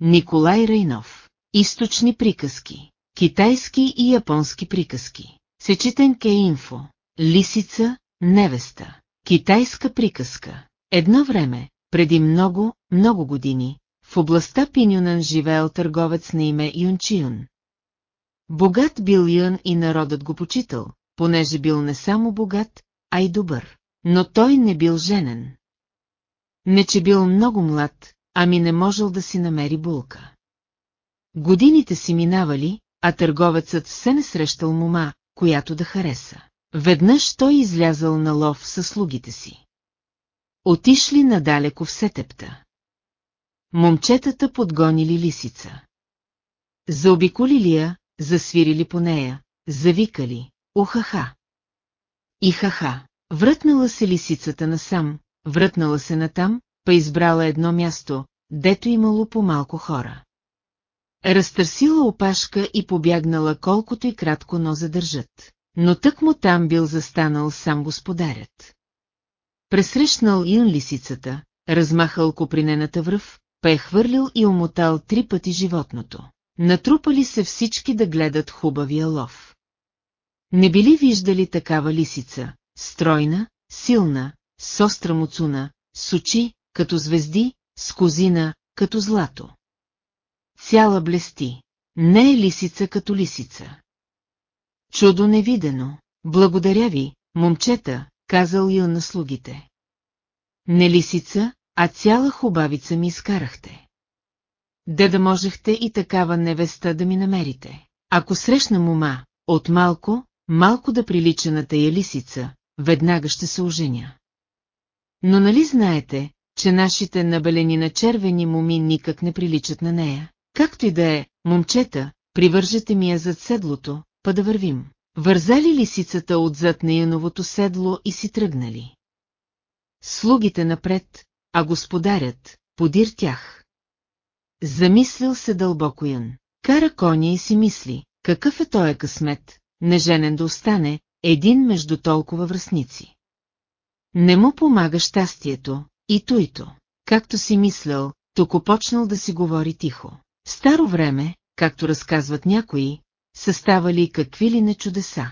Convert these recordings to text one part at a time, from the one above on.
Николай Райнов. Източни приказки. Китайски и японски приказки. Сечетен Ке Инфо. Лисица, невеста. Китайска приказка. Едно време, преди много, много години, в областта Пинюнан живеел търговец на име Юнчиюн. Богат бил Юн и народът го почитал, понеже бил не само богат, а и добър. Но той не бил женен. Не че бил много млад, ами не можел да си намери булка. Годините си минавали, а търговецът все не срещал мума, която да хареса. Веднъж той излязъл на лов със слугите си. Отишли надалеко в сетепта. Момчетата подгонили лисица. Заобиколили я, засвирили по нея, завикали, ухаха. И хаха, врътнала се лисицата насам, врътнала се натам, па избрала едно място, дето имало по-малко хора. Разтърсила опашка и побягнала колкото и кратко но задържат. Но тък му там бил застанал сам господарят. Пресрещнал Юн лисицата, размахал копринената връв, па е хвърлил и омотал три пъти животното. Натрупали се всички да гледат хубавия лов. Не били виждали такава лисица, стройна, силна, с остра муцуна, с очи, като звезди, с козина, като злато. Цяла блести. Не е лисица като лисица. Чудо невидено. Благодаря ви, момчета, казал Ил на слугите. Не лисица, а цяла хубавица ми изкарахте. Де да можехте и такава невеста да ми намерите. Ако срещна мума, от малко, малко да прилича на тая лисица, веднага ще се оженя. Но нали знаете, че нашите набелени на червени муми никак не приличат на нея? Както и да е, момчета, привържете ми я зад седлото, па да вървим. Вързали лисицата отзад на Яновото седло и си тръгнали. Слугите напред, а господарят, подир тях. Замислил се дълбоко Ян. Кара коня и си мисли, какъв е той късмет, неженен да остане, един между толкова връзници. Не му помага щастието, и туито. Както си мислял, тук почнал да си говори тихо. Старо време, както разказват някои, са ставали какви ли не чудеса.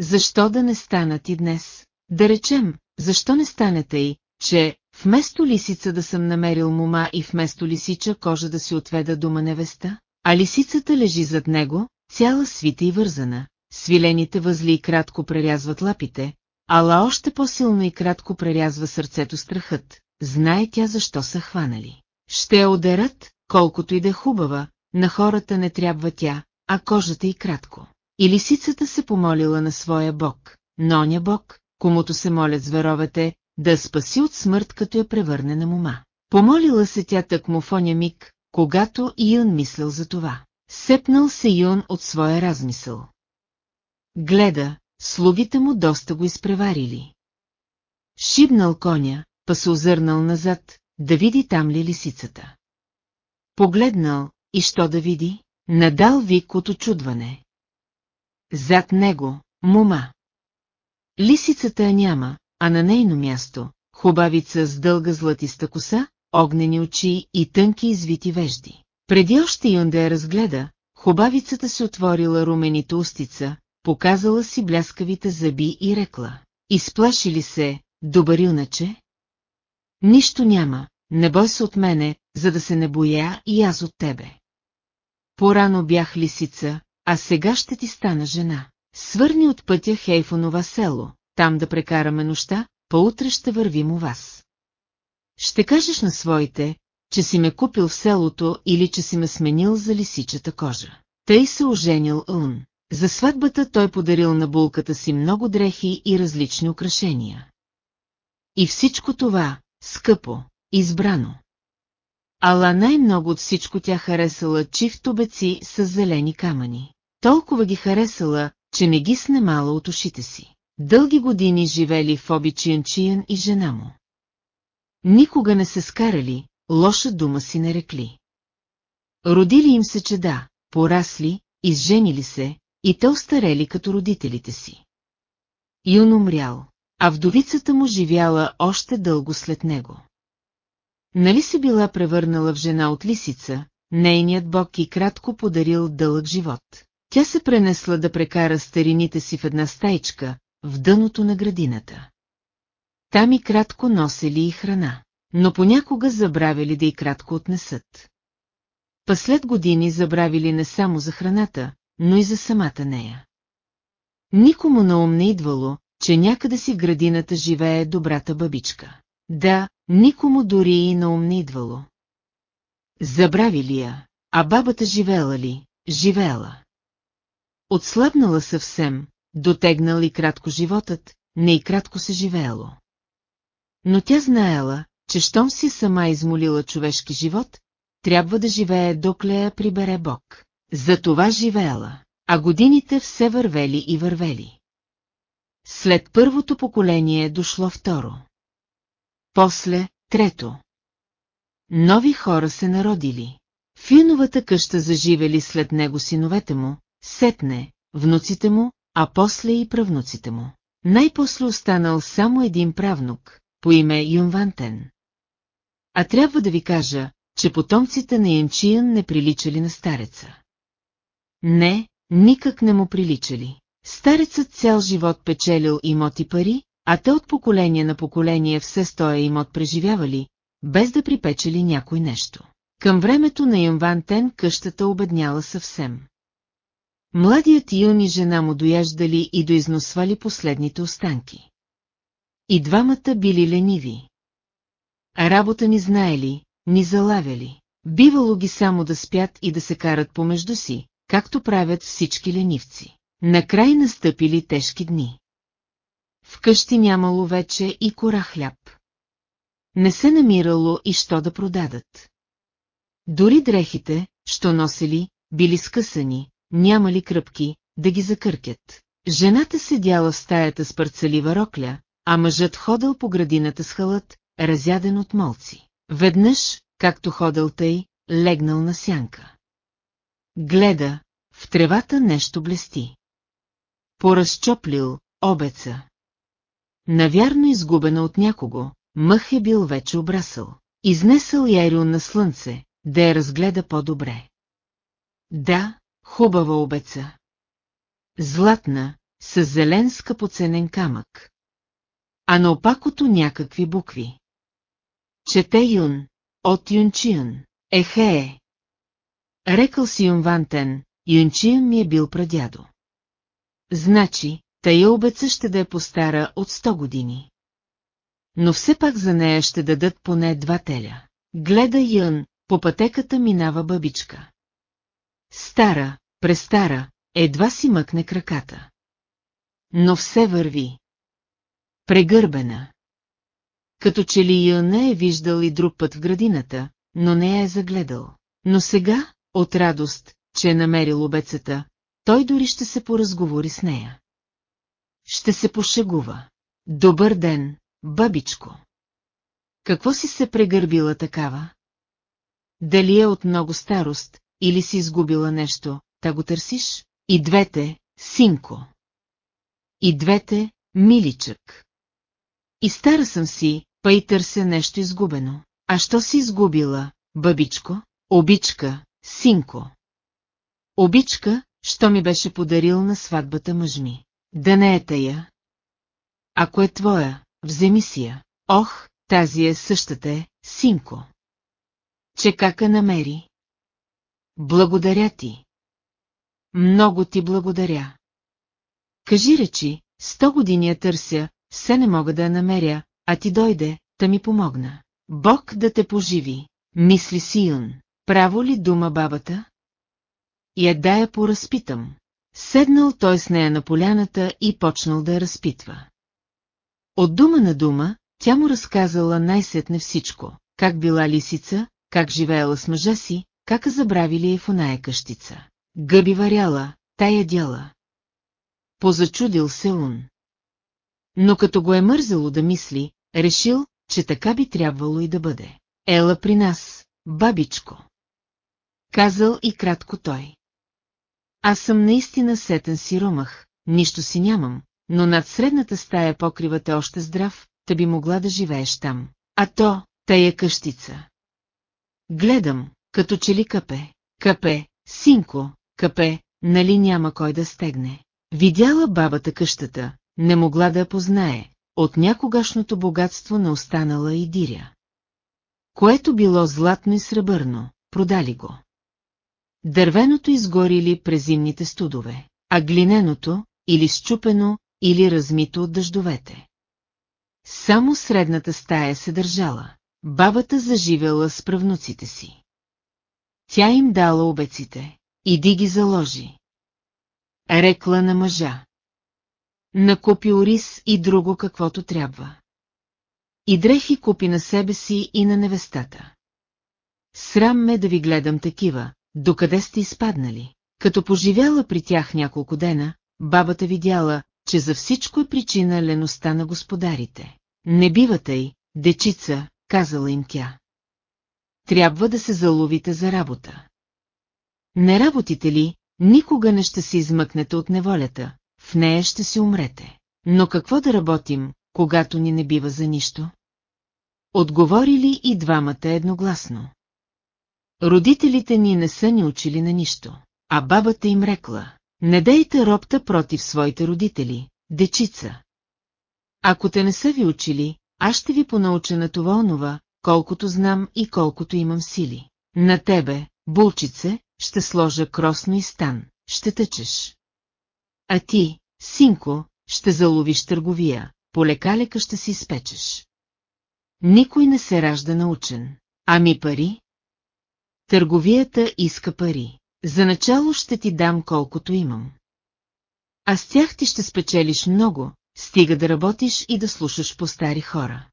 Защо да не станат и днес? Да речем, защо не станете и, че, вместо лисица да съм намерил мума и вместо лисича кожа да си отведа дома невеста, а лисицата лежи зад него, цяла свита и вързана, свилените възли и кратко прерязват лапите, ала още по-силно и кратко прерязва сърцето страхът, знае тя защо са хванали. Ще я одерат, колкото и да е хубава, на хората не трябва тя, а кожата и кратко. И лисицата се помолила на своя бог, ноня бог, комуто се молят зверовете, да спаси от смърт, като я превърне на мума. Помолила се тя тък му в оня миг, когато Юн мислил за това. Сепнал се Юн от своя размисъл. Гледа, слугите му доста го изпреварили. Шибнал коня, па се озърнал назад, да види там ли лисицата. Погледнал, и що да види? Надал вик от очудване. Зад него, мума. Лисицата я няма, а на нейно място, хубавица с дълга златиста коса, огнени очи и тънки извити вежди. Преди още Юн я разгледа, хубавицата се отворила румените устица, показала си бляскавите зъби и рекла. Изплаши ли се, добър юначе? Нищо няма, не бой се от мене, за да се не боя и аз от тебе. Порано бях лисица, а сега ще ти стана жена. Свърни от пътя Хейфонова село, там да прекараме нощта, поутре ще вървим у вас. Ще кажеш на своите, че си ме купил в селото или че си ме сменил за лисичата кожа. Тъй се оженил Ун. За сватбата той подарил на булката си много дрехи и различни украшения. И всичко това, скъпо, избрано. Ала най-много от всичко тя харесала чифт обеци с зелени камъни. Толкова ги харесала, че не ги снемала от ушите си. Дълги години живели в обичиен чиян и жена му. Никога не се скарали, лоша дума си не рекли. Родили им се чеда, порасли, изженили се, и те остарели като родителите си. Юн умрял, а вдовицата му живяла още дълго след него. нали се била превърнала в жена от лисица, нейният бог и кратко подарил дълъг живот. Тя се пренесла да прекара старините си в една стайчка, в дъното на градината. Там и кратко носели и храна, но понякога забравили да и кратко отнесат. Па след години забравили не само за храната, но и за самата нея. Никому на ум не идвало, че някъде си в градината живее добрата бабичка. Да, никому дори и на ум не идвало. Забравили я, а бабата живеела ли, живеела. Отслабнала съвсем, дотегнал и кратко животът, не и кратко се живеело. Но тя знаела, че щом си сама измолила човешки живот, трябва да живее докле я прибере Бог. За това живеела, а годините все вървели и вървели. След първото поколение дошло второ. После – трето. Нови хора се народили. В юновата къща заживели след него синовете му, сетне, внуците му, а после и правнуците му. Най-после останал само един правнук, по име Юнвантен. А трябва да ви кажа, че потомците на Янчиян не приличали на стареца. Не, никак не му приличали. Старецът цял живот печелил имоти пари, а те от поколение на поколение все стоя имот преживявали, без да припечели някой нещо. Към времето на Юнван Тен къщата обедняла съвсем. Младият юни жена му дояждали и доизносвали последните останки. И двамата били лениви. А работа ни знаели, ни залавяли. Бивало ги само да спят и да се карат помежду си, както правят всички ленивци. Накрай настъпили тежки дни. Вкъщи нямало вече и кора хляб. Не се намирало и що да продадат. Дори дрехите, що носили, били скъсани, нямали кръпки, да ги закъркят. Жената седяла в стаята с парцелива рокля, а мъжът ходил по градината с халът, разяден от молци. Веднъж, както ходил тъй, легнал на сянка. Гледа, в тревата нещо блести. Поразчоплил, обеца. Навярно изгубена от някого, мъх е бил вече обрасъл. Изнесъл Ярион на слънце, да я разгледа по-добре. Да, хубава обеца. Златна, с зелен скъпоценен камък. А на опакото някакви букви. Чете Юн, от Юнчиюн, ехе. Рекал си Юн Вантен, Юнчиюн ми е бил прадядо. Значи, тая обеца ще да е постара от 100 години. Но все пак за нея ще дадат поне два теля. Гледа Юн, по пътеката минава бабичка. Стара, престара, едва си мъкне краката. Но все върви. Прегърбена. Като че ли Юна е виждал и друг път в градината, но не я е загледал. Но сега, от радост, че е намерил обецата, той дори ще се поразговори с нея. Ще се пошегува. Добър ден, бабичко. Какво си се прегърбила такава? Дали е от много старост, или си изгубила нещо, та го търсиш? И двете, синко. И двете, миличък. И стара съм си, па и търся нещо изгубено. А що си изгубила, бабичко? Обичка, синко. Обичка, що ми беше подарил на сватбата мъж ми. Да не е тая. Ако е твоя, вземи си я. Ох, тази е същата е, синко. Че кака намери? Благодаря ти. Много ти благодаря. Кажи речи, сто години я търся, все не мога да я намеря, а ти дойде, та ми помогна. Бог да те поживи, мисли Сиюн. Право ли дума бабата? Я да я поразпитам. Седнал той с нея на поляната и почнал да я разпитва. От дума на дума, тя му разказала най-сетне всичко, как била лисица, как живеела с мъжа си, как забравили е в оная къщица. Гъби варяла, тая дяла. Позачудил се ун. Но като го е мързало да мисли, решил, че така би трябвало и да бъде. Ела при нас, бабичко. Казал и кратко той. Аз съм наистина сетен си ромах, нищо си нямам, но над средната стая покривате още здрав, та би могла да живееш там. А то, тая къщица. Гледам, като че ли капе, капе, синко, капе, нали няма кой да стегне. Видяла бабата къщата, не могла да я познае, от някогашното богатство не останала и диря. Което било златно и сребърно, продали го. Дървеното изгорили през зимните студове, а глиненото, или щупено, или размито от дъждовете. Само средната стая се държала. Бабата заживела с правнуците си. Тя им дала обеците. Иди ги заложи. Рекла на мъжа. Накупи ориз и друго каквото трябва. И дрехи купи на себе си и на невестата. Срам ме да ви гледам такива, докъде сте изпаднали. Като поживяла при тях няколко дена, бабата видяла, че за всичко е причина леността на господарите. Не бивате й, дечица, казала им тя. Трябва да се заловите за работа. Не работите ли, никога не ще се измъкнете от неволята, в нея ще си умрете. Но какво да работим, когато ни не бива за нищо? Отговорили и двамата едногласно. Родителите ни не са ни учили на нищо, а бабата им рекла, не дейте робта против своите родители, дечица. Ако те не са ви учили, аз ще ви понауча на това онова, колкото знам и колкото имам сили. На тебе, булчице, ще сложа кросно и стан, ще тъчеш. А ти, синко, ще заловиш търговия, полека-лека ще си спечеш. Никой не се ражда научен. Ами пари? Търговията иска пари. За начало ще ти дам колкото имам. А с тях ти ще спечелиш много, стига да работиш и да слушаш по стари хора.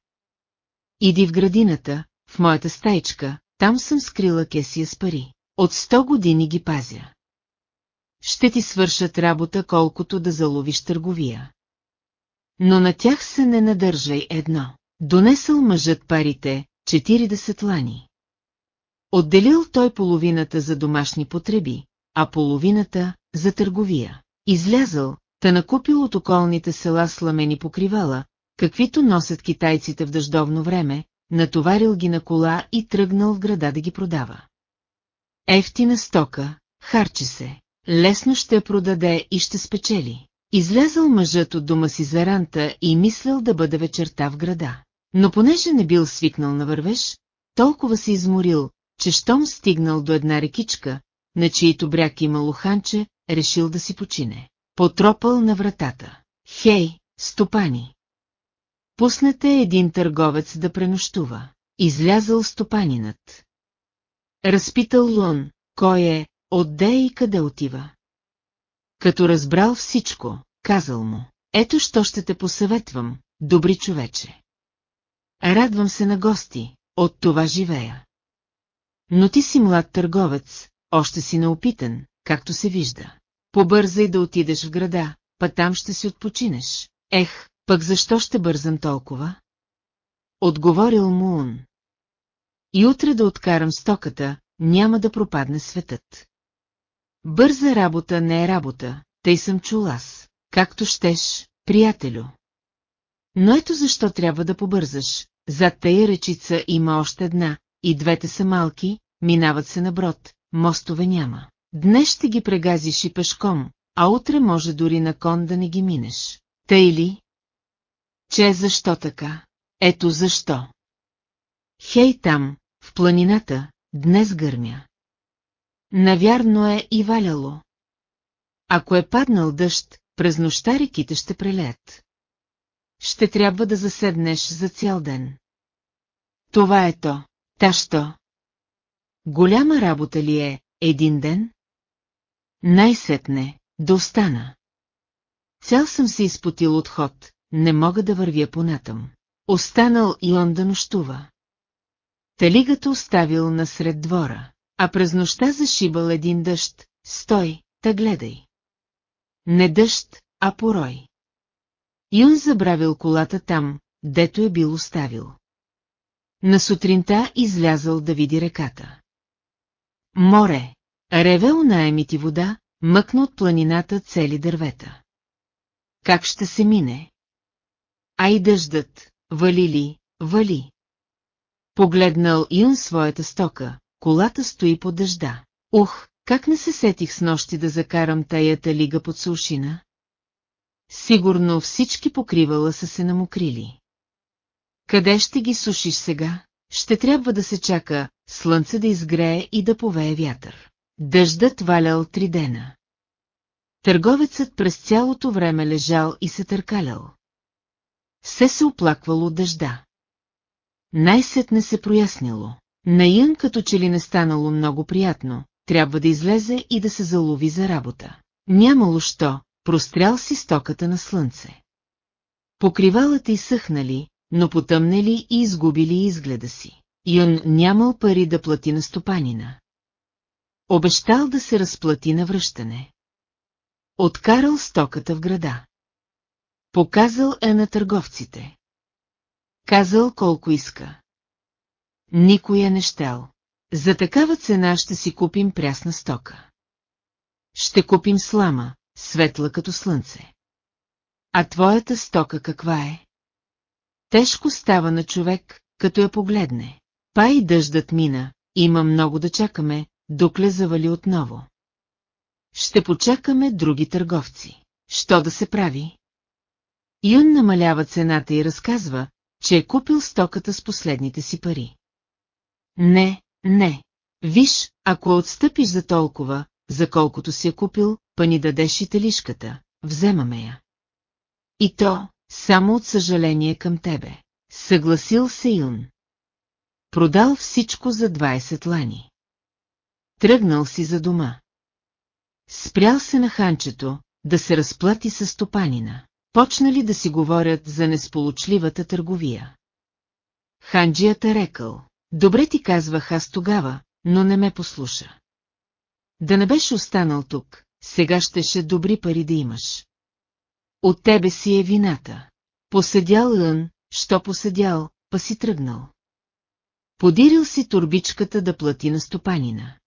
Иди в градината, в моята стайчка, там съм скрила кесия с пари. От сто години ги пазя. Ще ти свършат работа колкото да заловиш търговия. Но на тях се не надържай едно. Донесъл мъжът парите, 40 лани. Отделил той половината за домашни потреби, а половината за търговия. Излязъл, та накупил от околните села сламени покривала, каквито носят китайците в дъждовно време, натоварил ги на кола и тръгнал в града да ги продава. Ефтина стока, харчи се, лесно ще продаде и ще спечели. Излязъл мъжът от дома си за ранта и мислял да бъде вечерта в града. Но понеже не бил свикнал на вървеж, толкова се изморил, че щом стигнал до една рекичка, на чието бряг имало ханче, решил да си почине. Потропал на вратата. Хей, стопани! Пуснете един търговец да пренощува. Излязъл стопанинът. Разпитал Лун, кой е, отде и къде отива. Като разбрал всичко, казал му, ето що ще те посъветвам, добри човече. Радвам се на гости, от това живея. Но ти си млад търговец, още си неопитан, както се вижда. Побързай да отидеш в града, па там ще си отпочинеш. Ех, пък защо ще бързам толкова? Отговорил му. И утре да откарам стоката, няма да пропадне светът. Бърза работа не е работа, тъй съм чул аз. Както щеш, приятелю. Но ето защо трябва да побързаш. Зад тая речица има още една, и двете са малки, минават се на брод, мостове няма. Днес ще ги прегазиш и пешком, а утре може дори на кон да не ги минеш. Тъй ли? Че защо така? Ето защо. Хей там, в планината, днес гърмя. Навярно е и валяло. Ако е паднал дъжд, през нощта реките ще прелеят. Ще трябва да заседнеш за цял ден. Това е то, та що? Голяма работа ли е, един ден? Най-сетне, да остана. Цял съм се изпотил от ход, не мога да вървя понатъм. Останал и он да нощува. Талигата оставил насред двора, а през нощта зашибал един дъжд, стой, та гледай. Не дъжд, а порой. Юн забравил колата там, дето е бил оставил. На сутринта излязъл да види реката. Море, реве унаемити вода, мъкна от планината цели дървета. Как ще се мине? А и дъждът, вали ли, вали. Погледнал Юн своята стока, колата стои под дъжда. Ух, как не се сетих с нощи да закарам таята лига под сушина? Сигурно всички покривала са се намокрили. Къде ще ги сушиш сега? Ще трябва да се чака, слънце да изгрее и да повее вятър. Дъждът валял три дена. Търговецът през цялото време лежал и се търкалял. Се се оплаквало от дъжда. Най-сетне се прояснило. Наян като че ли не станало много приятно, трябва да излезе и да се залови за работа. Нямало що, прострял си стоката на слънце. Покривалата изсъхнали, но потъмнели и изгубили изгледа си. Юн нямал пари да плати на стопанина. Обещал да се разплати на връщане. Откарал стоката в града. Показал е на търговците. Казал колко иска. Никой е не щел. За такава цена ще си купим прясна стока. Ще купим слама, светла като слънце. А твоята стока каква е? Тежко става на човек, като я погледне. Па и дъждът мина, има много да чакаме, докле завали отново. Ще почакаме други търговци. Що да се прави? Юн намалява цената и разказва, че е купил стоката с последните си пари. Не, не. Виж, ако отстъпиш за толкова, за колкото си е купил, па ни дадеш и телишката, вземаме я. И то, само от съжаление към тебе. Съгласил се Юн. Продал всичко за 20 лани. Тръгнал си за дома. Спрял се на ханчето, да се разплати с стопанина. Почнали да си говорят за несполучливата търговия. Ханджията рекал, добре ти казвах аз тогава, но не ме послуша. Да не беше останал тук, сега щеше добри пари да имаш. От тебе си е вината. Поседял Лън, що поседял, па си тръгнал. Подирил си турбичката да плати на стопанина.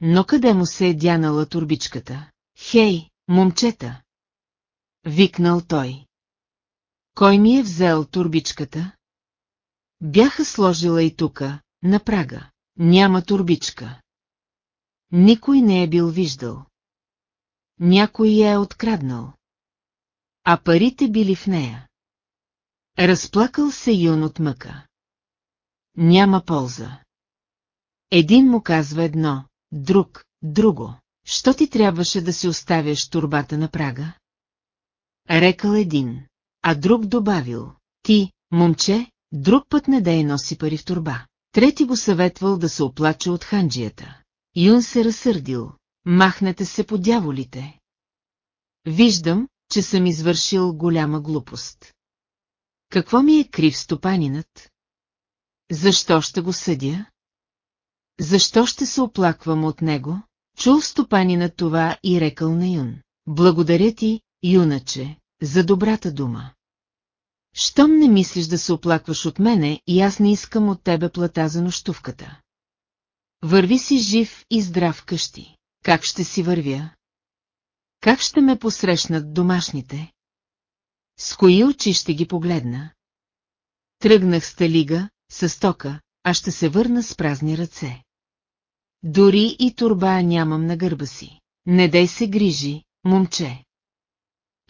Но къде му се е дянала турбичката? Хей, момчета! Викнал той. Кой ми е взел турбичката? Бяха сложила и тука, на прага. Няма турбичка. Никой не е бил виждал. Някой я е откраднал. А парите били в нея. Разплакал се Юн от мъка. Няма полза. Един му казва едно, друг, друго. Що ти трябваше да си оставяш турбата на прага? Рекал един, а друг добавил, ти, момче, друг път не дай носи пари в турба. Трети го съветвал да се оплаче от ханджията. Юн се разсърдил, махнете се по дяволите. Виждам, че съм извършил голяма глупост. Какво ми е крив стопанинът? Защо ще го съдя? Защо ще се оплаквам от него? Чул стопанина това и рекал на Юн. Благодаря ти, юначе, за добрата дума. Щом не мислиш да се оплакваш от мене и аз не искам от тебе плата за нощувката. Върви си жив и здрав къщи. Как ще си вървя? Как ще ме посрещнат домашните? С кои очи ще ги погледна? Тръгнах с талига, с тока, а ще се върна с празни ръце. Дори и турба нямам на гърба си. Не дай се грижи, момче.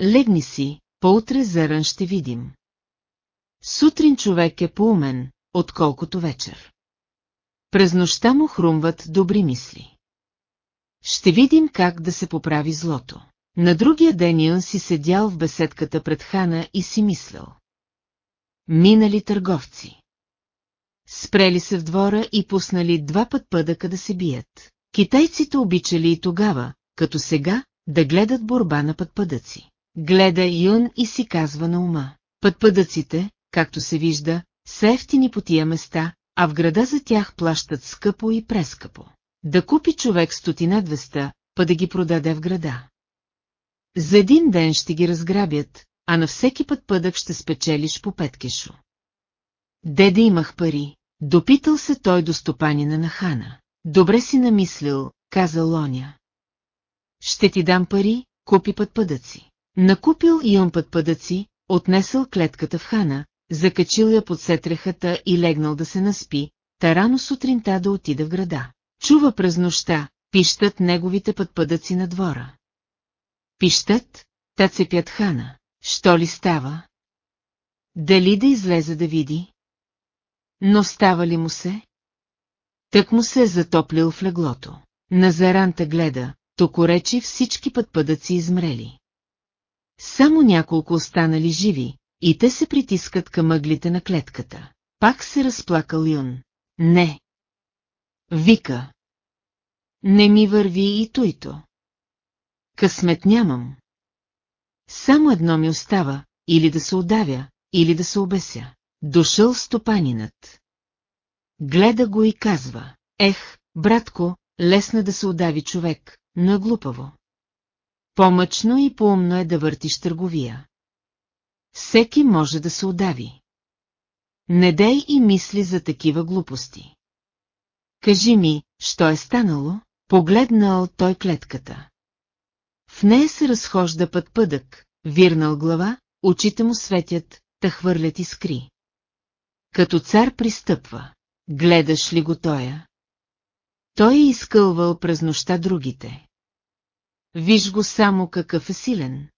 Легни си, поутре зърън ще видим. Сутрин човек е поумен, отколкото вечер. През нощта му хрумват добри мисли. Ще видим как да се поправи злото. На другия ден Юн си седял в беседката пред хана и си мислял. Минали търговци. Спрели се в двора и пуснали два път пъдъка да се бият. Китайците обичали и тогава, като сега, да гледат борба на пътпъдъци. Гледа Юн и си казва на ума. Пътпъдъците, както се вижда, са ефтини по тия места, а в града за тях плащат скъпо и прескъпо. Да купи човек стотина двеста, па да ги продаде в града. За един ден ще ги разграбят, а на всеки път пъдък ще спечелиш по пет кешо. Деде имах пари, допитал се той до стопанина на хана. Добре си намислил, каза Лоня. Ще ти дам пари, купи път пъдъци. Накупил и он път пъдъци, отнесъл клетката в хана, закачил я под сетрехата и легнал да се наспи, та рано сутринта да отида в града. Чува през нощта, пищат неговите пътпъдъци на двора. Пищат, та цепят хана. Що ли става? Дали да излезе да види? Но става ли му се? Тък му се е затоплил в леглото. На заранта гледа, токо речи всички пътпъдъци измрели. Само няколко останали живи, и те се притискат към мъглите на клетката. Пак се разплакал Юн. Не. Вика. Не ми върви и тойто. Късмет нямам. Само едно ми остава, или да се удавя, или да се обеся. Дошъл стопанинът. Гледа го и казва, ех, братко, лесно да се удави човек, но е глупаво. Помъчно и поумно е да въртиш търговия. Всеки може да се удави. Не дей и мисли за такива глупости. Кажи ми, що е станало? Погледнал той клетката. В нея се разхожда път пъдък, вирнал глава, очите му светят, та хвърлят искри. Като цар пристъпва. Гледаш ли го тоя? Той е изкълвал през нощта другите. Виж го само какъв е силен.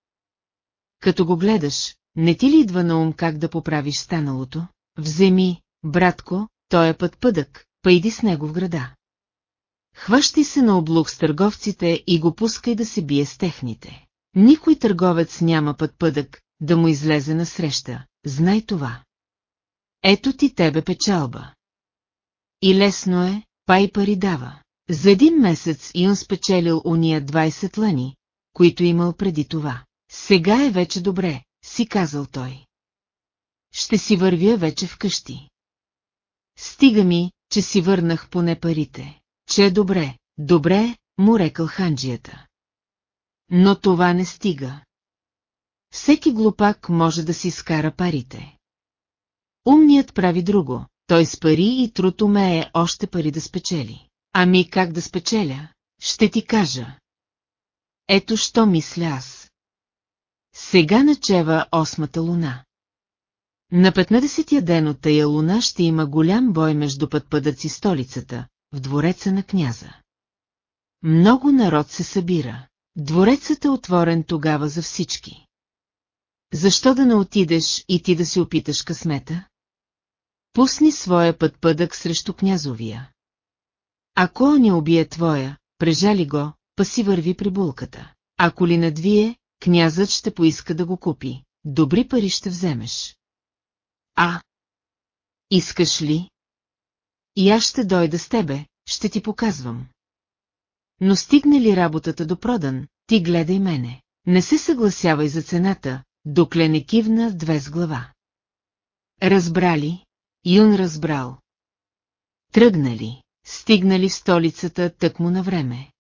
Като го гледаш, не ти ли идва на ум как да поправиш станалото? Вземи, братко, той е път пъдък, па с него в града. Хващай се на облук с търговците и го пускай да се бие с техните. Никой търговец няма път пъдък, да му излезе на среща, знай това. Ето ти тебе печалба. И лесно е, пай пари дава. За един месец Юн спечелил уния 20 лани, които имал преди това. Сега е вече добре, си казал той. Ще си вървя вече вкъщи. Стига ми, че си върнах поне парите. Че е добре, добре, му рекал ханджията. Но това не стига. Всеки глупак може да си скара парите. Умният прави друго, той с пари и труд умее още пари да спечели. Ами как да спечеля? Ще ти кажа. Ето що мисля аз. Сега начева осмата луна. На 15-я ден от тая луна ще има голям бой между пътпъдъци столицата, в двореца на княза. Много народ се събира. Дворецът е отворен тогава за всички. Защо да не отидеш и ти да си опиташ късмета? Пусни своя път пъдък срещу князовия. Ако не убие твоя, прежали го, па си върви при булката. Ако ли надвие, князът ще поиска да го купи. Добри пари ще вземеш. А? Искаш ли? И аз ще дойда с тебе, ще ти показвам. Но стигне ли работата до продан, ти гледай мене. Не се съгласявай за цената, докле не кивна две с глава. Разбрали? Юн разбрал. Тръгнали, стигнали в столицата тъкмо на време.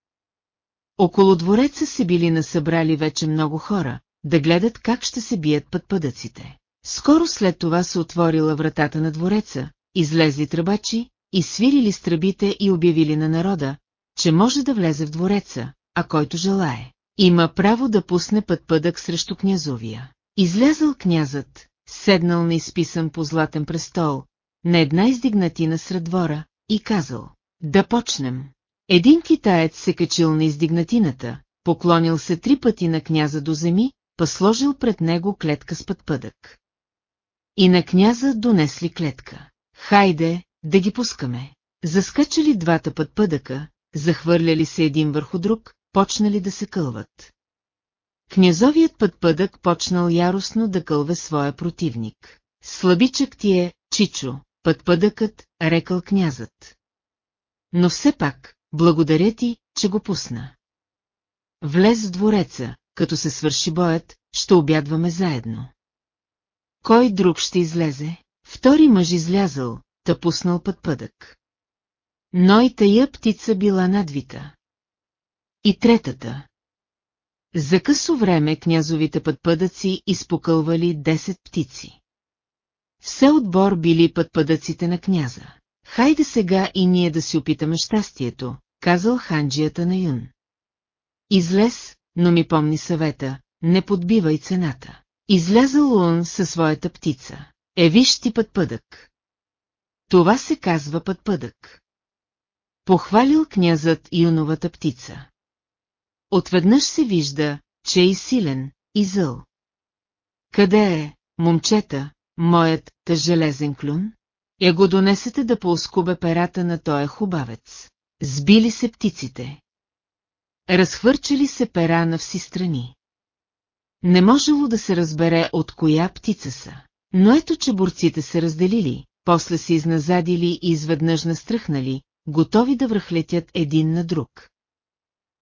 Около двореца се били насъбрали вече много хора, да гледат как ще се бият пътпъдъците. Скоро след това се отворила вратата на двореца, излезли тръбачи, и свирили с тръбите и обявили на народа, че може да влезе в двореца, а който желае. Има право да пусне пътпъдък срещу князовия. Излязъл князът, седнал на изписан по златен престол, на една издигнатина сред двора, и казал, да почнем. Един китаец се качил на издигнатината, поклонил се три пъти на княза до земи, па сложил пред него клетка с пътпъдък. И на княза донесли клетка. Хайде, да ги пускаме. Заскачали двата пътпъдъка, захвърляли се един върху друг, почнали да се кълват. Князовият пътпъдък почнал яростно да кълве своя противник. Слабичък ти е, Чичо, пътпъдъкът, рекал князът. Но все пак, благодаря ти, че го пусна. Влез в двореца, като се свърши боят, ще обядваме заедно. Кой друг ще излезе? Втори мъж излязъл, та пуснал пътпъдък. Но и тая птица била надвита. И третата. За късо време князовите пътпъдъци изпокълвали 10 птици. Все отбор били пътпъдъците на княза. Хайде сега и ние да си опитаме щастието, казал ханджията на Юн. Излез, но ми помни съвета, не подбивай цената. Излязал Лун със своята птица. Е, виж ти пътпъдък. Това се казва пътпъдък. Похвалил князът юновата птица. Отведнъж се вижда, че е и силен, и зъл. Къде е, момчета, моят тъж железен клюн? Я го донесете да поускубе перата на тоя хубавец. Сбили се птиците. Разхвърчали се пера на вси страни. Не можело да се разбере от коя птица са. Но ето, че борците се разделили, после се изназадили и изведнъж настръхнали, готови да връхлетят един на друг.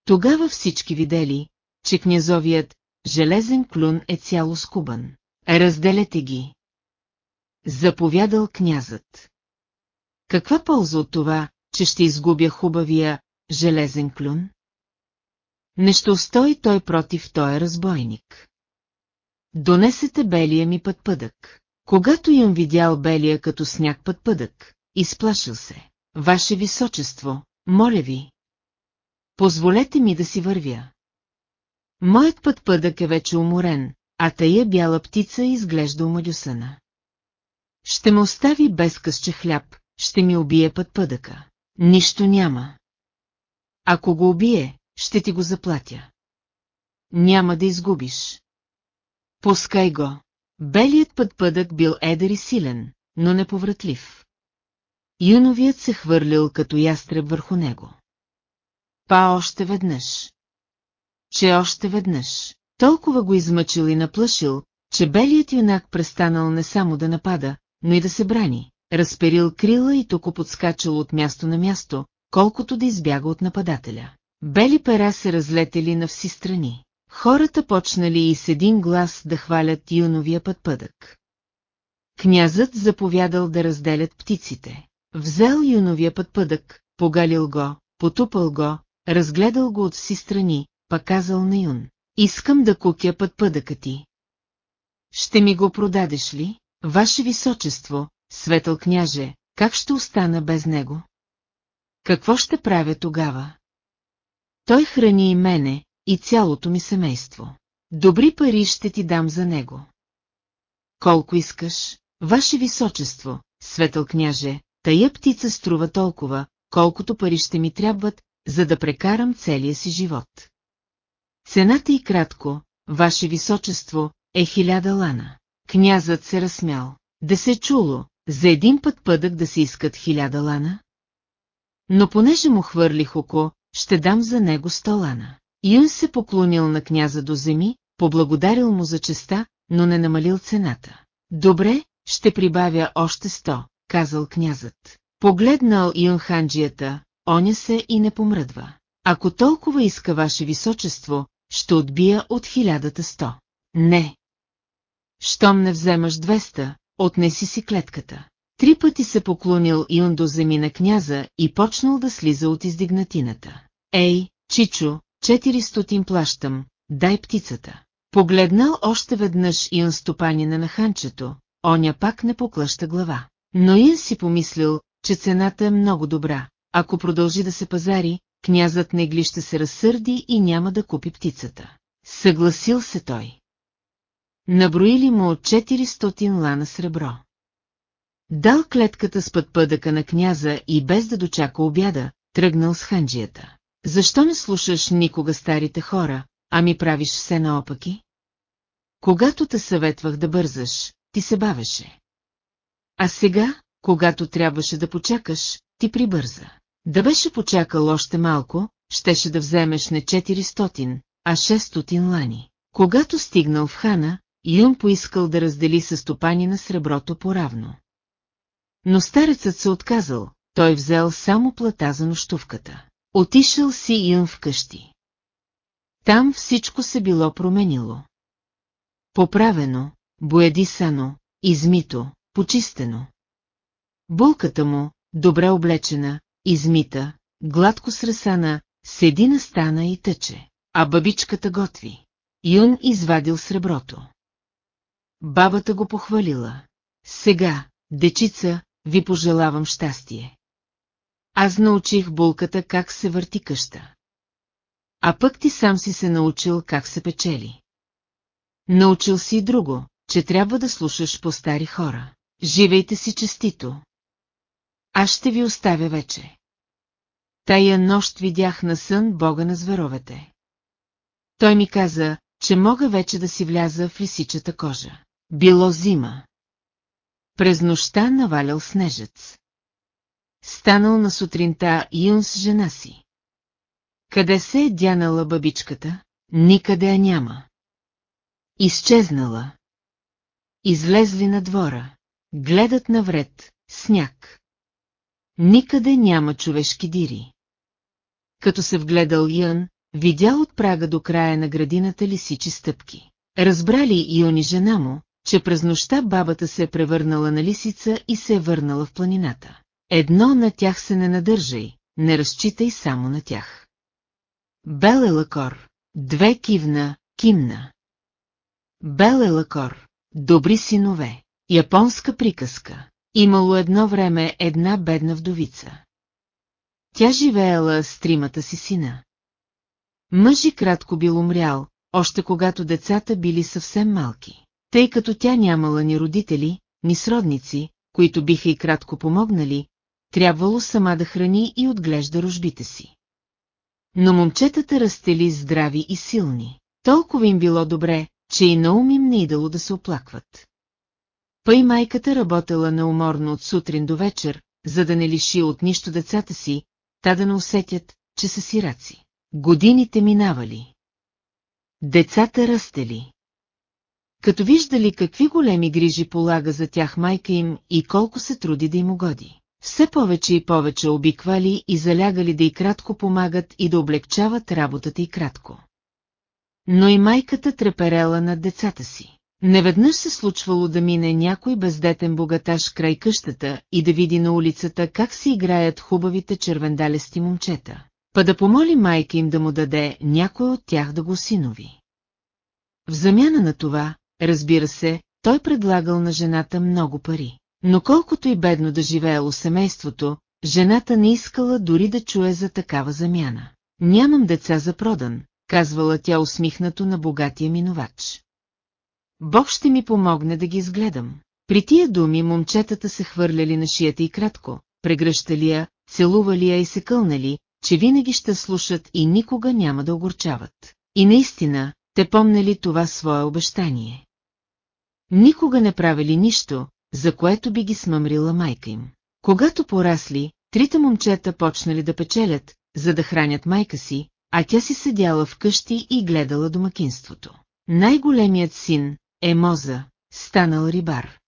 Тогава всички видели, че князовият железен клюн е цяло скубан. Разделете ги. Заповядал князът. Каква полза от това, че ще изгубя хубавия железен клюн? Не ще устои той против той разбойник. Донесете белия ми пътпъдък. Когато им видял белия като сняг пътпъдък, изплашил се. Ваше височество, моля ви. Позволете ми да си вървя. Моят пътпъдък е вече уморен, а тая бяла птица изглежда умалюсана. Ще ме остави без късче хляб, ще ми убие пътпъдъка. Нищо няма. Ако го убие, ще ти го заплатя. Няма да изгубиш. Пускай го. Белият пътпъдък бил едър и силен, но неповратлив. Юновият се хвърлил като ястреб върху него. Па още веднъж. Че още веднъж. Толкова го измъчил и наплашил, че белият юнак престанал не само да напада, но и да се брани, разперил крила и току подскачал от място на място, колкото да избяга от нападателя. Бели пера се разлетели на вси страни. Хората почнали и с един глас да хвалят юновия пътпъдък. Князът заповядал да разделят птиците. Взел юновия пътпъдък, погалил го, потупал го, разгледал го от си страни, пак казал на юн. Искам да кукя пътпъдъка ти. Ще ми го продадеш ли, ваше височество, светъл княже, как ще остана без него? Какво ще правя тогава? Той храни и мене, и цялото ми семейство. Добри пари ще ти дам за него. Колко искаш, ваше височество, светъл княже, тая птица струва толкова, колкото пари ще ми трябват, за да прекарам целия си живот. Цената и кратко, ваше височество, е хиляда лана. Князът се разсмял. Да се чуло, за един път пъдък да се искат хиляда лана? Но понеже му хвърлих око, ще дам за него сто лана. Юн се поклонил на княза до земи, поблагодарил му за честа, но не намалил цената. Добре, ще прибавя още сто, казал князът. Погледнал Юн ханджията, оня се и не помръдва. Ако толкова иска ваше височество, ще отбия от хилядата сто. Не. Щом не вземаш 200, отнеси си клетката. Три пъти се поклонил Юн до земи на княза и почнал да слиза от издигнатината. Ей, Чичо, 400 плащам, дай птицата. Погледнал още веднъж Ин стопанина на ханчето, оня пак не поклаща глава. Но Ин си помислил, че цената е много добра. Ако продължи да се пазари, князът Негли ще се разсърди и няма да купи птицата. Съгласил се той. Наброили му от 400 лана сребро. Дал клетката с пътпъдъка на княза и без да дочака обяда, тръгнал с ханджията. Защо не слушаш никога старите хора, а ми правиш все наопаки? Когато те съветвах да бързаш, ти се бавеше. А сега, когато трябваше да почакаш, ти прибърза. Да беше почакал още малко, щеше да вземеш не 400, а 600 лани. Когато стигнал в хана, Юн поискал да раздели със стопани на среброто поравно. Но старецът се отказал, той взел само плата за нощувката. Отишъл си Юн вкъщи. Там всичко се било променило. Поправено, боядисано, измито, почистено. Булката му, добре облечена, измита, гладко сресана, седи на стана и тъче, а бабичката готви. Юн извадил среброто. Бабата го похвалила. Сега, дечица, ви пожелавам щастие. Аз научих булката как се върти къща. А пък ти сам си се научил как се печели. Научил си и друго, че трябва да слушаш по стари хора. живейте си честито. Аз ще ви оставя вече. Тая нощ видях на сън бога на зверовете. Той ми каза, че мога вече да си вляза в лисичата кожа. Било зима. През нощта навалял снежец. Станал на сутринта Юн с жена си. Къде се е дянала бабичката? Никъде я няма. Изчезнала. Излезли на двора. Гледат навред, сняг. Никъде няма човешки дири. Като се вгледал Ян, видял от прага до края на градината лисичи стъпки. Разбрали Юни жена му, че през нощта бабата се е превърнала на лисица и се е върнала в планината. Едно на тях се не надържай, не разчитай само на тях. Бел е лакор, две кивна, кимна. Бел е лакор, добри синове, японска приказка. Имало едно време една бедна вдовица. Тя живеела с тримата си сина. Мъжи кратко бил умрял, още когато децата били съвсем малки. Тъй като тя нямала ни родители, ни сродници, които биха и кратко помогнали, трябвало сама да храни и отглежда рожбите си. Но момчетата растели здрави и силни. Толкова им било добре, че и на ум им не идало да се оплакват. И майката работела неуморно от сутрин до вечер, за да не лиши от нищо децата си, та да не усетят, че са сираци. Годините минавали. Децата растели. Като виждали какви големи грижи полага за тях майка им и колко се труди да им угоди. Все повече и повече обиквали и залягали да и кратко помагат и да облегчават работата и кратко. Но и майката треперела над децата си. Неведнъж се случвало да мине някой бездетен богаташ край къщата и да види на улицата как си играят хубавите червендалести момчета, па да помоли майка им да му даде някой от тях да го синови. В замяна на това, разбира се, той предлагал на жената много пари. Но колкото и бедно да живеело семейството, жената не искала дори да чуе за такава замяна. Нямам деца за продан, казвала тя усмихнато на богатия минувач. Бог ще ми помогне да ги изгледам. При тия думи момчетата се хвърляли на шията и кратко, прегръщали я, целували я и се кълнали, че винаги ще слушат и никога няма да огорчават. И наистина, те помнели това свое обещание. Никога не правили нищо, за което би ги смъмрила майка им. Когато порасли, трите момчета почнали да печелят, за да хранят майка си, а тя си седяла вкъщи и гледала домакинството. Най-големият син, Емоза, станал рибар.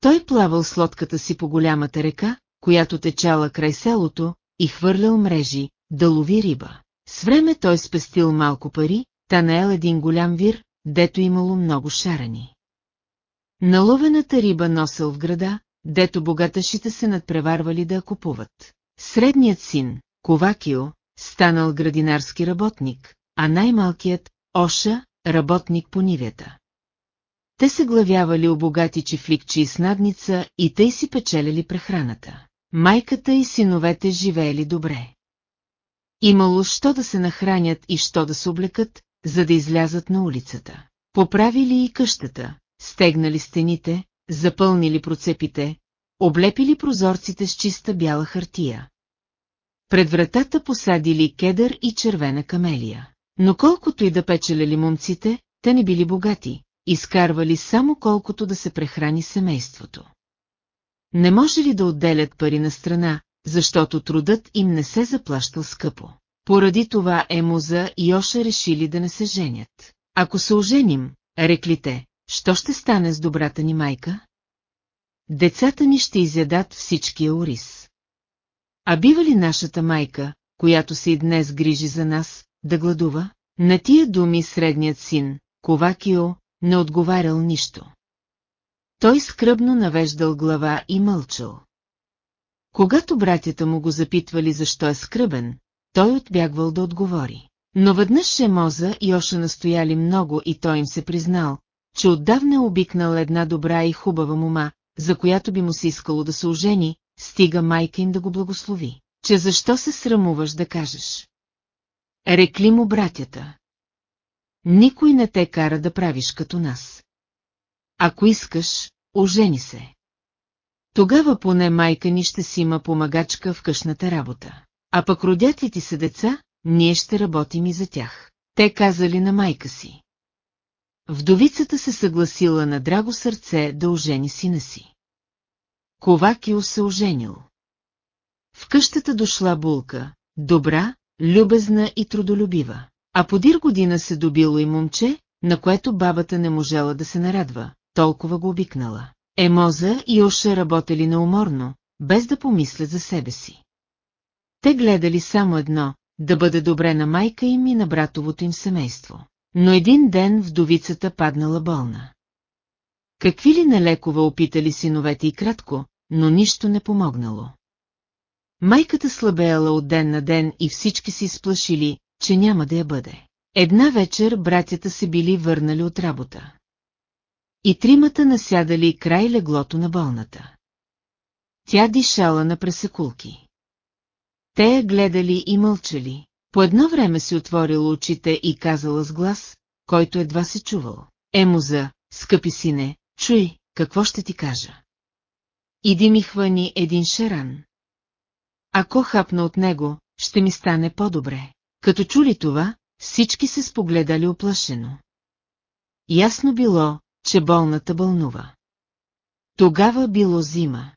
Той плавал с лодката си по голямата река, която течала край селото, и хвърлял мрежи, да лови риба. С време той спестил малко пари, та наел един голям вир, дето имало много шарани. Наловената риба носил в града, дето богаташите се надпреварвали да я купуват. Средният син, Ковакио, станал градинарски работник, а най-малкият, Оша, работник по нивята. Те се главявали у богати чифликчи и снадница и тъй си печелили прехраната. Майката и синовете живеели добре. Имало що да се нахранят и що да се облекат, за да излязат на улицата. Поправили и къщата, стегнали стените, запълнили процепите, облепили прозорците с чиста бяла хартия. Пред вратата посадили кедър и червена камелия. Но колкото и да печелели момците, те не били богати, изкарвали само колкото да се прехрани семейството. Не може ли да отделят пари на страна, защото трудът им не се заплащал скъпо. Поради това Емоза и Оша решили да не се женят. Ако се оженим, рекли те, що ще стане с добрата ни майка? Децата ни ще изядат всичкия ориз. А бива ли нашата майка, която се и днес грижи за нас, да гладува? На тия думи средният син, Ковакио, не отговарял нищо. Той скръбно навеждал глава и мълчал. Когато братята му го запитвали защо е скръбен, той отбягвал да отговори. Но веднъж Шемоза и Оша настояли много и той им се признал, че отдавна е обикнал една добра и хубава мума, за която би му се искало да се ожени, стига майка им да го благослови. Че защо се срамуваш да кажеш? Рекли му братята. Никой не те кара да правиш като нас. Ако искаш, ожени се. Тогава поне майка ни ще си има помагачка в къщната работа. А пък родят ли ти се деца, ние ще работим и за тях. Те казали на майка си. Вдовицата се съгласила на драго сърце да ожени сина си. Ковакио се оженил. В къщата дошла булка, добра, любезна и трудолюбива. А подир година се добило и момче, на което бабата не можела да се нарадва, толкова го обикнала. Емоза и Оша работели науморно, без да помислят за себе си. Те гледали само едно, да бъде добре на майка им и на братовото им семейство. Но един ден вдовицата паднала болна. Какви ли налекова опитали синовете и кратко, но нищо не помогнало. Майката слабеяла от ден на ден и всички си сплашили, че няма да я бъде. Една вечер братята се били върнали от работа. И тримата насядали край леглото на болната. Тя дишала на пресекулки. Те я гледали и мълчали. По едно време си отворила очите и казала с глас, който едва се чувал. Емуза, скъпи сине, чуй, какво ще ти кажа. Иди ми хвани един шаран. Ако хапна от него, ще ми стане по-добре. Като чули това, всички се спогледали оплашено. Ясно било, че болната бълнува. Тогава било зима.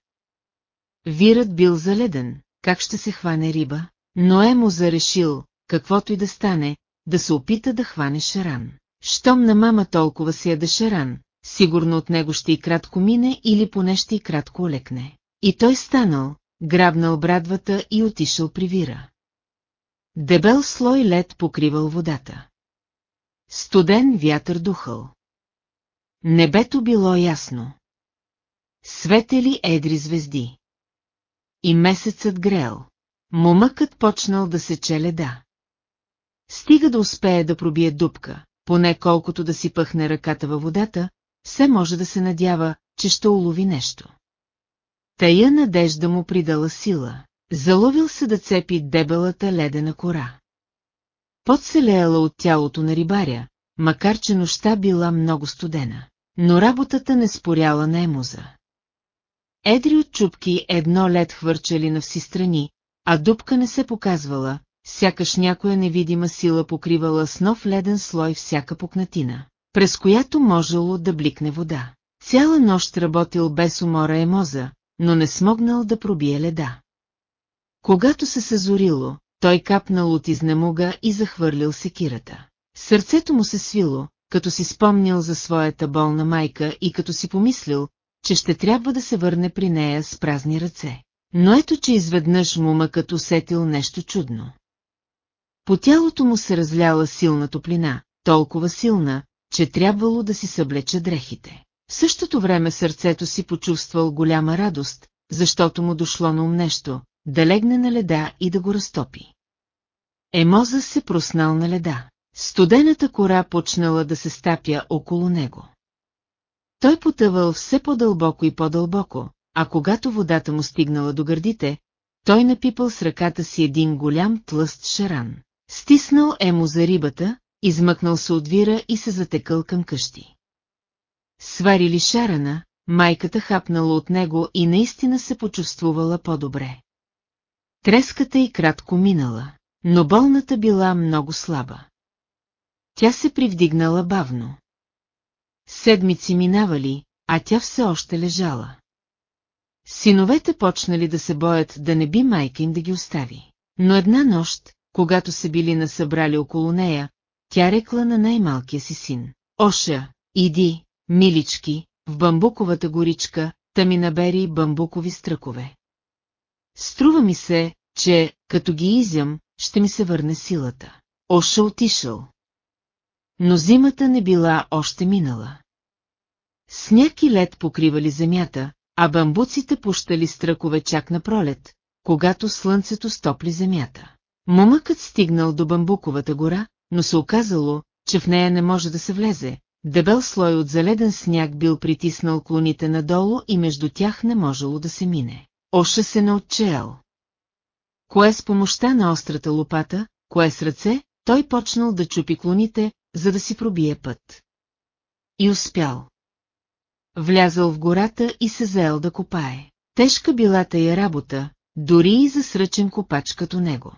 Вирът бил заледен, как ще се хване риба, но е му зарешил, каквото и да стане, да се опита да хване шаран. Щом на мама толкова си яде шаран, сигурно от него ще и кратко мине или поне ще и кратко олекне. И той станал, грабнал брадвата и отишъл при вира. Дебел слой лед покривал водата. Студен вятър духал. Небето било ясно. Светели едри звезди. И месецът грел. Момъкът почнал да се челе да. Стига да успее да пробие дупка, поне колкото да си пъхне ръката във водата, все може да се надява, че ще улови нещо. Тая надежда му придала сила. Заловил се да цепи дебелата ледена кора. Под се леяла от тялото на рибаря, макар че нощта била много студена. Но работата не споряла на емуза. Едри от чупки едно лед хвърчали на вси страни, а дупка не се показвала, сякаш някоя невидима сила покривала с нов леден слой всяка пукнатина, през която можело да бликне вода. Цяла нощ работил без умора емоза, но не смогнал да пробие леда. Когато се съзорило, той капнал от изнемога и захвърлил секирата. Сърцето му се свило, като си спомнил за своята болна майка и като си помислил, че ще трябва да се върне при нея с празни ръце. Но ето, че изведнъж мумъкът усетил нещо чудно. По тялото му се разляла силна топлина, толкова силна, че трябвало да си съблеча дрехите. В същото време сърцето си почувствал голяма радост, защото му дошло на ум нещо, да легне на леда и да го разтопи. Емоза се проснал на леда. Студената кора почнала да се стапя около него. Той потъвал все по-дълбоко и по-дълбоко, а когато водата му стигнала до гърдите, той напипал с ръката си един голям тлъст шаран. Стиснал е му за рибата, измъкнал се от вира и се затекал към къщи. Сварили шарана, майката хапнала от него и наистина се почувствувала по-добре. Треската й кратко минала, но болната била много слаба. Тя се привдигнала бавно. Седмици минавали, а тя все още лежала. Синовете почнали да се боят да не би майка им да ги остави. Но една нощ, когато се били насъбрали около нея, тя рекла на най-малкия си син. Оша, иди, милички, в бамбуковата горичка, та ми набери бамбукови стръкове. Струва ми се, че, като ги изям, ще ми се върне силата. Оша отишъл. Но зимата не била още минала. Сняг и лед покривали земята, а бамбуците пущали стръкове чак на пролет, когато слънцето стопли земята. Момъкът стигнал до бамбуковата гора, но се оказало, че в нея не може да се влезе. Дебел слой от заледен сняг бил притиснал клоните надолу и между тях не можело да се мине. Оша се не отчеял. Кое с помощта на острата лопата, кое с ръце, той почнал да чупи клоните, за да си пробие път. И успял. Влязъл в гората и се заел да копае. Тежка била тая работа, дори и за сръчен копач като него.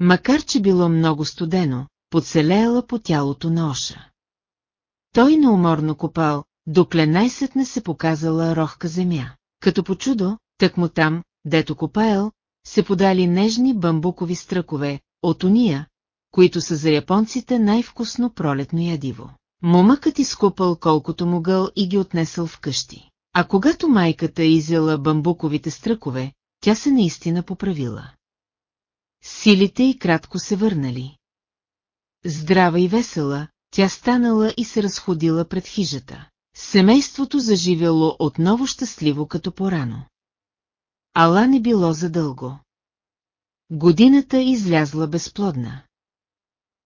Макар че било много студено, подселеяла по тялото на Оша. Той неуморно копал, докле най-сетне се показала рохка земя. Като по чудо, тък му там, дето копаел, се подали нежни бамбукови стръкове, от уния, които са за японците най-вкусно пролетно ядиво. Момъкът изкупал колкото могъл и ги отнесъл вкъщи. А когато майката е изяла бамбуковите стръкове, тя се наистина поправила. Силите й кратко се върнали. Здрава и весела, тя станала и се разходила пред хижата. Семейството заживело отново щастливо като порано. Ала не било задълго. Годината излязла безплодна.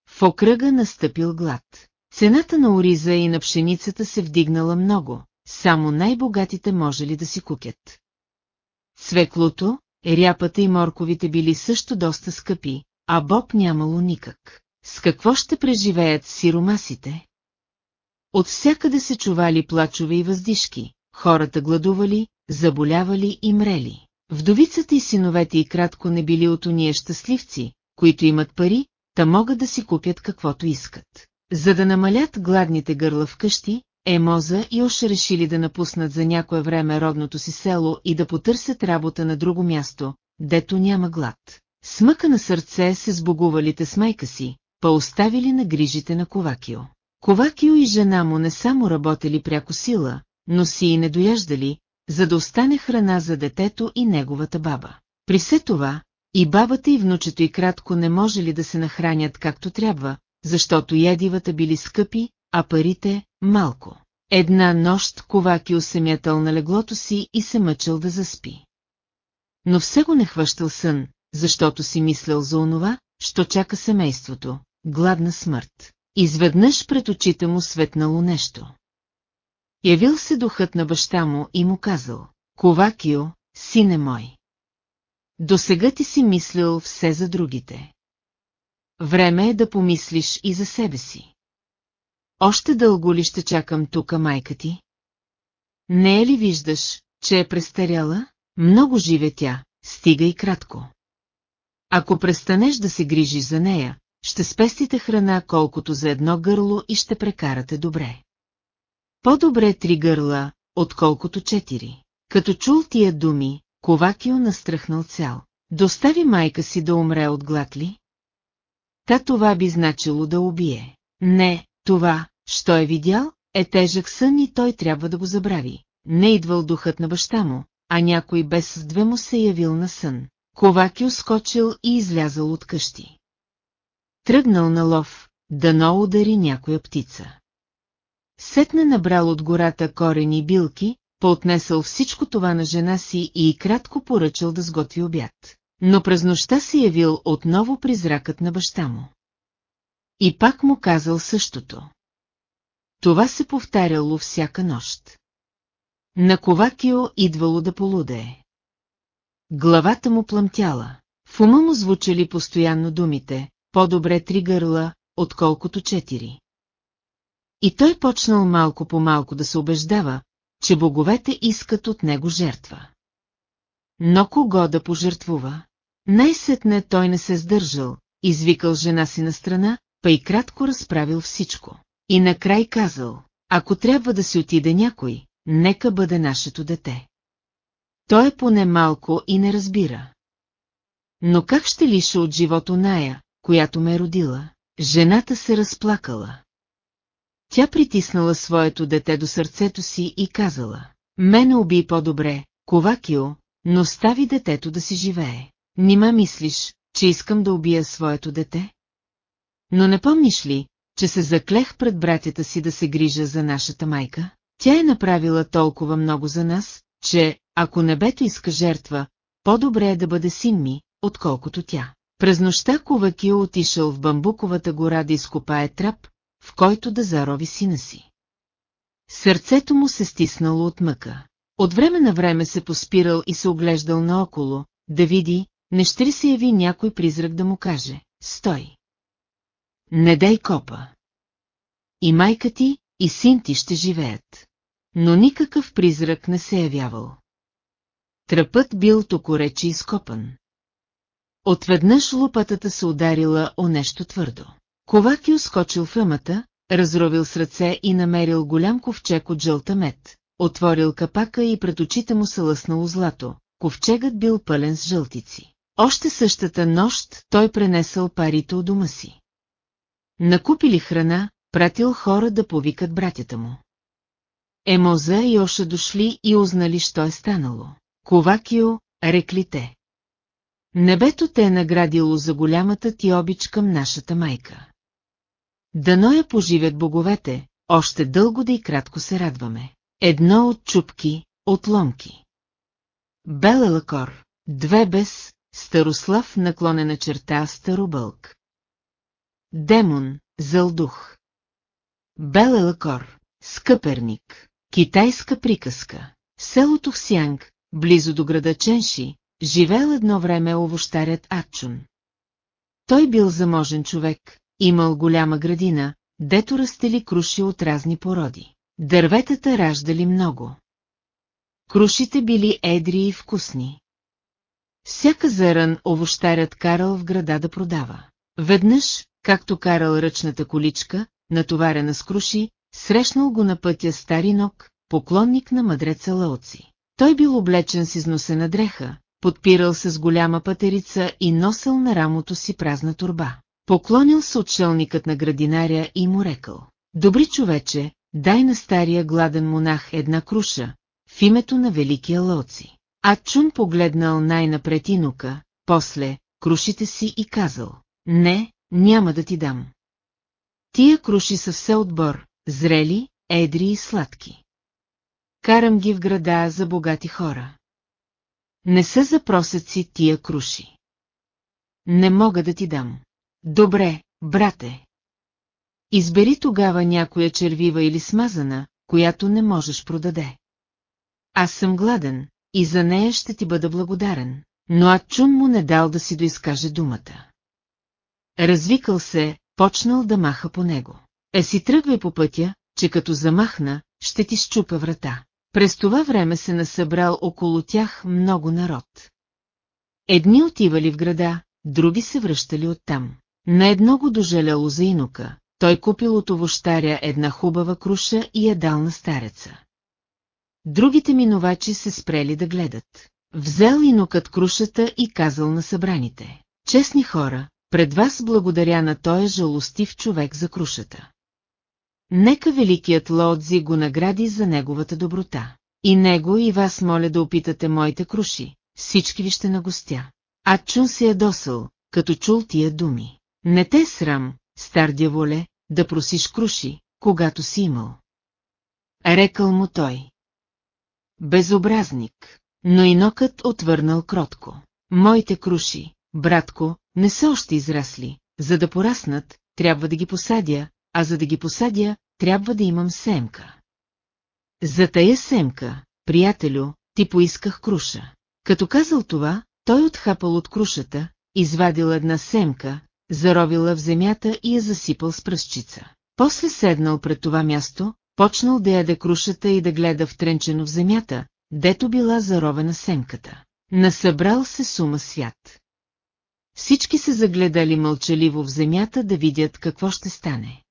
В окръга настъпил глад. Цената на ориза и на пшеницата се вдигнала много, само най-богатите можели да си купят. Свеклото, ряпата и морковите били също доста скъпи, а Боб нямало никак. С какво ще преживеят сиромасите? От всякъде се чували плачове и въздишки, хората гладували, заболявали и мрели. Вдовицата и синовете и кратко не били от уния щастливци, които имат пари, та могат да си купят каквото искат. За да намалят гладните гърла вкъщи, Емоза и още решили да напуснат за някое време родното си село и да потърсят работа на друго място, дето няма глад. Смъка на сърце се сбогувалите с майка си, па оставили на грижите на Ковакио. Ковакио и жена му не само работели пряко сила, но си и не дояждали, за да остане храна за детето и неговата баба. При все това, и бабата и внучето и кратко не можели да се нахранят както трябва, защото ядивата били скъпи, а парите – малко. Една нощ Коваки усемятал на леглото си и се мъчил да заспи. Но все го не хващал сън, защото си мислял за онова, що чака семейството – гладна смърт. Изведнъж пред очите му светнало нещо. Явил се духът на баща му и му казал, Ковакио, сине мой. До сега ти си мислил все за другите. Време е да помислиш и за себе си. Още дълго ли ще чакам тука майка ти? Не е ли виждаш, че е престаряла? Много живе тя, стига и кратко. Ако престанеш да се грижиш за нея, ще спестите храна колкото за едно гърло и ще прекарате добре. По-добре три гърла, отколкото четири. Като чул тия думи, Ковакио настръхнал цял. Достави майка си да умре от глад ли? Та това би значило да убие. Не, това, що е видял, е тежък сън и той трябва да го забрави. Не идвал духът на баща му, а някой без две му се явил на сън. Коваки скочил и излязал от къщи. Тръгнал на лов, дано удари някоя птица. Сетне набрал от гората корени и билки, поотнесъл всичко това на жена си и кратко поръчал да сготви обяд. Но през нощта се явил отново призракът на баща му. И пак му казал същото. Това се повтаряло всяка нощ. На Ковакио идвало да полудее. Главата му плъмтяла. В ума му звучали постоянно думите, по-добре три гърла, отколкото четири. И той почнал малко по малко да се убеждава, че боговете искат от него жертва. Но кого да пожертвува? Най-сетне той не се сдържал, извикал жена си на страна, па и кратко разправил всичко. И накрай казал, ако трябва да си отиде някой, нека бъде нашето дете. Той е поне малко и не разбира. Но как ще лиша от живото Ная, която ме е родила? Жената се разплакала. Тя притиснала своето дете до сърцето си и казала, мене уби по-добре, Ковакио, но стави детето да си живее. Нима мислиш, че искам да убия своето дете? Но не помниш ли, че се заклех пред братята си да се грижа за нашата майка? Тя е направила толкова много за нас, че, ако небето иска жертва, по-добре е да бъде син ми, отколкото тя. През нощта Ковакио отишъл в бамбуковата гора да изкопае трап, в който да зарови сина си. Сърцето му се стиснало от мъка. От време на време се поспирал и се оглеждал наоколо, да види, не ще ли се яви някой призрак да му каже «Стой!» Не дай копа. И майка ти, и син ти ще живеят. Но никакъв призрак не се явявал. тръпът бил токорече изкопан. Отведнъж лопатата се ударила о нещо твърдо. Коваки скочил в ъмата, разровил с ръце и намерил голям ковчег от жълта мед. Отворил капака и пред очите му се лъснало злато. Ковчегът бил пълен с жълтици. Още същата нощ той пренесъл парите от дома си. Накупили храна, пратил хора да повикат братята му. Емоза и Оша дошли и узнали, що е станало. Ковакио, рекли те. Небето те е наградило за голямата ти обич към нашата майка. Дано я поживят боговете, още дълго да и кратко се радваме. Едно от чупки, от ломки. Беле лакор, две без, Старослав наклонена черта Старобълк. Демон, зълдух. Беле лакор, скъперник, китайска приказка. Селото в Сянг, близо до града Ченши, живеел едно време овощарят Атчун. Той бил заможен човек, имал голяма градина, дето растели круши от разни породи. Дърветата раждали много. Крушите били едри и вкусни. Всяка зърън овощарят карал в града да продава. Веднъж, както карал ръчната количка, натоварена с круши, срещнал го на пътя стари ног, поклонник на мъдреца Лаоци. Той бил облечен с износена дреха, подпирал се с голяма патерица и носил на рамото си празна турба. Поклонил се отшелникът на градинаря и му рекал. Добри човече, дай на стария гладен монах една круша, в името на великия Лоци. А Чун погледнал най-напред инука, после, крушите си и казал, не, няма да ти дам. Тия круши са все отбор, зрели, едри и сладки. Карам ги в града за богати хора. Не са за просеци тия круши. Не мога да ти дам. Добре, брате. Избери тогава някоя червива или смазана, която не можеш продаде. Аз съм гладен, и за нея ще ти бъда благодарен, но Ачун му не дал да си доизкаже думата. Развикал се, почнал да маха по него. Е си тръгвай по пътя, че като замахна, ще ти щупа врата. През това време се насъбрал около тях много народ. Едни отивали в града, други се връщали оттам. На едно го дожаляло за инука, той купил от овощаря една хубава круша и я дал на стареца. Другите минувачи се спрели да гледат. Взел инукът крушата и казал на събраните. Честни хора, пред вас благодаря на този жалостив човек за крушата. Нека великият Лодзи го награди за неговата доброта. И него и вас моля да опитате моите круши, всички ви ще нагостя. А Чун се ядосал, като чул тия думи. Не те срам, стар дяволе, да просиш круши, когато си имал. Рекал му той. Безобразник, но инокът отвърнал кротко. Моите круши, братко, не са още израсли, за да пораснат, трябва да ги посадя, а за да ги посадя, трябва да имам семка. За тая семка, приятелю, ти поисках круша. Като казал това, той отхапал от крушата, извадил една семка, заровила в земята и я засипал с пръстчица. После седнал пред това място, почнал да яде крушата и да гледа втренчено в земята, дето била заровена семката. Насъбрал се сума свят. Всички се загледали мълчаливо в земята да видят какво ще стане.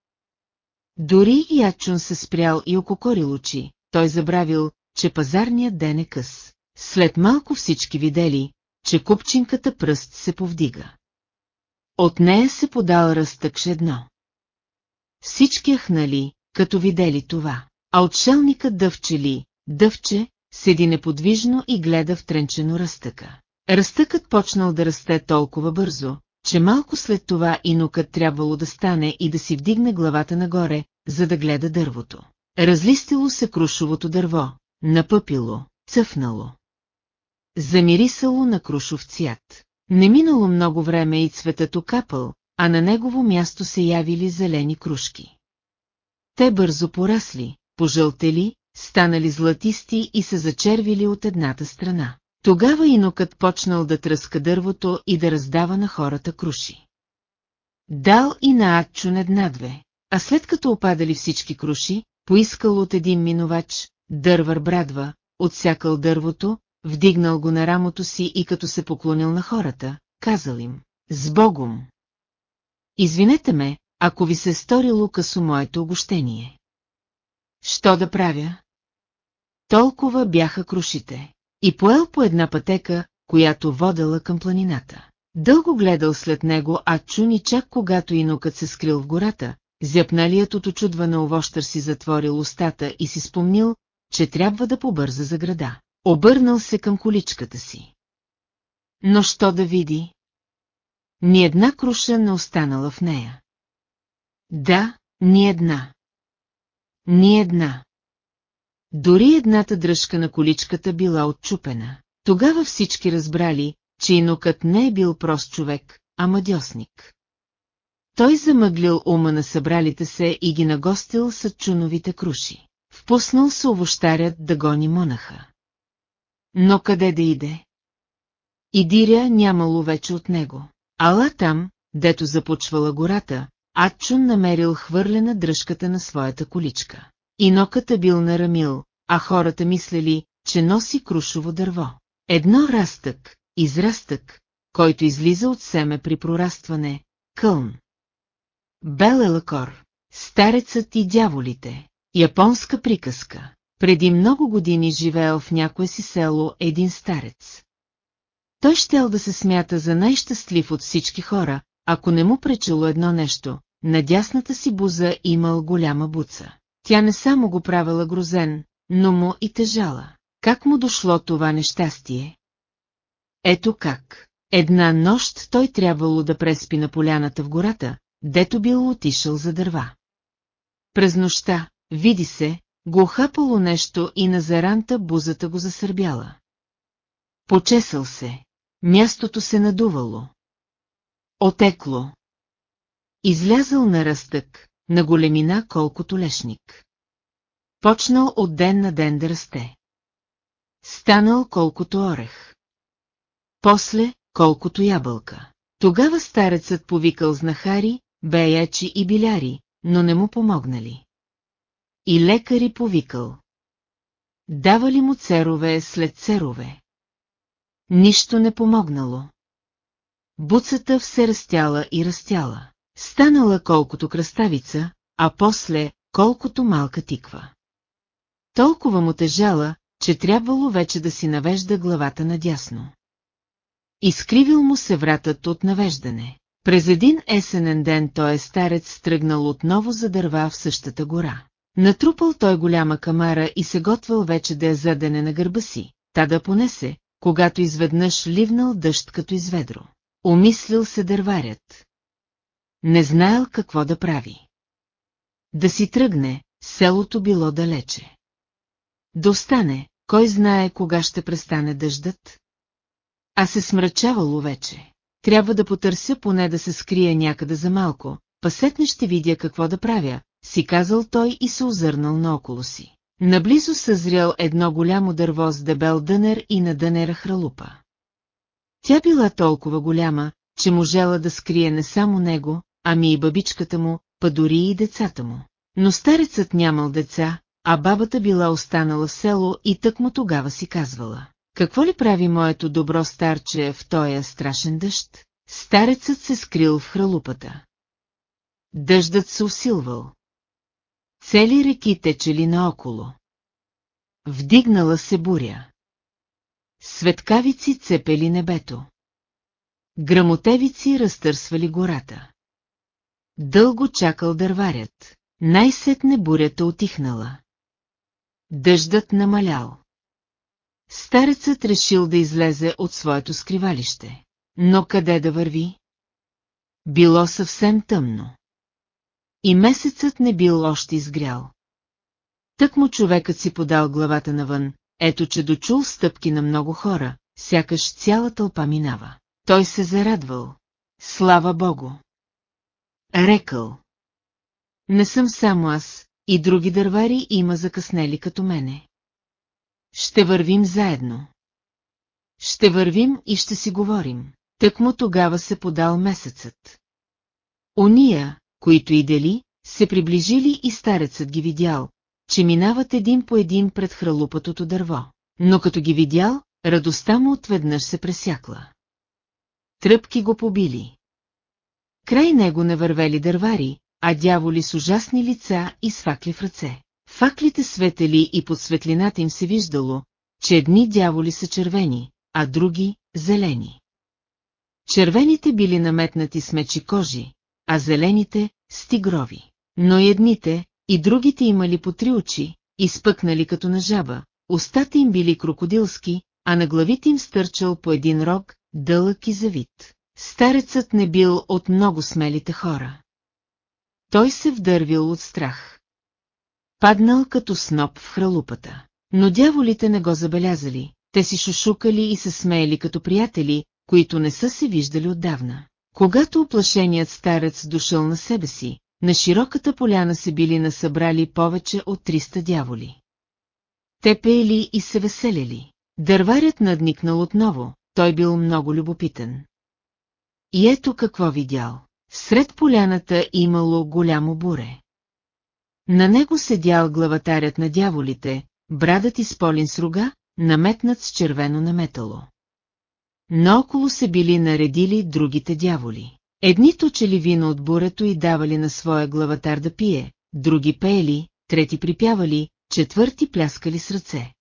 Дори и Ячун се спрял и ококорил очи, той забравил, че пазарният ден е къс. След малко всички видели, че купчинката пръст се повдига. От нея се подал ръстък едно. Всички ахнали, като видели това, а отшелникът дъвчели, дъвче, седи неподвижно и гледа в тренчено ръстъка. Ръстъкът почнал да расте толкова бързо, че малко след това инукът трябвало да стане и да си вдигне главата нагоре, за да гледа дървото. Разлистило се крушовото дърво, напъпило, цъфнало. Замирисало на крушов цвят. Не минало много време и цветът окапал, а на негово място се явили зелени кружки. Те бързо порасли, пожълтели, станали златисти и се зачервили от едната страна. Тогава инокът почнал да тръска дървото и да раздава на хората круши. Дал и на Атчун една-две, а след като опадали всички круши, поискал от един минувач, дървър брадва, отсякал дървото, вдигнал го на рамото си и като се поклонил на хората, казал им, с Богом! Извинете ме, ако ви се е сторило късо моето огощение. Що да правя? Толкова бяха крушите. И поел по една пътека, която водела към планината. Дълго гледал след него, а чуни чак когато инокът се скрил в гората, зяпналият от очудвана овощър си затворил устата и си спомнил, че трябва да побърза за града. Обърнал се към количката си. Но що да види? Ни една круша не останала в нея. Да, ни една. Ни една. Дори едната дръжка на количката била отчупена. Тогава всички разбрали, че инокът не е бил прост човек, а мадьосник. Той замъглил ума на събралите се и ги нагостил с чуновите круши. Впуснал се овощарят да гони монаха. Но къде да иде? И диря нямало вече от него. Ала там, дето започвала гората, Атчун намерил хвърлена дръжката на своята количка. Иноката бил нарамил, а хората мислели, че носи крушово дърво. Едно растък, израстък, който излиза от семе при прорастване, кълн. Белелакор, старецът и дяволите, японска приказка. Преди много години живеел в някое си село един старец. Той щел да се смята за най-щастлив от всички хора, ако не му пречело едно нещо, на дясната си буза имал голяма буца. Тя не само го правила грозен, но му и тежала. Как му дошло това нещастие? Ето как. Една нощ той трябвало да преспи на поляната в гората, дето бил отишъл за дърва. През нощта, види се, го хапало нещо и на заранта бузата го засърбяла. Почесал се. Мястото се надувало. Отекло. Излязъл на ръстък, на големина колкото лешник. Почнал от ден на ден да расте. Станал колкото орех. После, колкото ябълка. Тогава старецът повикал знахари, беячи и биляри, но не му помогнали. И лекари повикал. Давали му церове след церове. Нищо не помогнало. Буцата все растяла и растяла. Станала колкото кръставица, а после колкото малка тиква. Толкова му тежала, че трябвало вече да си навежда главата надясно. Изкривил му се вратът от навеждане. През един есенен ден той е старец тръгнал отново за дърва в същата гора. Натрупал той голяма камара и се готвил вече да я задене на гърба си, та да понесе, когато изведнъж ливнал дъжд като изведро. Умислил се дърварят. Не знаел какво да прави. Да си тръгне, селото било далече. Да остане, кой знае кога ще престане дъждът? А се смрачавало вече. Трябва да потърся поне да се скрия някъде за малко, пасетне ще видя какво да правя, си казал той и се озърнал наоколо си. Наблизо съзрял едно голямо дърво с дебел дънер и на дънера хралупа. Тя била толкова голяма, че можела да скрие не само него, ами и бабичката му, па дори и децата му. Но старецът нямал деца, а бабата била останала в село и тък му тогава си казвала. Какво ли прави моето добро старче в тоя страшен дъжд? Старецът се скрил в хралупата. Дъждът се усилвал. Цели реки течели наоколо. Вдигнала се буря. Светкавици цепели небето. Грамотевици разтърсвали гората. Дълго чакал дърварят. Най-сетне бурята отихнала. Дъждът намалял. Старецът решил да излезе от своето скривалище. Но къде да върви? Било съвсем тъмно. И месецът не бил още изгрял. Тък му човекът си подал главата навън, ето че дочул стъпки на много хора, сякаш цяла тълпа минава. Той се зарадвал. Слава Богу! Рекал. Не съм само аз, и други дървари има закъснели като мене. Ще вървим заедно. Ще вървим и ще си говорим. Тък му тогава се подал месецът. Ония, които и дели, се приближили и старецът ги видял, че минават един по един пред хралупатото дърво. Но като ги видял, радостта му отведнъж се пресякла. Тръпки го побили. Край него не вървели дървари, а дяволи с ужасни лица и с в ръце. Факлите светели и под светлината им се виждало, че едни дяволи са червени, а други – зелени. Червените били наметнати с мечи кожи, а зелените – с тигрови. Но и едните, и другите имали по три очи, изпъкнали като на жаба, устата им били крокодилски, а на главите им стърчал по един рог, дълъг и завит. Старецът не бил от много смелите хора. Той се вдървил от страх. Паднал като сноп в хралупата. Но дяволите не го забелязали, те си шушукали и се смеяли като приятели, които не са се виждали отдавна. Когато оплашеният старец дошъл на себе си, на широката поляна се били насъбрали повече от 300 дяволи. Те пеели и се веселили. Дърварят надникнал отново, той бил много любопитен. И ето какво видял. Сред поляната имало голямо буре. На него седял главатарят на дяволите, брадът изполин с рога, наметнат с червено наметало. Наоколо се били наредили другите дяволи. Едни точели вино от бурето и давали на своя главатар да пие, други пеели, трети припявали, четвърти пляскали с ръце.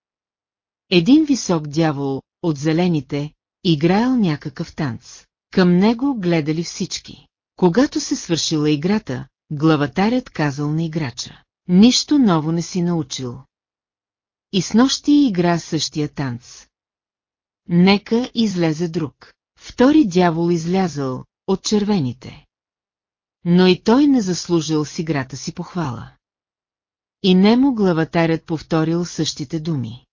Един висок дявол, от зелените, играел някакъв танц. Към него гледали всички. Когато се свършила играта, главатарят казал на играча. Нищо ново не си научил. И с нощи игра същия танц. Нека излезе друг. Втори дявол излязъл от червените. Но и той не заслужил с играта си похвала. И немо главатарят повторил същите думи.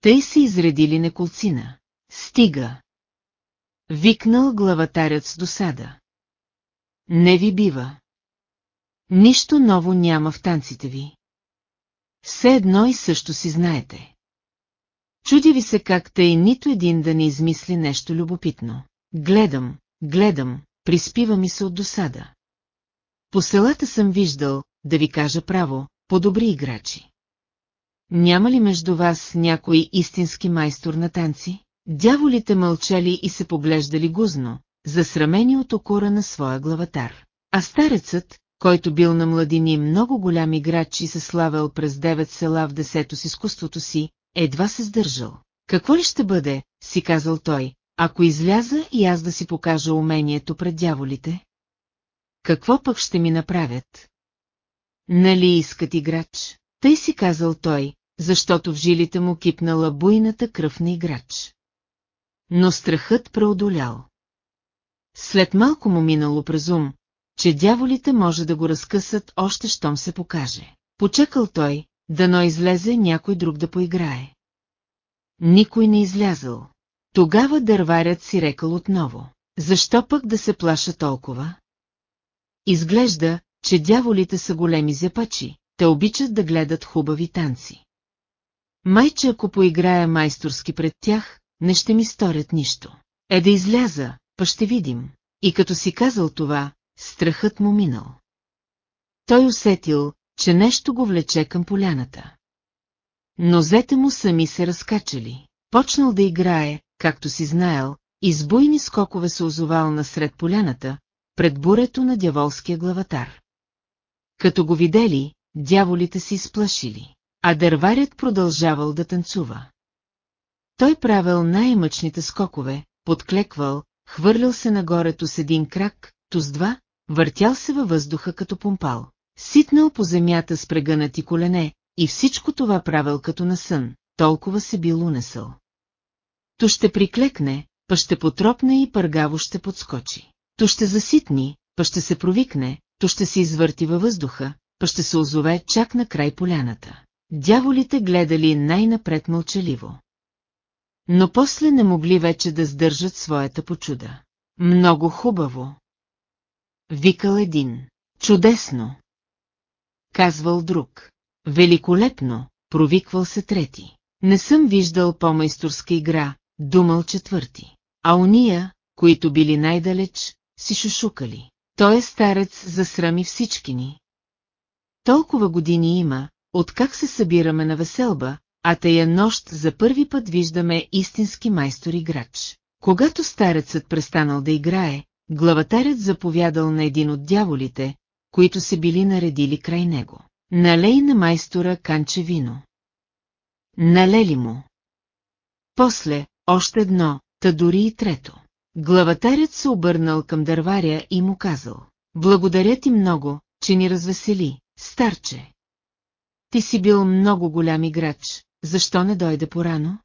Тъй се изредили неколцина. Стига! Викнал главатарят с досада. Не ви бива. Нищо ново няма в танците ви. Все едно и също си знаете. Чуди ви се как тъй нито един да не измисли нещо любопитно. Гледам, гледам, приспива ми се от досада. По селата съм виждал, да ви кажа право, по-добри играчи. Няма ли между вас някой истински майстор на танци? Дяволите мълчали и се поглеждали гузно, засрамени от окора на своя главатар. А старецът, който бил на младини много голям играч и се славел през девет села в десето с изкуството си, едва се сдържал. Какво ли ще бъде, си казал той, ако изляза и аз да си покажа умението пред дяволите? Какво пък ще ми направят? Нали искат играч? Тъй си казал той, защото в жилите му кипнала буйната кръв на играч. Но страхът преодолял. След малко му минало през ум, че дяволите може да го разкъсат още щом се покаже. Почекал той, дано излезе някой друг да поиграе. Никой не излязъл. Тогава дърварят си рекал отново. Защо пък да се плаша толкова? Изглежда, че дяволите са големи зяпачи, те обичат да гледат хубави танци. Майче ако поиграя майсторски пред тях, не ще ми сторят нищо. Е да изляза, па ще видим. И като си казал това, страхът му минал. Той усетил, че нещо го влече към поляната. Нозете му сами се разкачали. Почнал да играе, както си знаел, и с буйни скокове се озовал насред поляната, пред бурето на дяволския главатар. Като го видели, дяволите си изплашили, а дърварят продължавал да танцува. Той правил най-мъчните скокове, подклеквал, хвърлял се нагорето с един крак, то с два, въртял се във въздуха като помпал, ситнал по земята с прегънати колене, и всичко това правил като на сън, толкова се бил унесъл. То ще приклекне, па ще потропне и пъргаво ще подскочи. То ще заситни, па ще се провикне, то ще се извърти във въздуха, па ще се озове чак на край поляната. Дяволите гледали най-напред мълчаливо. Но после не могли вече да сдържат своята почуда. Много хубаво. Викал един. Чудесно. Казвал друг. Великолепно, провиквал се трети. Не съм виждал по-майсторска игра, думал четвърти. А уния, които били най-далеч, си шушукали. Той е старец засрами всички ни. Толкова години има, откак се събираме на веселба, а тая нощ за първи път виждаме истински майстор играч. Когато старецът престанал да играе, главатарят заповядал на един от дяволите, които се били наредили край него. Налей на майстора канче вино. Налели му. После, още едно, та дори и трето. Главатарят се обърнал към дърваря и му казал. Благодаря ти много, че ни развесели, старче. Ти си бил много голям играч, защо не дойде порано?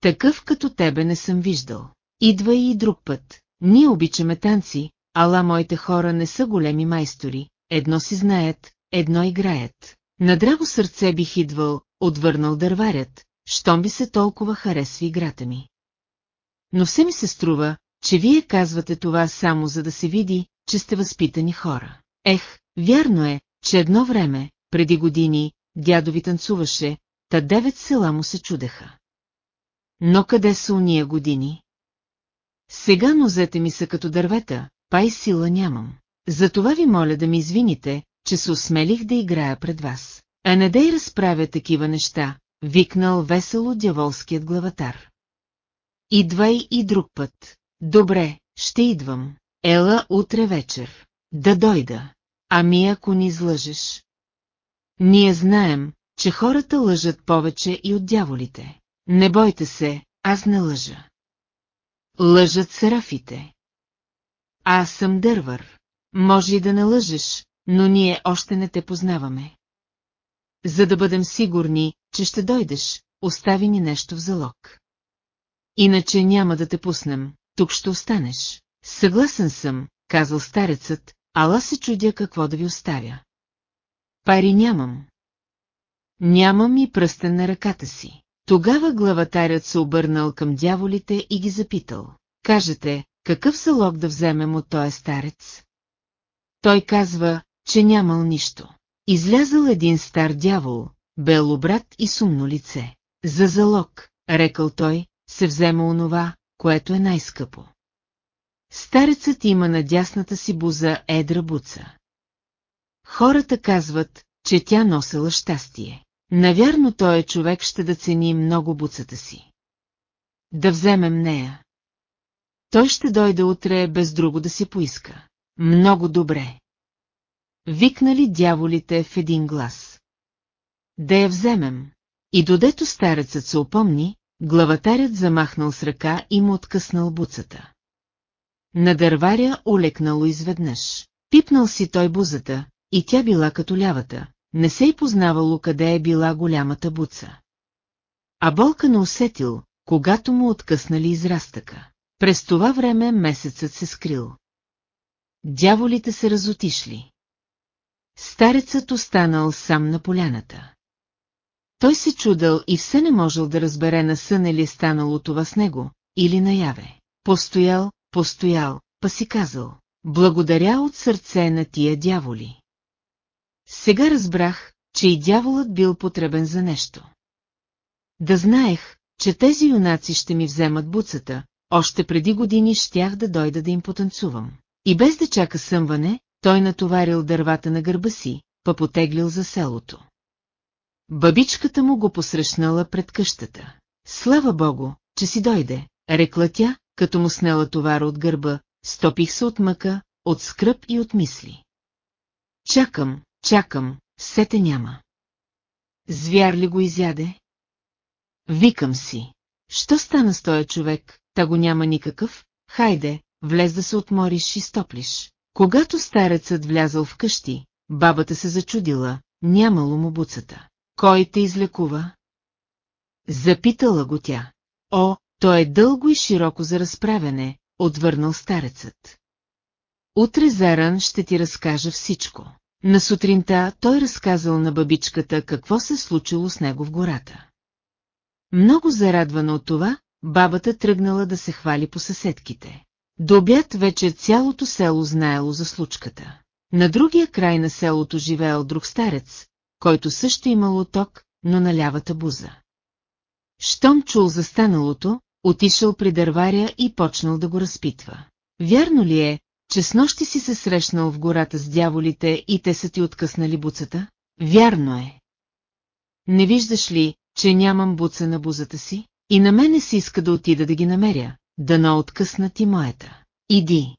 Такъв като тебе не съм виждал. Идва и друг път. Ние обичаме танци, ала моите хора не са големи майстори, едно си знаят, едно играят. На драго сърце бих идвал, отвърнал дърварят, щом би се толкова харесва играта ми. Но все ми се струва, че вие казвате това само за да се види, че сте възпитани хора. Ех, вярно е, че едно време, преди години, дядо ви танцуваше, та девет села му се чудеха. Но къде са уния години? Сега нозете ми са като дървета, пай сила нямам. Затова ви моля да ми извините, че се осмелих да играя пред вас. А не и разправя такива неща, викнал весело дяволският главатар. Идвай и друг път. Добре, ще идвам. Ела утре вечер. Да дойда. Ами ако ни излъжеш? Ние знаем, че хората лъжат повече и от дяволите. Не бойте се, аз не лъжа. Лъжат серафите. Аз съм дървър. Може и да не лъжеш, но ние още не те познаваме. За да бъдем сигурни, че ще дойдеш, остави ни нещо в залог. Иначе няма да те пуснем, тук ще останеш. Съгласен съм, казал старецът, ала се чудя какво да ви оставя. Пари нямам. Нямам и пръстен на ръката си. Тогава главатарят се обърнал към дяволите и ги запитал. Кажете, какъв залог да вземем от този старец? Той казва, че нямал нищо. Излязъл един стар дявол, белобрат и сумно лице. За залог, рекал той, се взема онова, което е най-скъпо. Старецът има на дясната си буза едра буца. Хората казват, че тя носела щастие. Навярно той е човек ще да цени много буцата си. Да вземем нея. Той ще дойде утре без друго да си поиска. Много добре. Викнали дяволите в един глас. Да я вземем. И додето старецът се опомни, главатарят замахнал с ръка и му откъснал буцата. На дърваря улекнало изведнъж. Пипнал си той бузата, и тя била като лявата, не се й познавало къде е била голямата буца. А болка не усетил, когато му откъснали израстъка. През това време месецът се скрил. Дяволите се разотишли. Старецът останал сам на поляната. Той се чудал и все не можел да разбере на сън ли е станало това с него, или наяве. Постоял, постоял, па си казал, благодаря от сърце на тия дяволи. Сега разбрах, че и дяволът бил потребен за нещо. Да знаех, че тези юнаци ще ми вземат буцата, още преди години щях да дойда да им потанцувам. И без да чака съмване, той натоварил дървата на гърба си, па потеглил за селото. Бабичката му го посрещнала пред къщата. Слава богу, че си дойде, рекла тя, като му снела товара от гърба, стопих се от мъка, от скръп и от мисли. Чакам, чакам, сете няма. Звяр ли го изяде? Викам си. Що стана с този човек, та го няма никакъв? Хайде, влез да се отмориш и стоплиш. Когато старецът влязъл в къщи, бабата се зачудила, нямало му буцата. Кой те излекува? Запитала го тя. О, то е дълго и широко за разправяне, отвърнал старецът. Утре заран ще ти разкажа всичко. На сутринта той разказал на бабичката какво се случило с него в гората. Много зарадвана от това, бабата тръгнала да се хвали по съседките. До обяд вече цялото село знаело за случката. На другия край на селото живеел друг старец, който също имал ток, но на лявата буза. Щом чул за станалото, отишъл при дърваря и почнал да го разпитва. Вярно ли е, че с нощи си се срещнал в гората с дяволите и те са ти откъснали буцата? Вярно е. Не виждаш ли, че нямам буца на бузата си? И на мене си иска да отида да ги намеря, да на откъснат моята. Иди.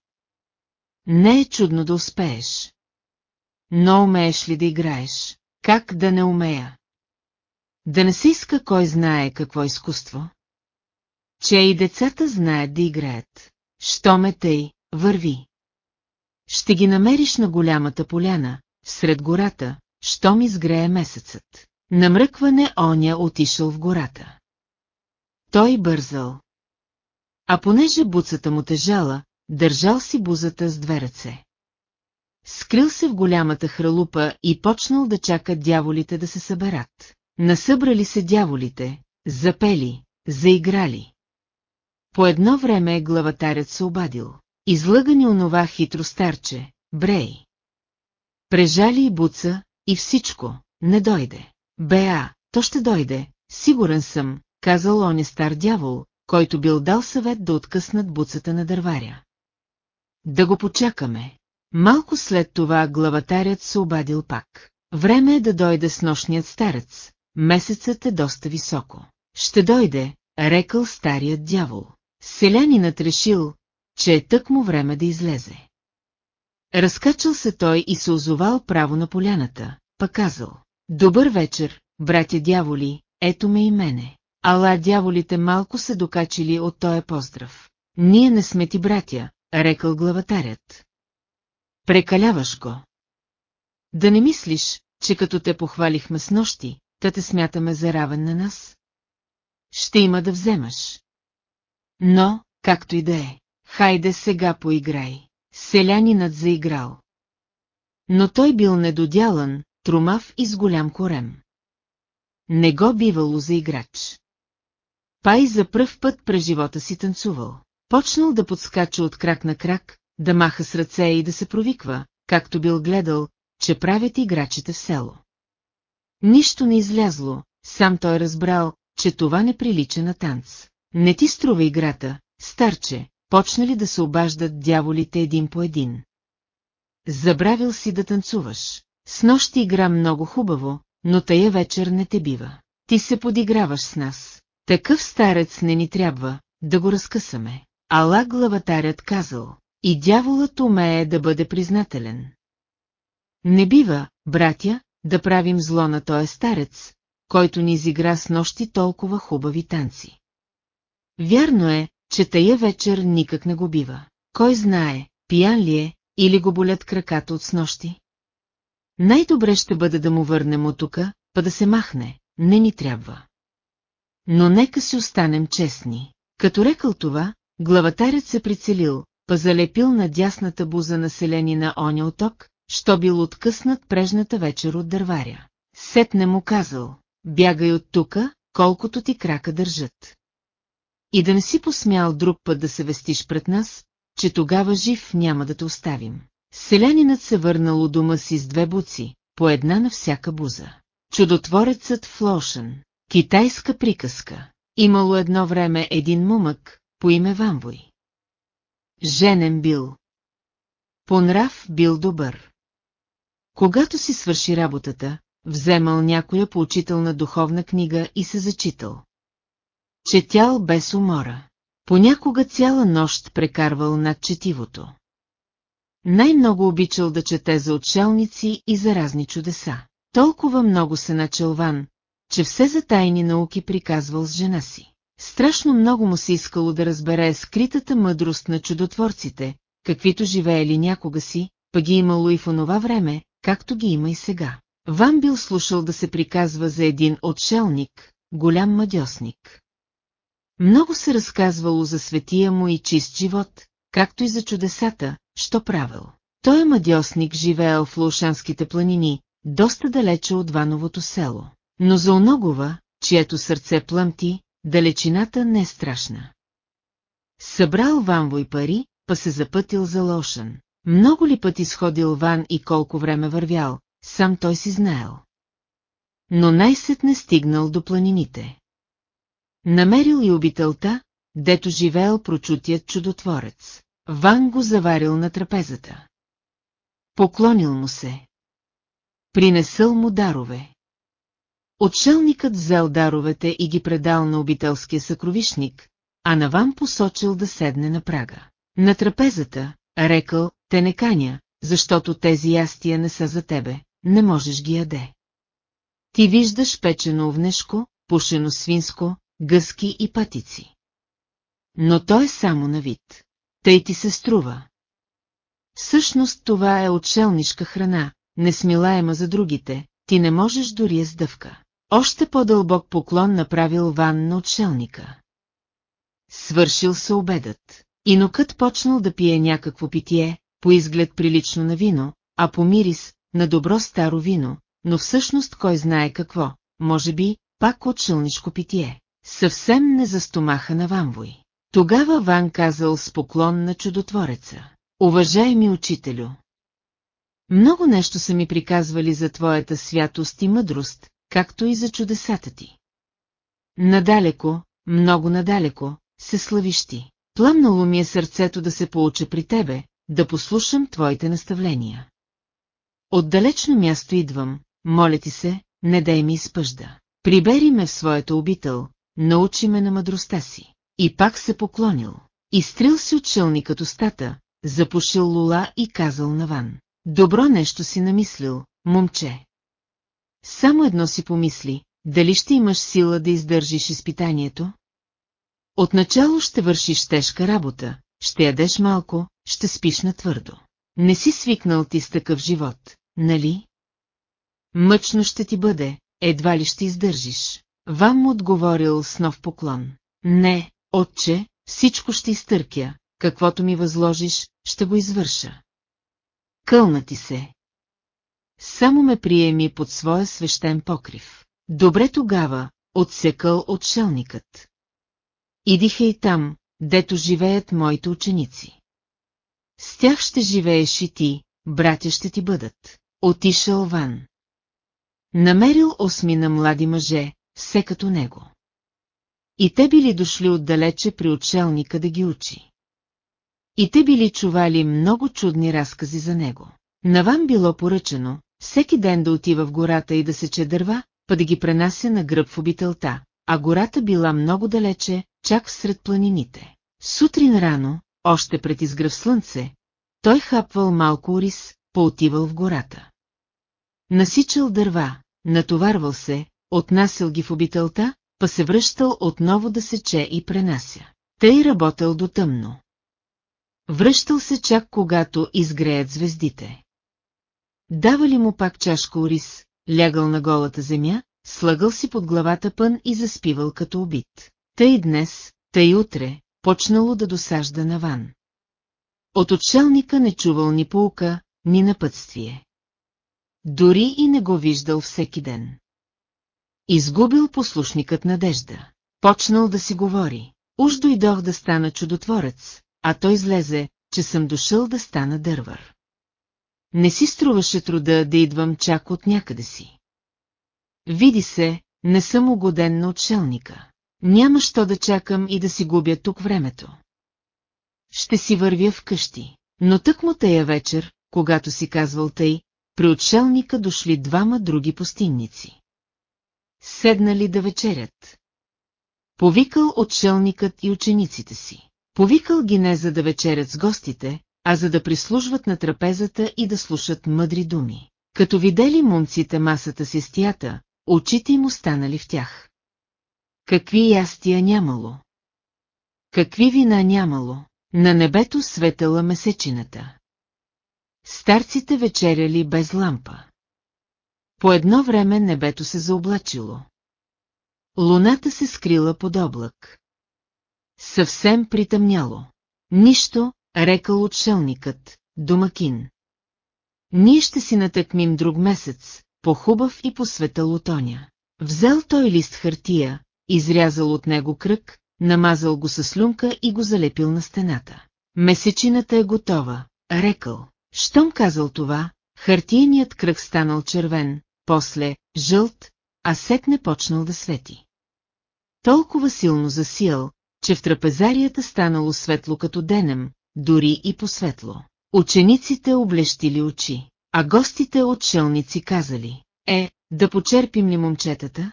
Не е чудно да успееш. Но умееш ли да играеш? Как да не умея? Да не се иска кой знае какво изкуство? Че и децата знаят да играят. Що ме тъй, върви. Ще ги намериш на голямата поляна, сред гората, що ми сгрее месецът. Намръкване оня отишъл в гората. Той бързал. А понеже буцата му тежала, държал си бузата с две ръце. Скрил се в голямата хралупа и почнал да чака дяволите да се съберат. Насъбрали се дяволите, запели, заиграли. По едно време главатарят се обадил. Излъгани онова хитро старче, Брей. Прежали и буца, и всичко, не дойде. Беа, то ще дойде, сигурен съм, казал оня стар дявол, който бил дал съвет да откъснат буцата на дърваря. Да го почакаме. Малко след това главатарят се обадил пак. Време е да дойде с нощният старец, месецът е доста високо. Ще дойде, рекал старият дявол. Селянинът решил, че е тъкмо време да излезе. Разкачал се той и се озовал право на поляната, пък казал. Добър вечер, братя дяволи, ето ме и мене. Ала дяволите малко се докачили от тоя поздрав. Ние не сме ти братя, рекал главатарят. Прекаляваш го. Да не мислиш, че като те похвалихме с нощи, та те смятаме за равен на нас? Ще има да вземаш. Но, както и да е, хайде сега поиграй. Селянинът заиграл. Но той бил недодялан, трумав и с голям корем. Не го бивало за играч. Пай за пръв път през живота си танцувал. Почнал да подскача от крак на крак, да маха с ръце и да се провиква, както бил гледал, че правят играчите в село. Нищо не излязло, сам той разбрал, че това не прилича на танц. Не ти струва играта, старче, почнали да се обаждат дяволите един по един. Забравил си да танцуваш. С нощи игра много хубаво, но тая вечер не те бива. Ти се подиграваш с нас. Такъв старец не ни трябва, да го разкъсаме. Ала главатарят казал, и дяволът умее да бъде признателен. Не бива, братя, да правим зло на този старец, който ни изигра с нощи толкова хубави танци. Вярно е, че тая вечер никак не го бива. Кой знае, пиян ли е, или го болят краката от снощи? Най-добре ще бъде да му върнем от тука, па да се махне, не ни трябва. Но нека си останем честни. Като рекал това, главатарят се прицелил, па залепил на дясната буза населени на оня оток, що бил откъснат прежната вечер от дърваря. Сетне му казал, бягай от тука, колкото ти крака държат. И да не си посмял друг път да се вестиш пред нас, че тогава жив няма да те оставим. Селянинът се върнал у дома си с две буци, по една на всяка буза. Чудотворецът в Лошен. Китайска приказка. Имало едно време един мумък, по име Вамвой. Женен бил. По нрав бил добър. Когато си свърши работата, вземал някоя поучителна духовна книга и се зачитал. Четял без умора. Понякога цяла нощ прекарвал над четивото. Най-много обичал да чете за отшелници и за разни чудеса. Толкова много се начал Ван, че все за тайни науки приказвал с жена си. Страшно много му се искало да разбере скритата мъдрост на чудотворците, каквито живеели някога си, па ги имало и в онова време, както ги има и сега. Ван бил слушал да се приказва за един отшелник, голям мадьосник. Много се разказвало за светия му и чист живот, както и за чудесата, що правил. Той мадьосник живеел в Лушанските планини, доста далече от Вановото село. Но за оногова, чието сърце плъмти, далечината не е страшна. Събрал Ванвой пари, па се запътил за Лошан. Много ли пъти сходил Ван и колко време вървял, сам той си знаел. Но най-сетне стигнал до планините. Намерил и обителта, дето живеел прочутият чудотворец. Ван го заварил на трапезата. Поклонил му се. Принесъл му дарове. Отшелникът взел даровете и ги предал на обителския съкровишник, а навам посочил да седне на прага. На трапезата, рекал, те не каня, защото тези ястия не са за тебе, не можеш ги яде. Ти виждаш печено овнешко, пушено свинско, гъски и патици. Но то е само на вид. Тъй ти се струва. Всъщност това е отшелнишка храна, несмилаема за другите, ти не можеш дори е сдъвка. Още по-дълбок поклон направил Ван на отшелника. Свършил се обедът. Инокът почнал да пие някакво питие, по изглед прилично на вино, а по мирис на добро старо вино, но всъщност кой знае какво, може би, пак от шълничко питие. Съвсем не за стомаха на Ванвой. Тогава Ван казал с поклон на чудотвореца. Уважаеми учителю! Много нещо са ми приказвали за твоята святост и мъдрост, както и за чудесата ти. Надалеко, много надалеко, се славиш ти. Пламнало ми е сърцето да се получа при тебе, да послушам твоите наставления. Отдалечно място идвам, моля ти се, не дай ми изпъжда. Прибери ме в своята обител, научи ме на мъдростта си. И пак се поклонил. Изтрил си от като стата, запушил лула и казал наван. Добро нещо си намислил, момче. Само едно си помисли, дали ще имаш сила да издържиш изпитанието? Отначало ще вършиш тежка работа, ще ядеш малко, ще спиш на твърдо. Не си свикнал ти с такъв живот, нали? Мъчно ще ти бъде, едва ли ще издържиш. Вам му отговорил с нов поклон. Не, отче, всичко ще изтъркя, каквото ми възложиш, ще го извърша. Кълна ти се. Само ме приеми под своя свещен покрив. Добре тогава, отсекал отшелникът. Идиха и там, дето живеят моите ученици. С тях ще живееш и ти, братя ще ти бъдат. Отишъл Ван. Намерил осмина млади мъже, все като него. И те били дошли отдалече при отшелника да ги учи. И те били чували много чудни разкази за него. Навам било поръчено, всеки ден да отива в гората и да сече дърва, па да ги пренася на гръб в обителта, а гората била много далече, чак сред планините. Сутрин рано, още пред изгръв слънце, той хапвал малко ориз, поотивал в гората. Насичал дърва, натоварвал се, отнасял ги в обителта, па се връщал отново да сече и пренася. Тъй работел до тъмно. Връщал се чак когато изгреят звездите. Давали му пак чашка ориз, лягал на голата земя, слагал си под главата пън и заспивал като убит. Тъй днес, тъй утре, почнало да досажда наван. От отшелника не чувал ни полка, ни напътствие. Дори и не го виждал всеки ден. Изгубил послушникът надежда. Почнал да си говори. Уж дойдох да стана чудотворец, а той излезе, че съм дошъл да стана дървър. Не си струваше труда да идвам чак от някъде си. Види се, не съм угоден на отшелника. Няма що да чакам и да си губя тук времето. Ще си вървя вкъщи. Но тък му тая вечер, когато си казвал тъй, при отшелника дошли двама други постинници. Седнали да вечерят. Повикал отшелникът и учениците си. Повикал ги не за да вечерят с гостите, а за да прислужват на трапезата и да слушат мъдри думи. Като видели момците масата с тията, очите им останали в тях. Какви ястия нямало? Какви вина нямало? На небето светела месечината. Старците вечеряли без лампа. По едно време небето се заоблачило. Луната се скрила под облак. Съвсем притъмняло. Нищо, рекал отшелникът, домакин. Ние ще си натъкмим друг месец, по-хубав и посветъл от оня. Взел той лист хартия, изрязал от него кръг, намазал го със слюнка и го залепил на стената. Месечината е готова, рекал. Щом казал това, хартиеният кръг станал червен, после жълт, а сетне почнал да свети. Толкова силно засиял, че в трапезарията станало светло като денем, дори и посветло. Учениците облещили очи, а гостите от шелници казали, Е, да почерпим ли момчетата?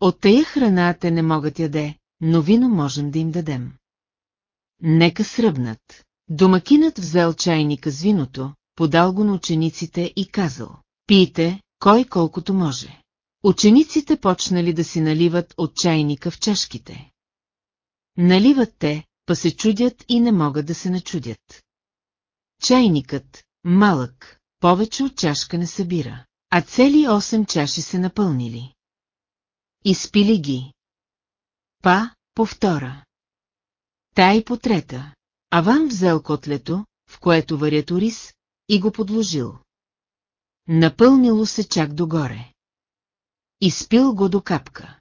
От тая храна те не могат яде, но вино можем да им дадем. Нека сръбнат. Домакинът взел чайника с виното, подал го на учениците и казал, пийте, кой колкото може. Учениците почнали да си наливат от чайника в чашките. Наливат те, па се чудят и не могат да се начудят. Чайникът, малък, повече от чашка не събира, а цели 8 чаши се напълнили. Изпили ги. Па, по втора. Та и по трета. Аван взел котлето, в което варят ориз, и го подложил. Напълнило се чак догоре. Изпил го до капка.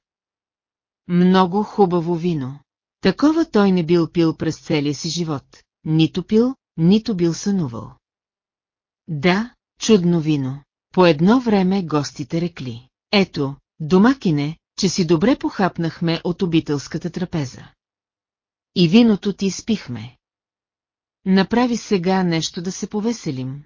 Много хубаво вино. Такова той не бил пил през целия си живот. Нито пил, нито бил сънувал. Да, чудно вино. По едно време гостите рекли. Ето, домакине, че си добре похапнахме от обителската трапеза. И виното ти спихме. Направи сега нещо да се повеселим.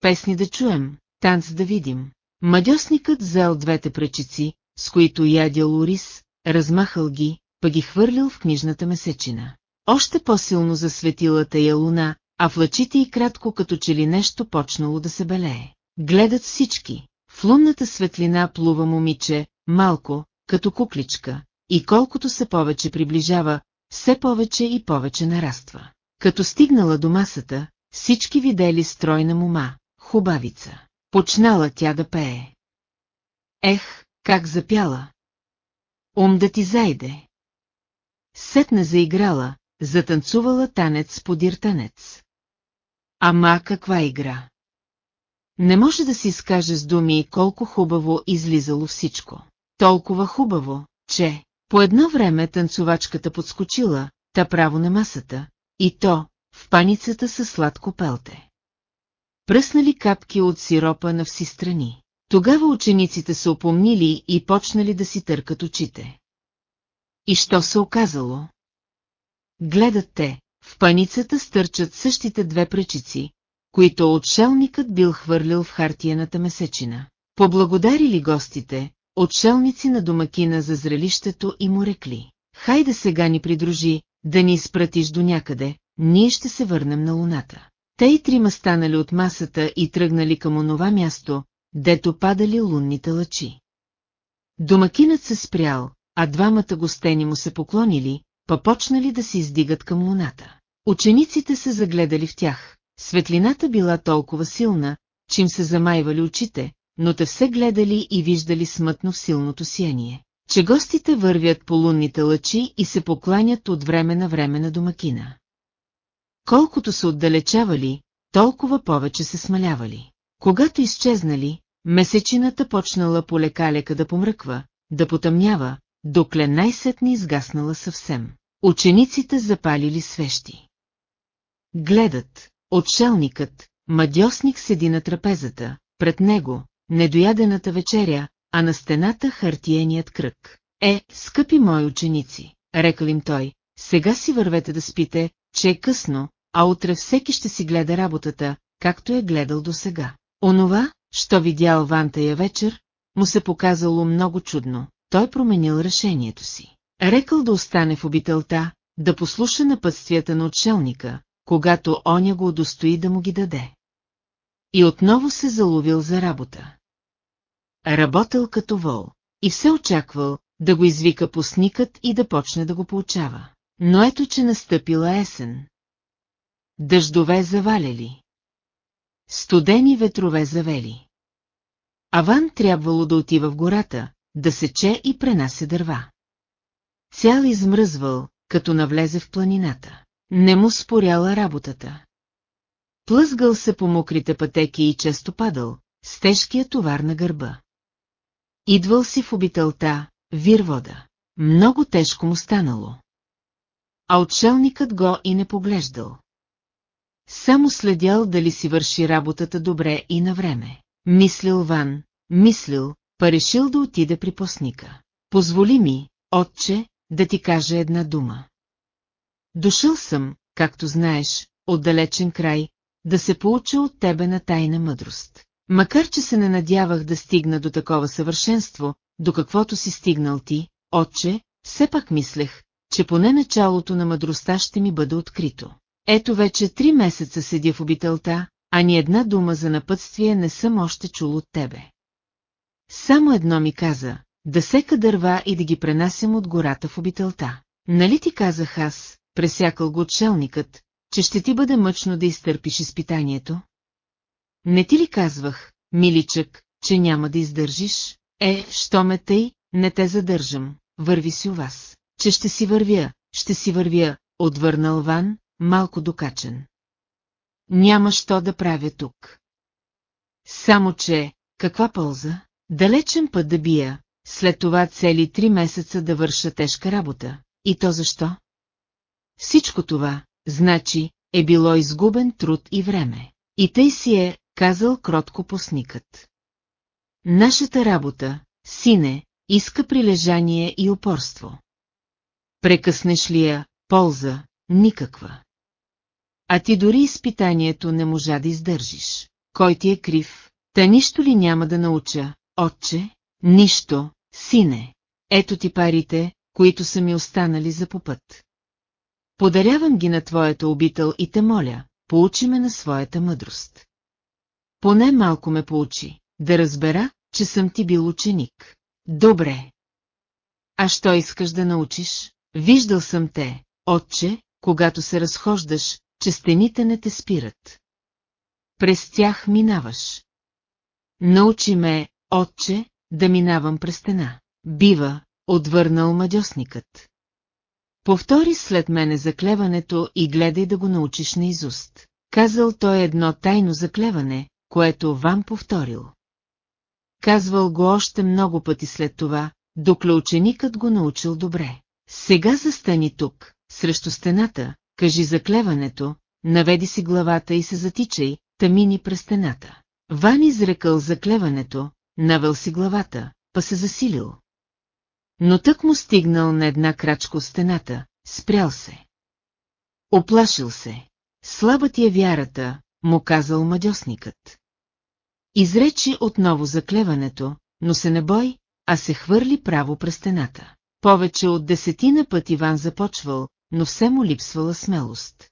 Песни да чуем, танц да видим. Мадьосникът взел двете пречици, с които ядял Лорис, размахал ги, па ги хвърлил в книжната месечина. Още по-силно засветила тая луна, а в лъчите и кратко като че ли нещо почнало да се белее. Гледат всички. В лунната светлина плува момиче, малко, като кукличка, и колкото се повече приближава, все повече и повече нараства. Като стигнала до масата, всички видели стройна мума, хубавица. Почнала тя да пее. Ех, как запяла! Ум да ти зайде! Сетне заиграла, затанцувала танец подир танец. Ама каква игра! Не може да си изкаже с думи колко хубаво излизало всичко. Толкова хубаво, че по едно време танцувачката подскочила, та право на масата, и то, в паницата със сладко пелте. Пръснали капки от сиропа на вси страни. Тогава учениците се опомнили и почнали да си търкат очите. И що се оказало? Гледат те, в паницата стърчат същите две пречици, които отшелникът бил хвърлил в хартияната месечина. Поблагодарили гостите, отшелници на домакина за зрелището и му рекли. Хайде сега ни придружи, да ни изпратиш до някъде, ние ще се върнем на луната. Те и трима станали от масата и тръгнали към онова място, дето падали лунните лъчи. Домакинът се спрял, а двамата гостени му се поклонили, па почнали да се издигат към луната. Учениците се загледали в тях, светлината била толкова силна, че им се замайвали очите, но те все гледали и виждали смътно в силното сияние, че гостите вървят по лунните лъчи и се покланят от време на време на домакина. Колкото се отдалечавали, толкова повече се смалявали. Когато изчезнали, месечината почнала полека-лека да помръква, да потъмнява, докле най-сетне изгаснала съвсем. Учениците запалили свещи. Гледат, отшелникът, мадьосник седи на трапезата, пред него, недоядената вечеря, а на стената хартиеният кръг. Е, скъпи мои ученици, рекал им той, сега си вървете да спите, че е късно, а утре всеки ще си гледа работата, както е гледал досега. Онова, що видял Вантая вечер, му се показало много чудно, той променил решението си. Рекал да остане в обителта, да послуша напътствията на отшелника, когато оня го удостои да му ги даде. И отново се заловил за работа. Работил като вол. И все очаквал да го извика посникът и да почне да го получава. Но ето, че настъпила есен. Дъждове заваляли. Студени ветрове завели. Аван трябвало да отива в гората, да сече и пренася дърва. Цял измръзвал, като навлезе в планината. Не му споряла работата. Плъзгал се по мокрите пътеки и често падал, с тежкия товар на гърба. Идвал си в обителта, вир вода. Много тежко му станало. А отшелникът го и не поглеждал. Само следял дали си върши работата добре и на време. Мислил Ван, мислил, па решил да отиде при посника. Позволи ми, отче, да ти кажа една дума. Дошъл съм, както знаеш, от далечен край, да се получа от тебе на тайна мъдрост. Макар че се не надявах да стигна до такова съвършенство, до каквото си стигнал ти, отче, все пак мислех, че поне началото на мъдростта ще ми бъде открито. Ето вече три месеца седя в обителта, а ни една дума за напътствие не съм още чул от тебе. Само едно ми каза, да сека дърва и да ги пренасям от гората в обителта. Нали ти казах аз, пресякал го отшелникът, че ще ти бъде мъчно да изтърпиш изпитанието? Не ти ли казвах, миличък, че няма да издържиш? Е, що ме тъй, не те задържам, върви си у вас. Че ще си вървя, ще си вървя, отвърнал Ван, малко докачен. Няма що да правя тук. Само че, каква полза? Далечен път да бия, след това цели три месеца да върша тежка работа. И то защо? Всичко това, значи, е било изгубен труд и време. И тъй си е, казал кротко посникът. Нашата работа, сине, иска прилежание и упорство. Прекъснеш ли я, полза, никаква. А ти дори изпитанието не можа да издържиш. Кой ти е крив, та нищо ли няма да науча, отче? Нищо, сине. Ето ти парите, които са ми останали за попът. Подарявам ги на твоята обител и те моля, поучи ме на своята мъдрост. Поне малко ме поучи, да разбера, че съм ти бил ученик. Добре. А що искаш да научиш? Виждал съм те, отче, когато се разхождаш, че стените не те спират. През тях минаваш. Научи ме, отче, да минавам през стена. Бива, отвърнал мадьосникът. Повтори след мене заклеването и гледай да го научиш наизуст. Казал той едно тайно заклеване, което вам повторил. Казвал го още много пъти след това, докле ученикът го научил добре. Сега застани тук, срещу стената, кажи заклеването, наведи си главата и се затичай, тамини през стената. Ван изрекал заклеването, навел си главата, па се засилил. Но тък му стигнал на една крачка от стената, спрял се. Оплашил се. Слаба ти е вярата, му казал мадьосникът. Изречи отново заклеването, но се не бой, а се хвърли право през стената. Повече от десетина пъти Иван започвал, но все му липсвала смелост.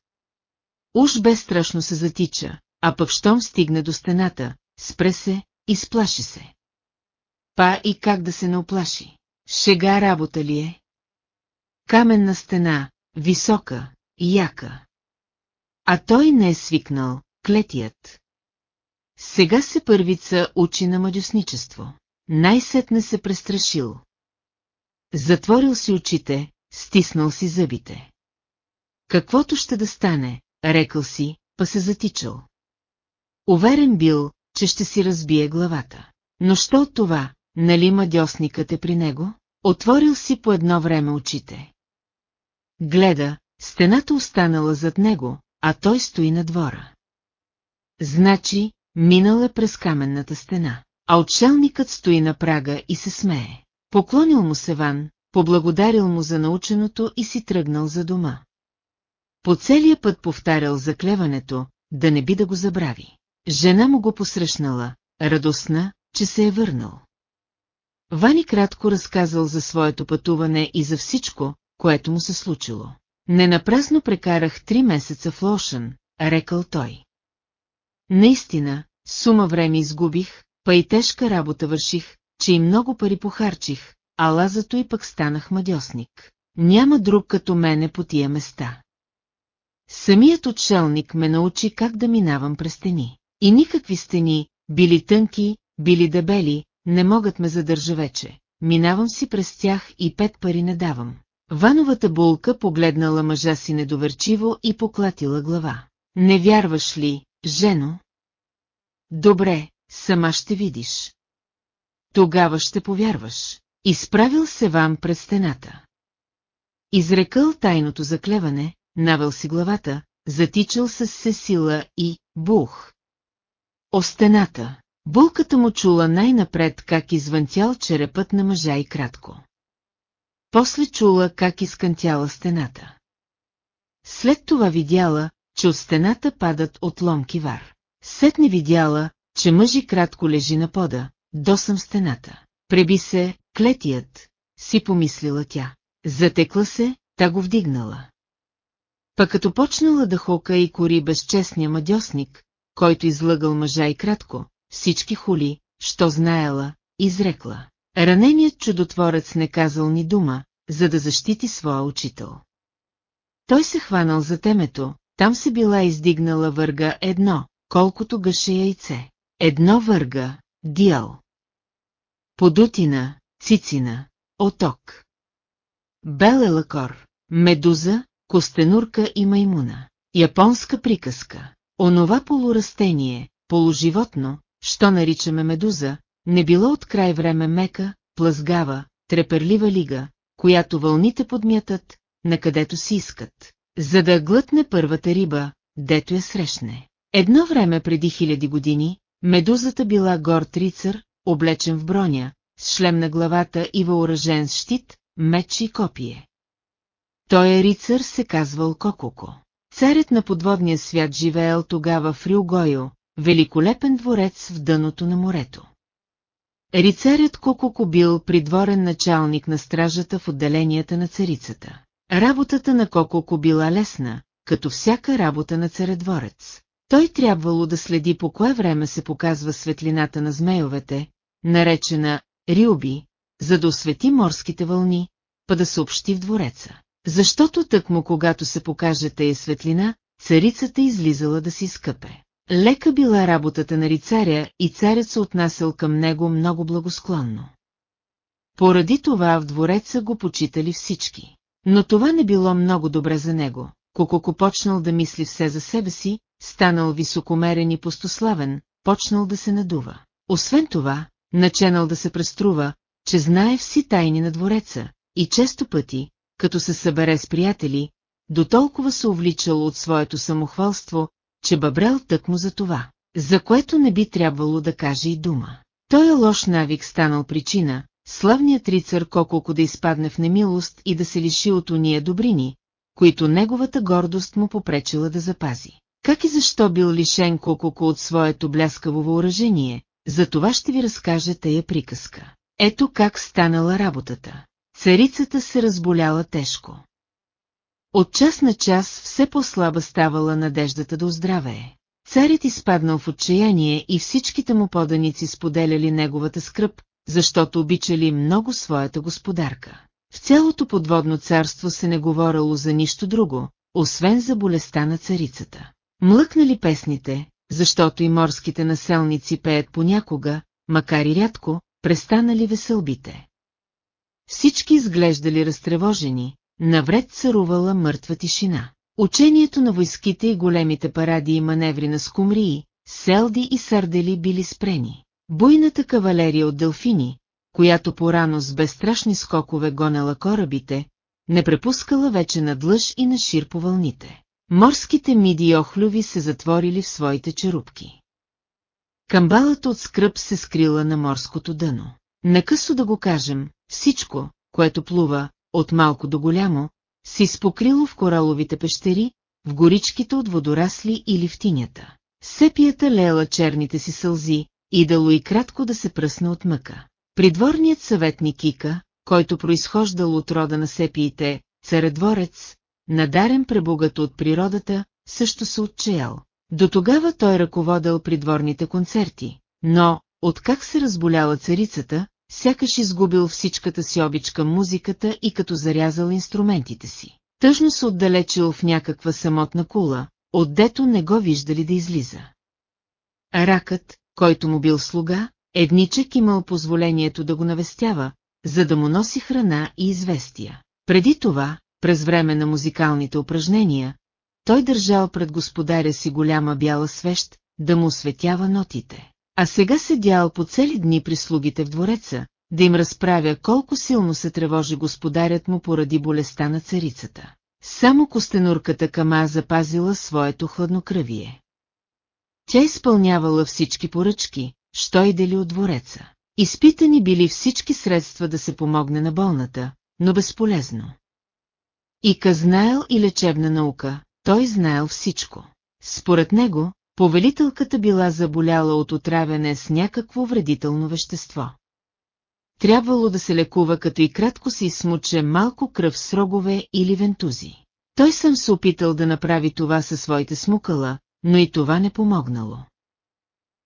Уж безстрашно се затича, а пък щом стигне до стената, спре се, изплаши се. Па и как да се не оплаши? Шега работа ли е? Каменна стена, висока, яка. А той не е свикнал, клетият. Сега се първица учи на мадюсничество. Най-сетне се престрашил. Затворил си очите, стиснал си зъбите. Каквото ще да стане, рекал си, па се затичал. Уверен бил, че ще си разбие главата. Но що от това, нали мадьосникът е при него? Отворил си по едно време очите. Гледа, стената останала зад него, а той стои на двора. Значи, минал е през каменната стена, а отшелникът стои на прага и се смее. Поклонил му се Ван, поблагодарил му за наученото и си тръгнал за дома. По целия път повтарял заклеването, да не би да го забрави. Жена му го посрещнала, радостна, че се е върнал. Вани кратко разказал за своето пътуване и за всичко, което му се случило. Ненапразно прекарах три месеца в Лошън, рекал той. Наистина, сума време изгубих, па и тежка работа върших, че и много пари похарчих, ала зато и пък станах мадьосник. Няма друг като мене по тия места. Самият отшелник ме научи как да минавам през стени. И никакви стени, били тънки, били дебели, не могат ме задържа вече. Минавам си през тях и пет пари не давам. Вановата булка погледнала мъжа си недоверчиво и поклатила глава. Не вярваш ли, жено? Добре, сама ще видиш. Тогава ще повярваш. Изправил се вам пред стената. Изрекал тайното заклеване, навел си главата, затичал с се сила и бух. О стената, булката му чула най-напред как извънтял черепът на мъжа и кратко. После чула как изкантяла стената. След това видяла, че от стената падат отломки вар. Сетне видяла, че мъжи кратко лежи на пода, досъм стената. Преби се, клетият, си помислила тя. Затекла се, та го вдигнала. Пък като почнала да хока и кори безчестния мадьосник, който излъгал мъжа и кратко, всички хули, що знаела, изрекла. Раненият чудотворец не казал ни дума, за да защити своя учител. Той се хванал за темето, там се била издигнала върга едно, колкото гъше яйце. Едно върга, диал. Подутина, цицина, оток. Беле лакор, медуза, костенурка и маймуна. Японска приказка. Онова полурастение, полуживотно, що наричаме медуза, не било от край време мека, плъзгава, треперлива лига, която вълните подмятат, накъдето си искат, за да глътне първата риба, дето я срещне. Едно време преди хиляди години, медузата била горд рицар, облечен в броня, с шлем на главата и въоръжен с щит, меч и копие. Той е рицар се казвал Кококо. Царят на подводния свят живеел тогава в Рюгойо, великолепен дворец в дъното на морето. Рицарят Кококо бил придворен началник на стражата в отделенията на царицата. Работата на Кококо била лесна, като всяка работа на царедворец. Той трябвало да следи по кое време се показва светлината на змейовете, наречена Риоби, за да освети морските вълни, па да съобщи в двореца. Защото тъкмо когато се покаже тая светлина, царицата излизала да си скъпе. Лека била работата на рицаря и царят се отнасял към него много благосклонно. Поради това в двореца го почитали всички. Но това не било много добре за него. Кококо почнал да мисли все за себе си, станал високомерен и постославен, почнал да се надува. Освен това, наченал да се преструва, че знае вси тайни на двореца, и често пъти, като се събере с приятели, до толкова се увличал от своето самохвалство, че бъбрел тъкмо за това, за което не би трябвало да каже и дума. Той е лош навик станал причина, славният рицар Коколко да изпадне в немилост и да се лиши от уния добрини, които неговата гордост му попречила да запази. Как и защо бил лишен Кококо от своето бляскаво въоръжение, за това ще ви разкажа тая приказка. Ето как станала работата. Царицата се разболяла тежко. От час на час все по-слаба ставала надеждата да оздравее. Царят изпаднал в отчаяние и всичките му поданици споделяли неговата скръп, защото обичали много своята господарка. В цялото подводно царство се не говорило за нищо друго, освен за болестта на царицата. Млъкнали песните, защото и морските населници пеят понякога, макар и рядко, престанали веселбите. Всички изглеждали разтревожени, навред царувала мъртва тишина. Учението на войските и големите паради и маневри на скумрии, селди и сардели били спрени. Буйната кавалерия от Делфини, която порано с безстрашни скокове гонела корабите, не препускала вече на длъж и на шир по вълните. Морските миди и охлюви се затворили в своите черупки. Камбалата от скръп се скрила на морското дъно. Накъсо да го кажем, всичко, което плува, от малко до голямо, си спокрило в кораловите пещери, в горичките от водорасли или в тинята. Сепията леела черните си сълзи, идало и кратко да се пръсне от мъка. Придворният съветник Кика, който произхождал от рода на сепиите, царедворец, надарен пребогато от природата, също се отчаял. До тогава той ръководел придворните концерти, но, откак се разболяла царицата, сякаш изгубил всичката си обич към музиката и като зарязал инструментите си. Тъжно се отдалечил в някаква самотна кула, отдето не го виждали да излиза. Ракът, който му бил слуга, едничък имал позволението да го навестява, за да му носи храна и известия. Преди това, през време на музикалните упражнения, той държал пред господаря си голяма бяла свещ, да му осветява нотите. А сега седял по цели дни при слугите в двореца, да им разправя колко силно се тревожи господарят му поради болестта на царицата. Само костенурката Кама запазила своето хладнокръвие. Тя изпълнявала всички поръчки, що и дели от двореца. Изпитани били всички средства да се помогне на болната, но безполезно. И казнаел и лечебна наука, той знаел всичко. Според него, Повелителката била заболяла от отравяне с някакво вредително вещество. Трябвало да се лекува, като и кратко се изсмуче малко кръв с рогове или вентузи. Той съм се опитал да направи това със своите смукала, но и това не помогнало.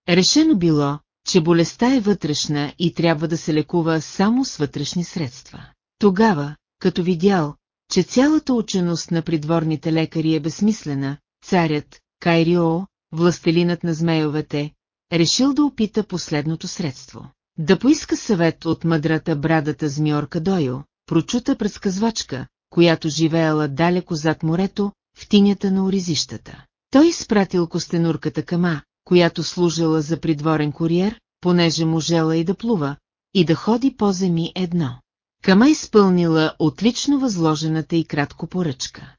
Решено било, че болестта е вътрешна и трябва да се лекува само с вътрешни средства. Тогава, като видял, че цялата ученост на придворните лекари е безсмислена, царят, Кайрио, властелинът на змейовете, решил да опита последното средство. Да поиска съвет от мъдрата брадата змиорка Дойо, прочута предсказвачка, която живеела далеко зад морето, в тинята на оризищата. Той изпратил костенурката Кама, която служила за придворен куриер, понеже можела и да плува, и да ходи по земи едно. Кама изпълнила отлично възложената и кратко поръчка.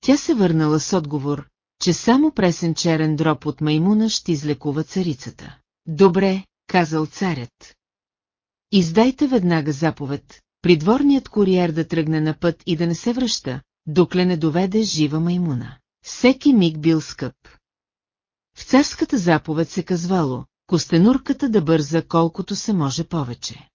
Тя се върнала с отговор, че само пресен черен дроп от маймуна ще излекува царицата. Добре, казал царят. Издайте веднага заповед, придворният куриер да тръгне на път и да не се връща, докле не доведе жива маймуна. Всеки миг бил скъп. В царската заповед се казвало, костенурката да бърза колкото се може повече.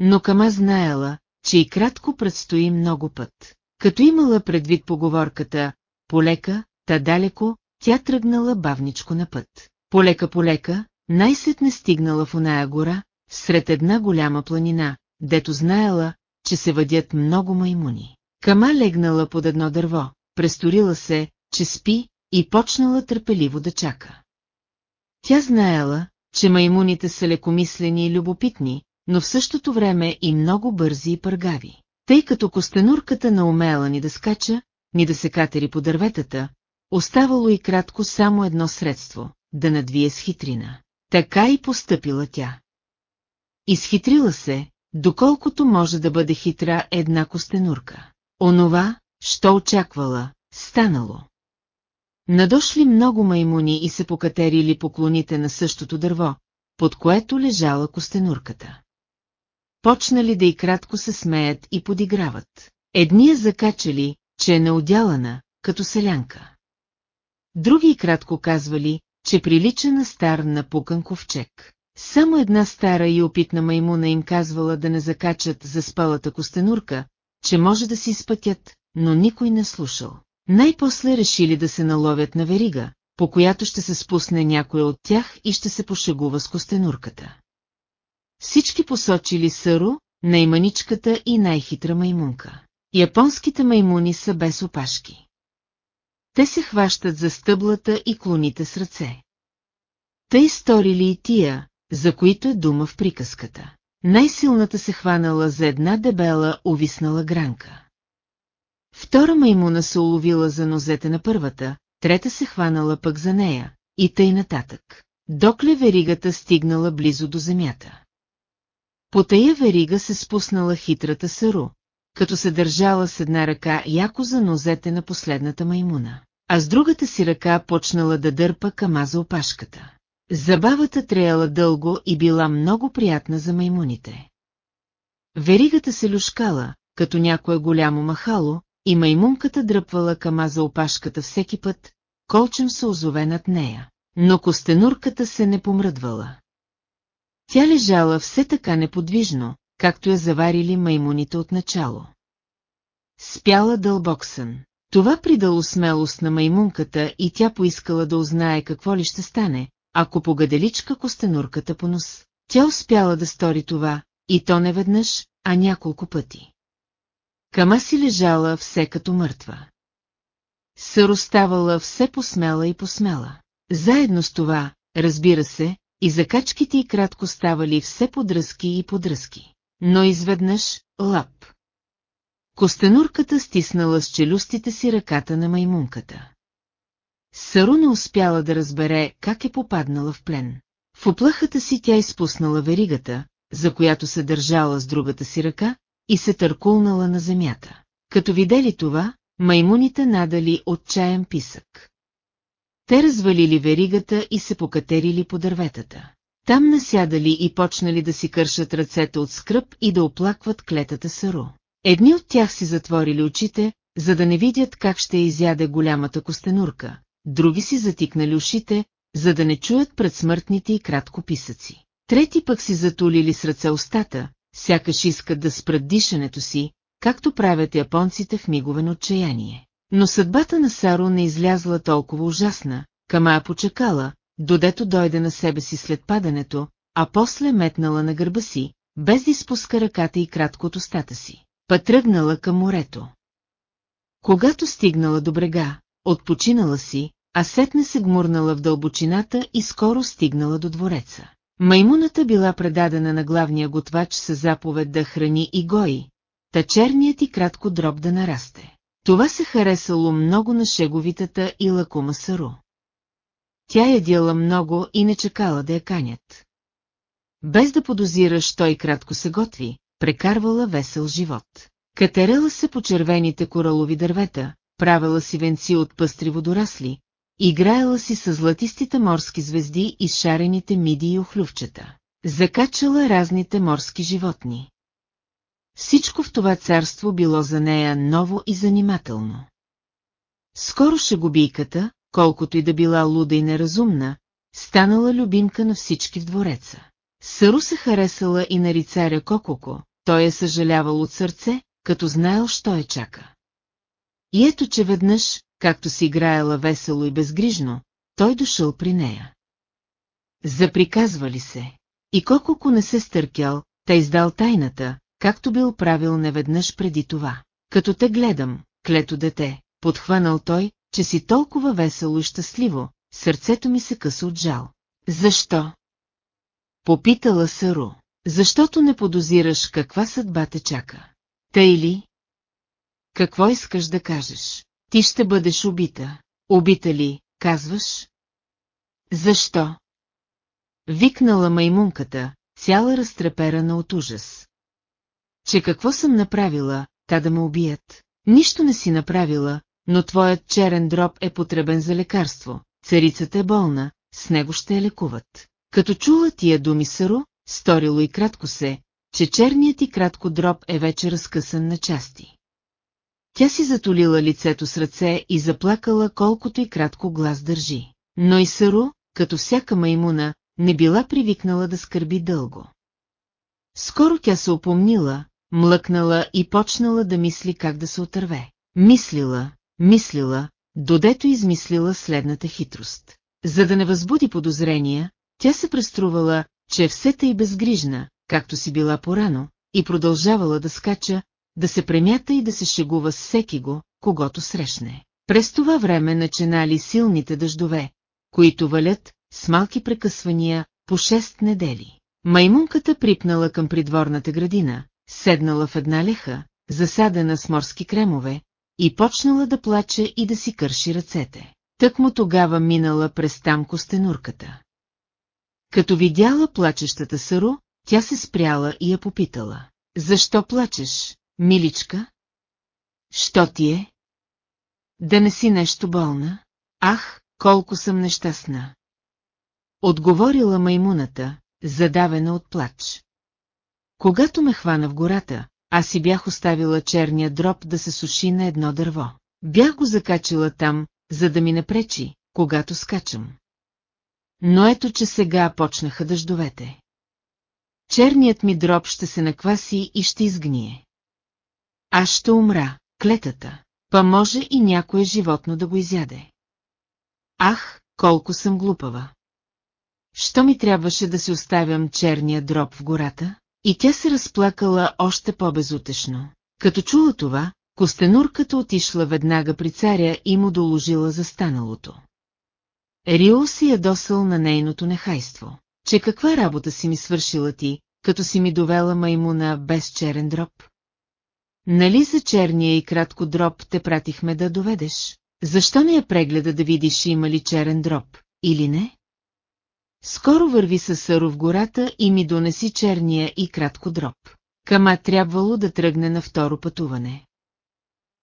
Но Кама знаела, че и кратко предстои много път. Като имала предвид поговорката «полека, та далеко», тя тръгнала бавничко на път. Полека-полека, най-сетне стигнала в оная гора, сред една голяма планина, дето знаела, че се въдят много маймуни. Кама легнала под едно дърво, престорила се, че спи и почнала търпеливо да чака. Тя знаела, че маймуните са лекомислени и любопитни, но в същото време и много бързи и пъргави. Тъй като костенурката на умела ни да скача, ни да се катери по дърветата, оставало и кратко само едно средство – да надвие с хитрина. Така и постъпила тя. Изхитрила се, доколкото може да бъде хитра една костенурка. Онова, що очаквала, станало. Надошли много маймуни и се покатерили поклоните на същото дърво, под което лежала костенурката. Почнали да и кратко се смеят и подиграват. Едни я закачали, че е неодялана, като селянка. Други и кратко казвали, че прилича на стар напукан ковчег. Само една стара и опитна маймуна им казвала да не закачат за спалата костенурка, че може да си изпътят, но никой не слушал. Най-после решили да се наловят на верига, по която ще се спусне някой от тях и ще се пошегува с костенурката. Всички посочили Съру, найманичката и най-хитра маймунка. Японските маймуни са без опашки. Те се хващат за стъблата и клоните с ръце. Тъй сторили и тия, за които е дума в приказката. Най-силната се хванала за една дебела, увиснала гранка. Втора маймуна се уловила за нозете на първата, трета се хванала пък за нея, и тъй нататък. Докле веригата стигнала близо до земята. По тая верига се спуснала хитрата Сару, като се държала с една ръка яко за нозете на последната маймуна, а с другата си ръка почнала да дърпа кама за опашката. Забавата треяла дълго и била много приятна за маймуните. Веригата се люшкала, като някое голямо махало, и маймунката дръпвала кама за опашката всеки път, колчем се озове над нея. Но костенурката се не помръдвала. Тя лежала все така неподвижно, както я заварили маймуните от начало. Спяла дълбок сън. Това придало смелост на маймунката и тя поискала да узнае какво ли ще стане, ако погаделичка костенурката по нос. Тя успяла да стори това, и то не веднъж, а няколко пъти. Кама си лежала все като мъртва. Съроставала все посмела и посмела. Заедно с това, разбира се, и закачките и кратко ставали все подръзки и подръзки. Но изведнъж – лап. Костенурката стиснала с челюстите си ръката на маймунката. Сару не успяла да разбере как е попаднала в плен. В оплахата си тя изпуснала веригата, за която се държала с другата си ръка, и се търкулнала на земята. Като видели това, маймуните надали отчаян писък. Те развалили веригата и се покатерили по дърветата. Там насядали и почнали да си кършат ръцете от скръп и да оплакват клетата Сару. Едни от тях си затворили очите, за да не видят как ще изяде голямата костенурка, други си затикнали ушите, за да не чуят предсмъртните и кратко писъци. Трети пък си затулили с ръце устата, сякаш искат да спрат дишането си, както правят японците в мигове на отчаяние. Но съдбата на Саро не излязла толкова ужасна, Камая почекала, додето дойде на себе си след падането, а после метнала на гърба си, без да изпуска ръката и кратко от устата си. Пътръгнала към морето. Когато стигнала до брега, отпочинала си, а сетне се гмурнала в дълбочината и скоро стигнала до двореца. Маймуната била предадена на главния готвач с заповед да храни и гои, та черният и кратко дроб да нарасте. Това се харесало много на шеговитата и лакума Сару. Тя ядяла много и не чекала да я канят. Без да подозираш, той кратко се готви, прекарвала весел живот. Катерела се по червените коралови дървета, правила си венци от пъстри водорасли, играела си с златистите морски звезди и шарените миди и охлювчета. Закачала разните морски животни. Всичко в това царство било за нея ново и занимателно. Скоро шегобийката, колкото и да била луда и неразумна, станала любимка на всички в двореца. Сару се харесала и на рицаря Кококо, той е съжалявал от сърце, като знаел, що е чака. И ето, че веднъж, както си играела весело и безгрижно, той дошъл при нея. Заприказвали се. И Кококо не се стъркял, та издал тайната, както бил правил неведнъж преди това. Като те гледам, клето дете, подхванал той, че си толкова весело и щастливо, сърцето ми се къса от жал. Защо? Попитала Сару. Защото не подозираш каква съдба те чака. Тъй ли? Какво искаш да кажеш? Ти ще бъдеш убита. Убита ли, казваш? Защо? Викнала маймунката, цяла разтреперана от ужас. Че какво съм направила, та да ме убият? Нищо не си направила, но твоят черен дроб е потребен за лекарство. Царицата е болна, с него ще я лекуват. Като чула тия думи Саро, сторило и кратко се, че черният и кратко дроб е вече разкъсан на части. Тя си затолила лицето с ръце и заплакала колкото и кратко глас държи. Но и Саро, като всяка маймуна, не била привикнала да скърби дълго. Скоро тя се опомнила, млъкнала и почнала да мисли как да се отърве. Мислила, мислила, додето измислила следната хитрост. За да не възбуди подозрения, тя се преструвала, че е всета и безгрижна, както си била порано, и продължавала да скача, да се премята и да се шегува с всеки го, когато срещне. През това време начинали силните дъждове, които валят, с малки прекъсвания, по шест недели. Маймунката припнала към придворната градина, седнала в една леха, засадена с морски кремове, и почнала да плаче и да си кърши ръцете. Тък му тогава минала през там костенурката. Като видяла плачещата Саро, тя се спряла и я попитала. Защо плачеш, миличка? Що ти е? Да не си нещо болна? Ах, колко съм нещастна! Отговорила маймуната, задавена от плач. Когато ме хвана в гората, аз си бях оставила черния дроб да се суши на едно дърво. Бях го закачила там, за да ми не пречи, когато скачам. Но ето, че сега почнаха дъждовете. Черният ми дроб ще се накваси и ще изгние. Аз ще умра, клетата, па може и някое животно да го изяде. Ах, колко съм глупава. Що ми трябваше да си оставям черния дроб в гората? И тя се разплакала още по-безутешно. Като чула това, костенурката отишла веднага при царя и му доложила за станалото. Рио си ядосал на нейното нехайство, че каква работа си ми свършила ти, като си ми довела маймуна без черен дроб? Нали за черния и кратко дроб те пратихме да доведеш? Защо не я прегледа да видиш има ли черен дроб, или не? Скоро върви със Саро в гората и ми донеси черния и кратко дроб. Кама трябвало да тръгне на второ пътуване.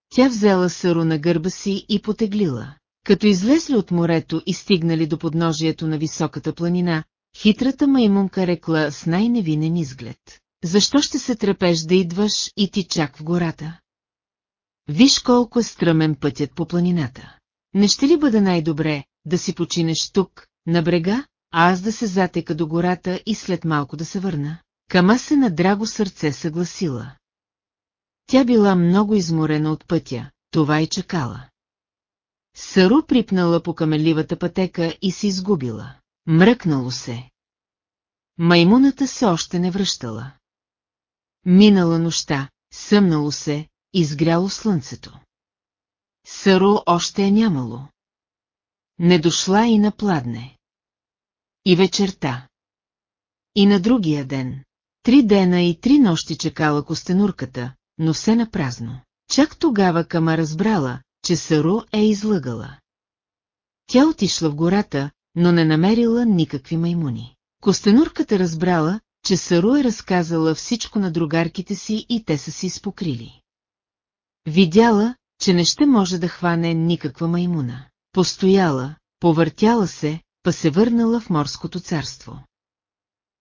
Тя взела Саро на гърба си и потеглила. Като излезли от морето и стигнали до подножието на високата планина, хитрата маймунка рекла с най-невинен изглед. Защо ще се трепеш да идваш и ти чак в гората? Виж колко е стръмен пътят по планината. Не ще ли бъде най-добре да си починеш тук, на брега, а аз да се затека до гората и след малко да се върна? Кама се на драго сърце съгласила. Тя била много изморена от пътя, това и чакала. Сару припнала по камеливата пътека и се изгубила. Мръкнало се. Маймуната се още не връщала. Минала нощта, съмнало се, изгряло слънцето. Саро още е нямало. Не дошла и на пладне. И вечерта. И на другия ден. Три дена и три нощи чекала костенурката, но все на празно. Чак тогава Кама разбрала, че Саро е излъгала. Тя отишла в гората, но не намерила никакви маймуни. Костенурката разбрала, че Саро е разказала всичко на другарките си и те са си изпокрили. Видяла, че не ще може да хване никаква маймуна. Постояла, повъртяла се, па се върнала в морското царство.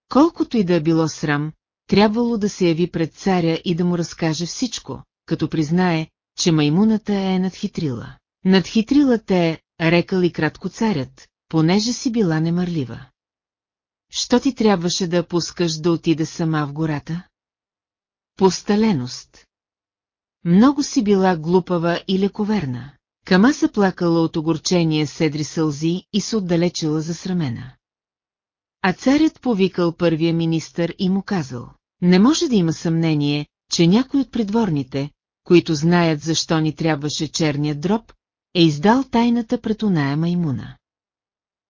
Колкото и да е било срам, трябвало да се яви пред царя и да му разкаже всичко, като признае, че маймуната е надхитрила. Надхитрила те, рекал и кратко царят, понеже си била немърлива. Що ти трябваше да пускаш да отида сама в гората? Посталеност. Много си била глупава и лековерна. Кама се плакала от огорчение седри сълзи и се отдалечила засрамена. А царят повикал първия министър и му казал, не може да има съмнение, че някой от придворните, които знаят защо ни трябваше черният дроб, е издал тайната пред оная маймуна.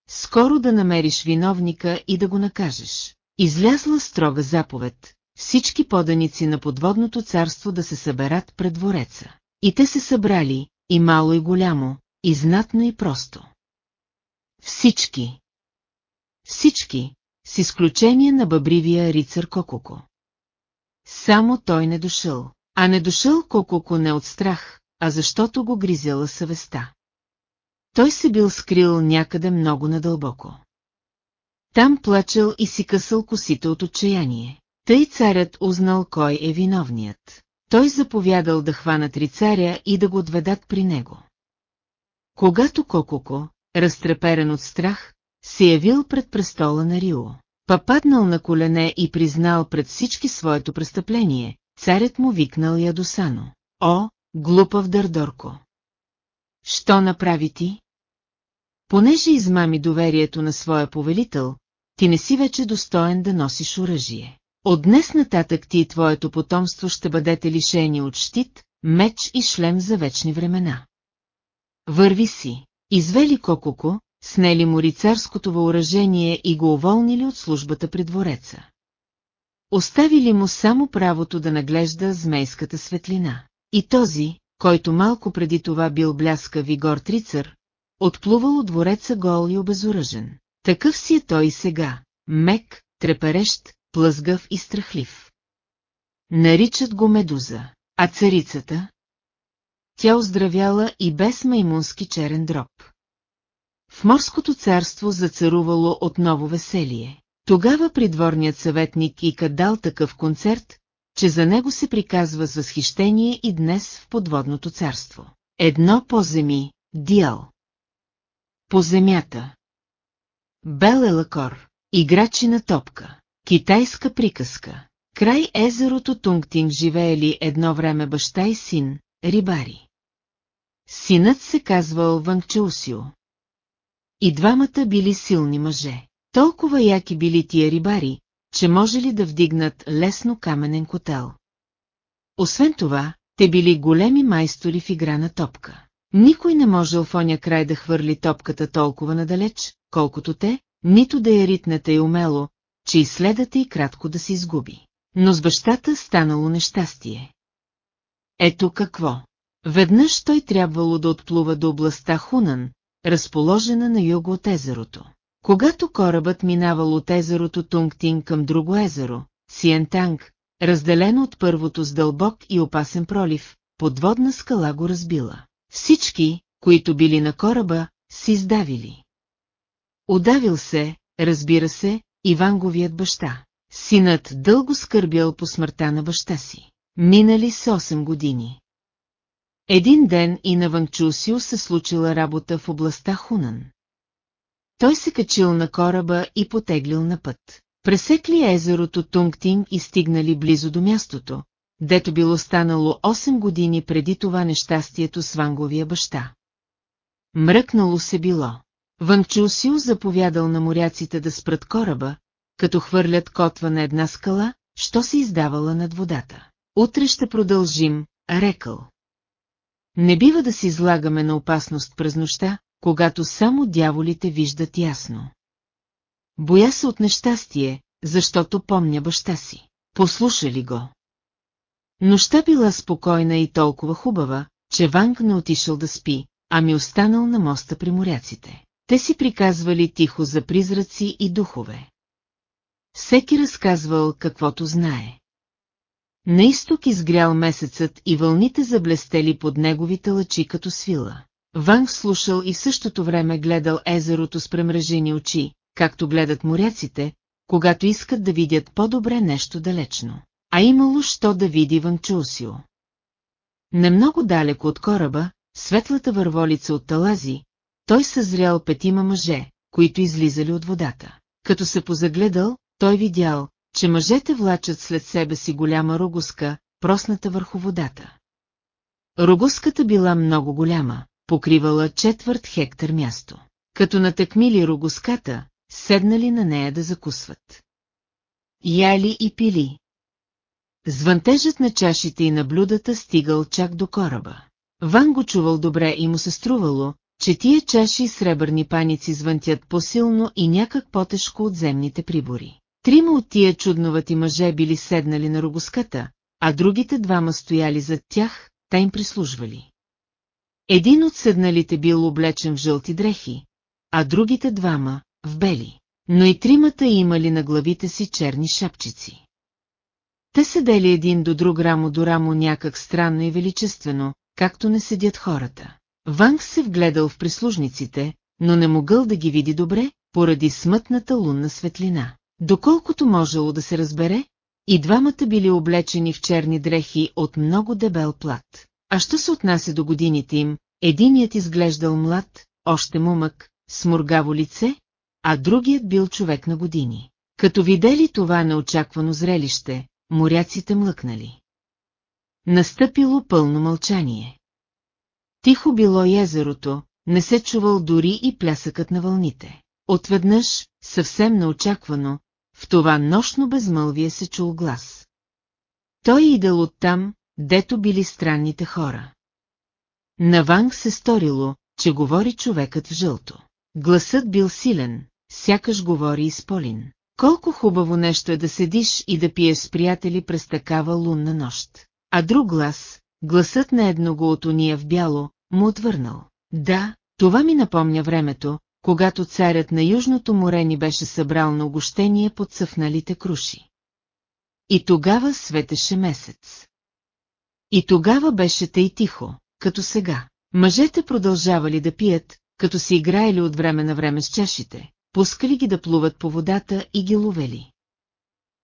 Скоро да намериш виновника и да го накажеш. Излязла строга заповед, всички поданици на подводното царство да се съберат пред двореца. И те се събрали, и мало и голямо, и знатно и просто. Всички. Всички, с изключение на бъбривия рицар Кококо. Само той не дошъл, а не дошъл Кококо не от страх, а защото го гризела съвестта. Той се бил скрил някъде много надълбоко. Там плачел и си късал косите от отчаяние. Тъй царят узнал кой е виновният. Той заповядал да хванат рицаря и да го отведат при него. Когато Кококо, разтреперен от страх, се явил пред престола на Рио, паднал на колене и признал пред всички своето престъпление, царят му викнал ядосано. О, глупав Дърдорко! Що направи ти? Понеже измами доверието на своя повелител, ти не си вече достоен да носиш оръжие. От днес нататък ти и твоето потомство ще бъдете лишени от щит, меч и шлем за вечни времена. Върви си, извели Кококо, снели му рицарското въоръжение и го уволнили от службата при двореца. Оставили му само правото да наглежда змейската светлина. И този, който малко преди това бил бляскав и рицар, отплувал от двореца гол и обезоръжен. Такъв си е той сега, мек, треперещ, плъзгав и страхлив. Наричат го Медуза, а царицата? Тя оздравяла и без маймунски черен дроб. В морското царство зацарувало отново веселие. Тогава придворният съветник и дал такъв концерт, че за него се приказва с възхищение и днес в подводното царство. Едно по земи, Диал. По земята. Бел Елакор, играчи на топка. Китайска приказка. Край езерото Тунгтинг живеели едно време баща и син, рибари. Синът се казвал Вангчаусио. И двамата били силни мъже. Толкова яки били тия рибари, че може ли да вдигнат лесно каменен котел. Освен това, те били големи майстори в игра на топка. Никой не можел в оня край да хвърли топката толкова надалеч, колкото те, нито да я ритнете и умело, че изследата и кратко да се изгуби. Но с бащата станало нещастие. Ето какво. Веднъж той трябвало да отплува до областта Хунан, разположена на юго от езерото. Когато корабът минавал от езерото Тунгтин към друго езеро, Сиентанг, разделено от първото с дълбок и опасен пролив, подводна скала го разбила. Всички, които били на кораба, си издавили. Удавил се, разбира се, Иванговият баща. Синът дълго скърбял по смъртта на баща си. Минали с 8 години. Един ден и на Ванчусио се случила работа в областта Хунан. Той се качил на кораба и потеглил на път. Пресекли езерото Тунгтинг и стигнали близо до мястото, дето било станало 8 години преди това нещастието с Ванговия баща. Мръкнало се било. Ванчусио заповядал на моряците да спрат кораба, като хвърлят котва на една скала, що се издавала над водата. Утре ще продължим, рекал. Не бива да се излагаме на опасност през нощта, когато само дяволите виждат ясно. Боя се от нещастие, защото помня баща си. Послуша ли го? Нощта била спокойна и толкова хубава, че Ванг не отишъл да спи, а ми останал на моста при моряците. Те си приказвали тихо за призраци и духове. Всеки разказвал каквото знае. На изток изгрял месецът и вълните заблестели под неговите лъчи като свила. Ванг слушал и в същото време гледал езерото с премрежени очи, както гледат моряците, когато искат да видят по-добре нещо далечно. А имало що да види Ванчусио. Немного далеко от кораба, светлата върволица от талази, той съзрял петима мъже, които излизали от водата. Като се позагледал, той видял, че мъжете влачат след себе си голяма рогуска, просната върху водата. Рогуската била много голяма, покривала четвърт хектар място. Като натъкмили рогуската, седнали на нея да закусват. Яли и пили. Звънтежът на чашите и на блюдата стигал чак до кораба. Ван го чувал добре и му се струвало, че тия чаши и сребърни паници звънтят по-силно и някак по-тежко от земните прибори. Трима от тия чудновати мъже били седнали на рогоската, а другите двама стояли зад тях, та им прислужвали. Един от седналите бил облечен в жълти дрехи, а другите двама – в бели, но и тримата имали на главите си черни шапчици. Те седели един до друг рамо до рамо някак странно и величествено, както не седят хората. Ванг се вгледал в прислужниците, но не могъл да ги види добре, поради смътната лунна светлина. Доколкото можело да се разбере, и двамата били облечени в черни дрехи от много дебел плат. А що се отнася до годините им, единият изглеждал млад, още мумък, с моргаво лице, а другият бил човек на години. Като видели това неочаквано зрелище, моряците млъкнали. Настъпило пълно мълчание. Тихо било езерото, не се чувал дори и плясъкът на вълните. Отведнъж, съвсем неочаквано, в това нощно безмълвие се чул глас. Той идал оттам, дето били странните хора. На Ванг се сторило, че говори човекът в жълто. Гласът бил силен, сякаш говори изполин. Колко хубаво нещо е да седиш и да пиеш с приятели през такава лунна нощ. А друг глас, гласът на едного от уния в бяло, му отвърнал. Да, това ми напомня времето, когато царят на Южното море ни беше събрал на огощение под съвналите круши. И тогава светеше месец. И тогава беше тъй тихо, като сега. Мъжете продължавали да пият, като си играели от време на време с чашите, пускали ги да плуват по водата и ги ловели.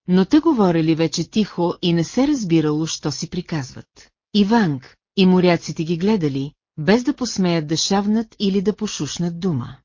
Но те говорили вече тихо и не се разбирало, що си приказват. Иванг и моряците ги гледали, без да посмеят да шавнат или да пошушнат дума.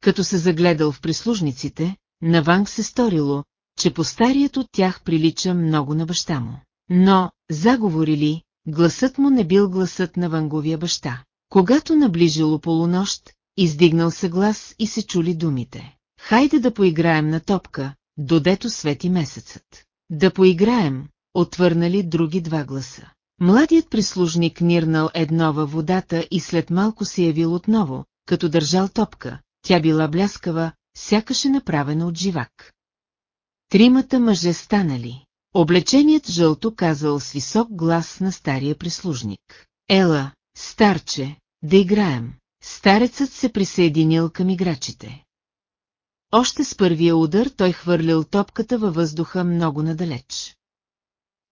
Като се загледал в прислужниците, на Ванг се сторило, че постарият от тях прилича много на баща му. Но, заговорили, гласът му не бил гласът на Ванговия баща. Когато наближило полунощ, издигнал се глас и се чули думите. Хайде да поиграем на топка, додето свети месецът. Да поиграем, отвърнали други два гласа. Младият прислужник нирнал едно във водата и след малко се явил отново, като държал топка. Тя била бляскава, сякаше направена от живак. Тримата мъже станали. Облеченият жълто казал с висок глас на стария прислужник. Ела, старче, да играем. Старецът се присъединил към играчите. Още с първия удар той хвърлил топката във въздуха много надалеч.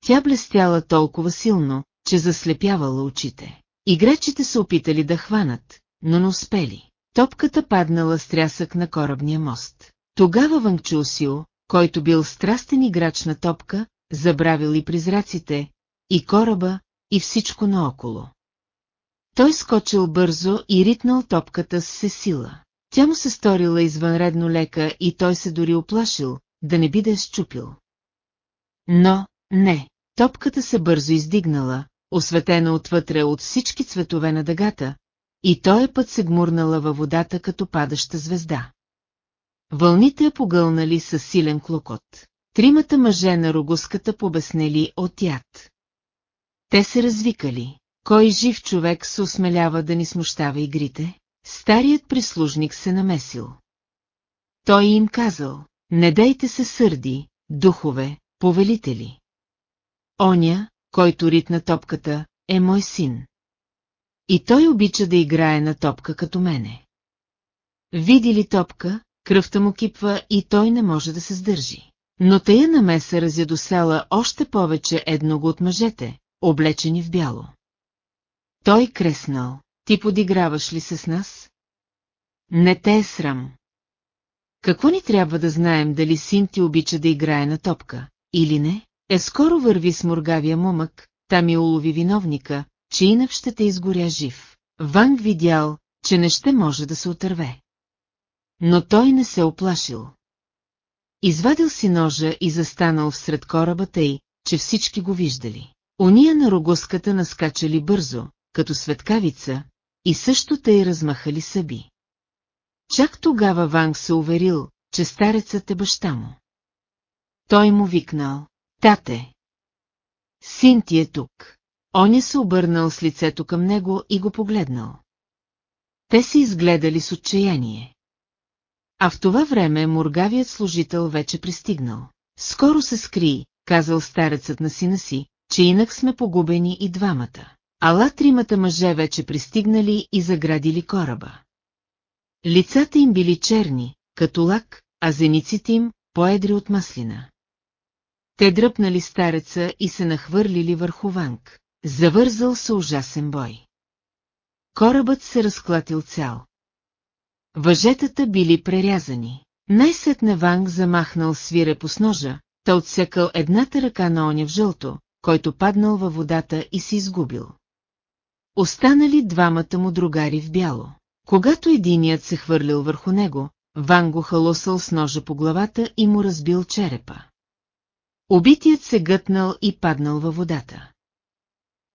Тя блестяла толкова силно, че заслепявала очите. Играчите се опитали да хванат, но не успели. Топката паднала с трясък на корабния мост. Тогава Ванчусио, който бил страстен играч на топка, забравил и призраците, и кораба, и всичко наоколо. Той скочил бързо и ритнал топката с сила. Тя му се сторила извънредно лека и той се дори оплашил, да не би да щупил. Но, не, топката се бързо издигнала, осветена отвътре от всички цветове на дъгата, и той път се гмурнала във водата като падаща звезда. Вълните я погълнали с силен клокот. Тримата мъже на рогуската побеснели от яд. Те се развикали. Кой жив човек се осмелява да ни смущава игрите? Старият прислужник се намесил. Той им казал, не дайте се сърди, духове, повелители. Оня, който ритна топката, е мой син. И той обича да играе на топка като мене. Види ли топка, кръвта му кипва и той не може да се сдържи. Но тая намеса разядосяла още повече едного от мъжете, облечени в бяло. Той креснал. Ти подиграваш ли се с нас? Не те е срам. Какво ни трябва да знаем дали син ти обича да играе на топка, или не? Е скоро върви с моргавия момък, там и улови виновника, че инак ще те изгоря жив. Ванг видял, че не ще може да се отърве. Но той не се оплашил. Извадил си ножа и застанал всред кораба тъй, че всички го виждали. Ония на рогоската наскачали бързо, като светкавица, и също тъй размахали съби. Чак тогава Ванг се уверил, че старецът е баща му. Той му викнал, тате. Син ти е тук. Оня се обърнал с лицето към него и го погледнал. Те се изгледали с отчаяние. А в това време мургавият служител вече пристигнал. Скоро се скри, казал старецът на сина си, че инак сме погубени и двамата. Ала тримата мъже вече пристигнали и заградили кораба. Лицата им били черни, като лак, а зениците им поедри от маслина. Те дръпнали стареца и се нахвърлили върху Ванг. Завързал се ужасен бой. Корабът се разклатил цял. Въжетата били прерязани. Най-сетне Ванг замахнал свирепо с ножа, та отсекал едната ръка на оня в жълто, който паднал във водата и се изгубил. Останали двамата му другари в бяло. Когато единият се хвърлил върху него, Ван го халосал с ножа по главата и му разбил черепа. Убитият се гътнал и паднал във водата.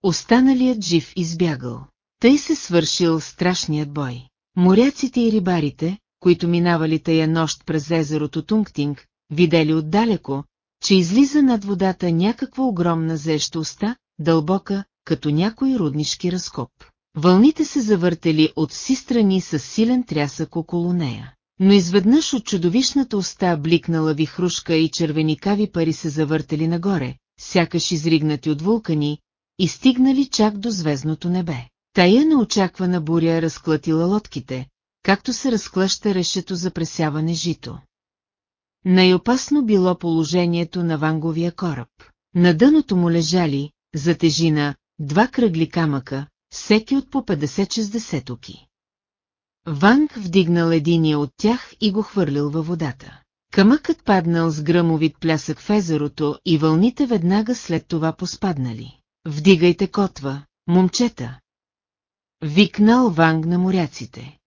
Останалият жив избягал. Тъй се свършил страшният бой. Моряците и рибарите, които минавали тая нощ през езерото Тунгтинг, видели отдалеко, че излиза над водата някаква огромна зеща уста, дълбока, като някой руднишки разкоп. Вълните се завъртели от си страни с силен трясък около нея. Но изведнъж от чудовищната уста бликнала вихрушка и червеникави пари се завъртели нагоре, сякаш изригнати от вулкани, и стигнали чак до звездното небе. Тая неочаквана буря разклатила лодките, както се разклаща решето за пресяване жито. Най-опасно било положението на ванговия кораб. На дъното му лежали, за тежина, два кръгли камъка, всеки от по 50-60 оки. Ванг вдигнал единия от тях и го хвърлил във водата. Камъкът паднал с гръмовит плясък в езерото и вълните веднага след това поспаднали. Вдигайте котва, момчета! Викнал Ванг на моряците.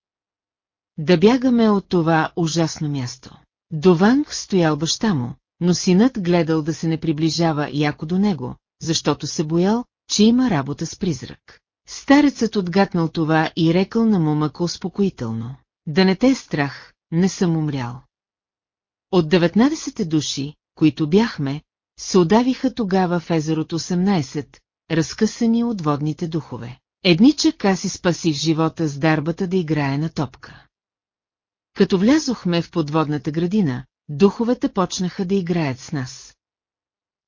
Да бягаме от това ужасно място. До Ванг стоял баща му, но синът гледал да се не приближава яко до него, защото се боял, че има работа с призрак. Старецът отгатнал това и рекал на момъка успокоително. Да не те е страх, не съм умрял. От 19 души, които бяхме, се удавиха тогава в езерото 18, разкъсани от водните духове. Едничък аз си спасих живота с дарбата да играе на топка. Като влязохме в подводната градина, духовете почнаха да играят с нас.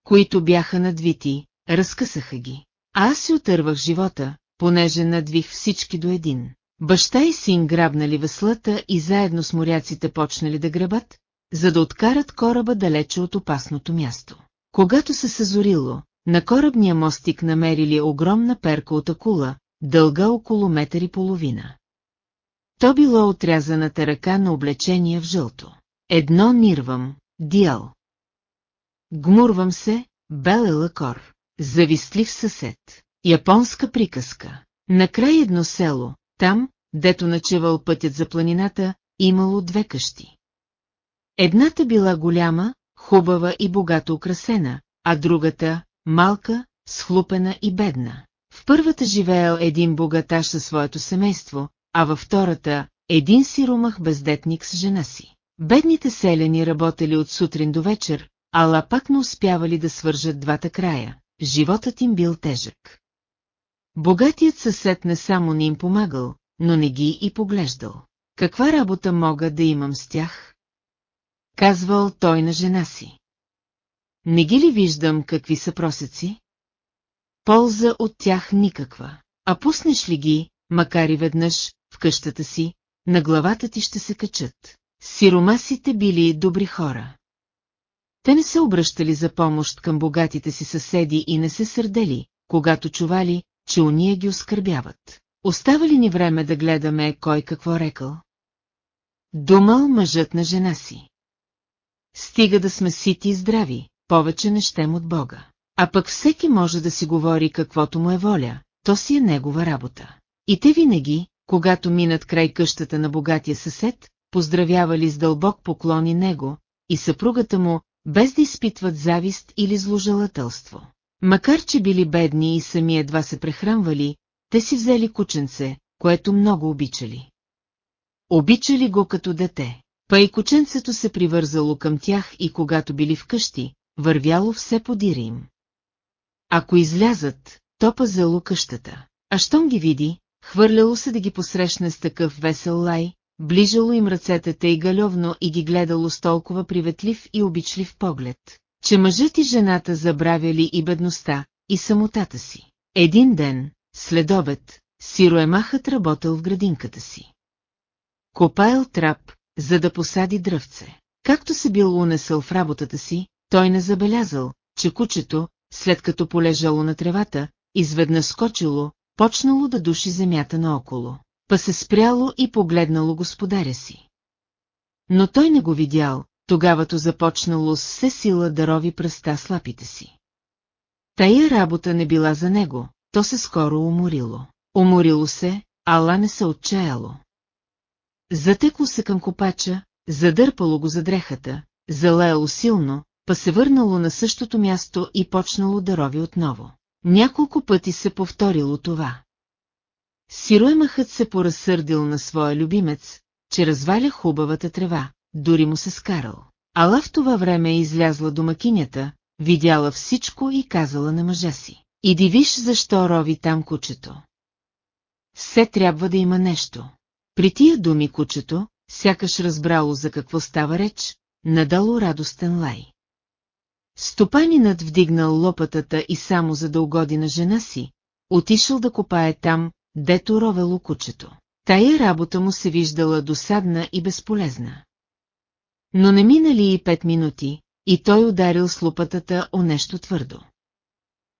Които бяха надвити, разкъсаха ги. А аз си отървах живота, понеже надвих всички до един. Баща и син грабнали веслата и заедно с моряците почнали да гребат, за да откарат кораба далече от опасното място. Когато се съзорило, на корабния мостик намерили огромна перка от акула, дълга около метър и половина. То било отрязаната ръка на облечение в жълто. Едно нирвам, диал. Гмурвам се, бел е лакор. Завистлив съсед. Японска приказка. Накрай едно село, там, дето начевал пътят за планината, имало две къщи. Едната била голяма, хубава и богато украсена, а другата – малка, схлупена и бедна. В първата живеел един богаташ със своето семейство, а във втората – един сиромах бездетник с жена си. Бедните селяни работели от сутрин до вечер, ала пак не успявали да свържат двата края. Животът им бил тежък. Богатият съсед не само не им помагал, но не ги и поглеждал. Каква работа мога да имам с тях? Казвал той на жена си. Не ги ли виждам какви са просеци? Полза от тях никаква. А пуснеш ли ги, макар и веднъж, в къщата си, на главата ти ще се качат. Сиромасите били добри хора. Те не се обръщали за помощ към богатите си съседи и не се сърдели, когато чували, че уния ги оскърбяват. Остава ли ни време да гледаме кой какво рекал? Думал мъжът на жена си. Стига да сме сити и здрави, повече не щем от Бога. А пък всеки може да си говори каквото му е воля, то си е негова работа. И те винаги, когато минат край къщата на богатия съсед, поздравявали с дълбок поклон и него, и съпругата му, без да изпитват завист или зложелателство. Макар че били бедни и сами едва се прехранвали, те си взели кученце, което много обичали. Обичали го като дете, па и кученцето се привързало към тях и когато били вкъщи, вървяло все подири им. Ако излязат, то пазало къщата, а щом ги види, хвърляло се да ги посрещне с такъв весел лай, ближало им ръцете тъй галевно и ги гледало с толкова приветлив и обичлив поглед, че мъжът и жената забравяли и бедността, и самотата си. Един ден, след обед, сироемахът работил в градинката си. Копаел трап, за да посади дръвце. Както се бил унесъл в работата си, той не забелязал, че кучето, след като полежало на тревата, изведнъж скочило, почнало да души земята наоколо, па се спряло и погледнало господаря си. Но той не го видял, тогавато започнало с все сила да рови пръста с лапите си. Тая работа не била за него, то се скоро уморило. Уморило се, ала не се отчаяло. Затекло се към копача, задърпало го за дрехата, залеяло силно, па се върнало на същото място и почнало да рови отново. Няколко пъти се повторило това. Сироемахът се поразсърдил на своя любимец, че разваля хубавата трева, дори му се скарал. Ала в това време е излязла домакинята, видяла всичко и казала на мъжа си. Иди виж защо рови там кучето. Все трябва да има нещо. При тия думи кучето, сякаш разбрало за какво става реч, надало радостен лай. Стопанинът вдигнал лопатата и само за да угоди на жена си, отишъл да копае там, дето ровело кучето. Тая работа му се виждала досадна и безполезна. Но не минали и пет минути, и той ударил с лопатата о нещо твърдо.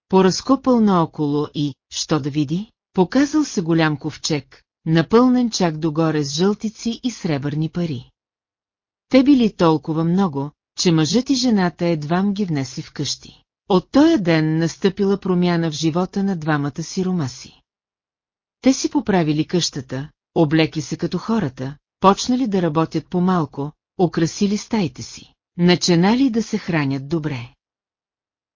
Поразкопал наоколо и, що да види, показал се голям ковчег, напълнен чак догоре с жълтици и сребърни пари. Те били толкова много, че мъжът и жената едвам ги внесли вкъщи. От този ден настъпила промяна в живота на двамата си ромаси. Те си поправили къщата, облекли се като хората, почнали да работят по-малко, украсили стаите си, начинали да се хранят добре.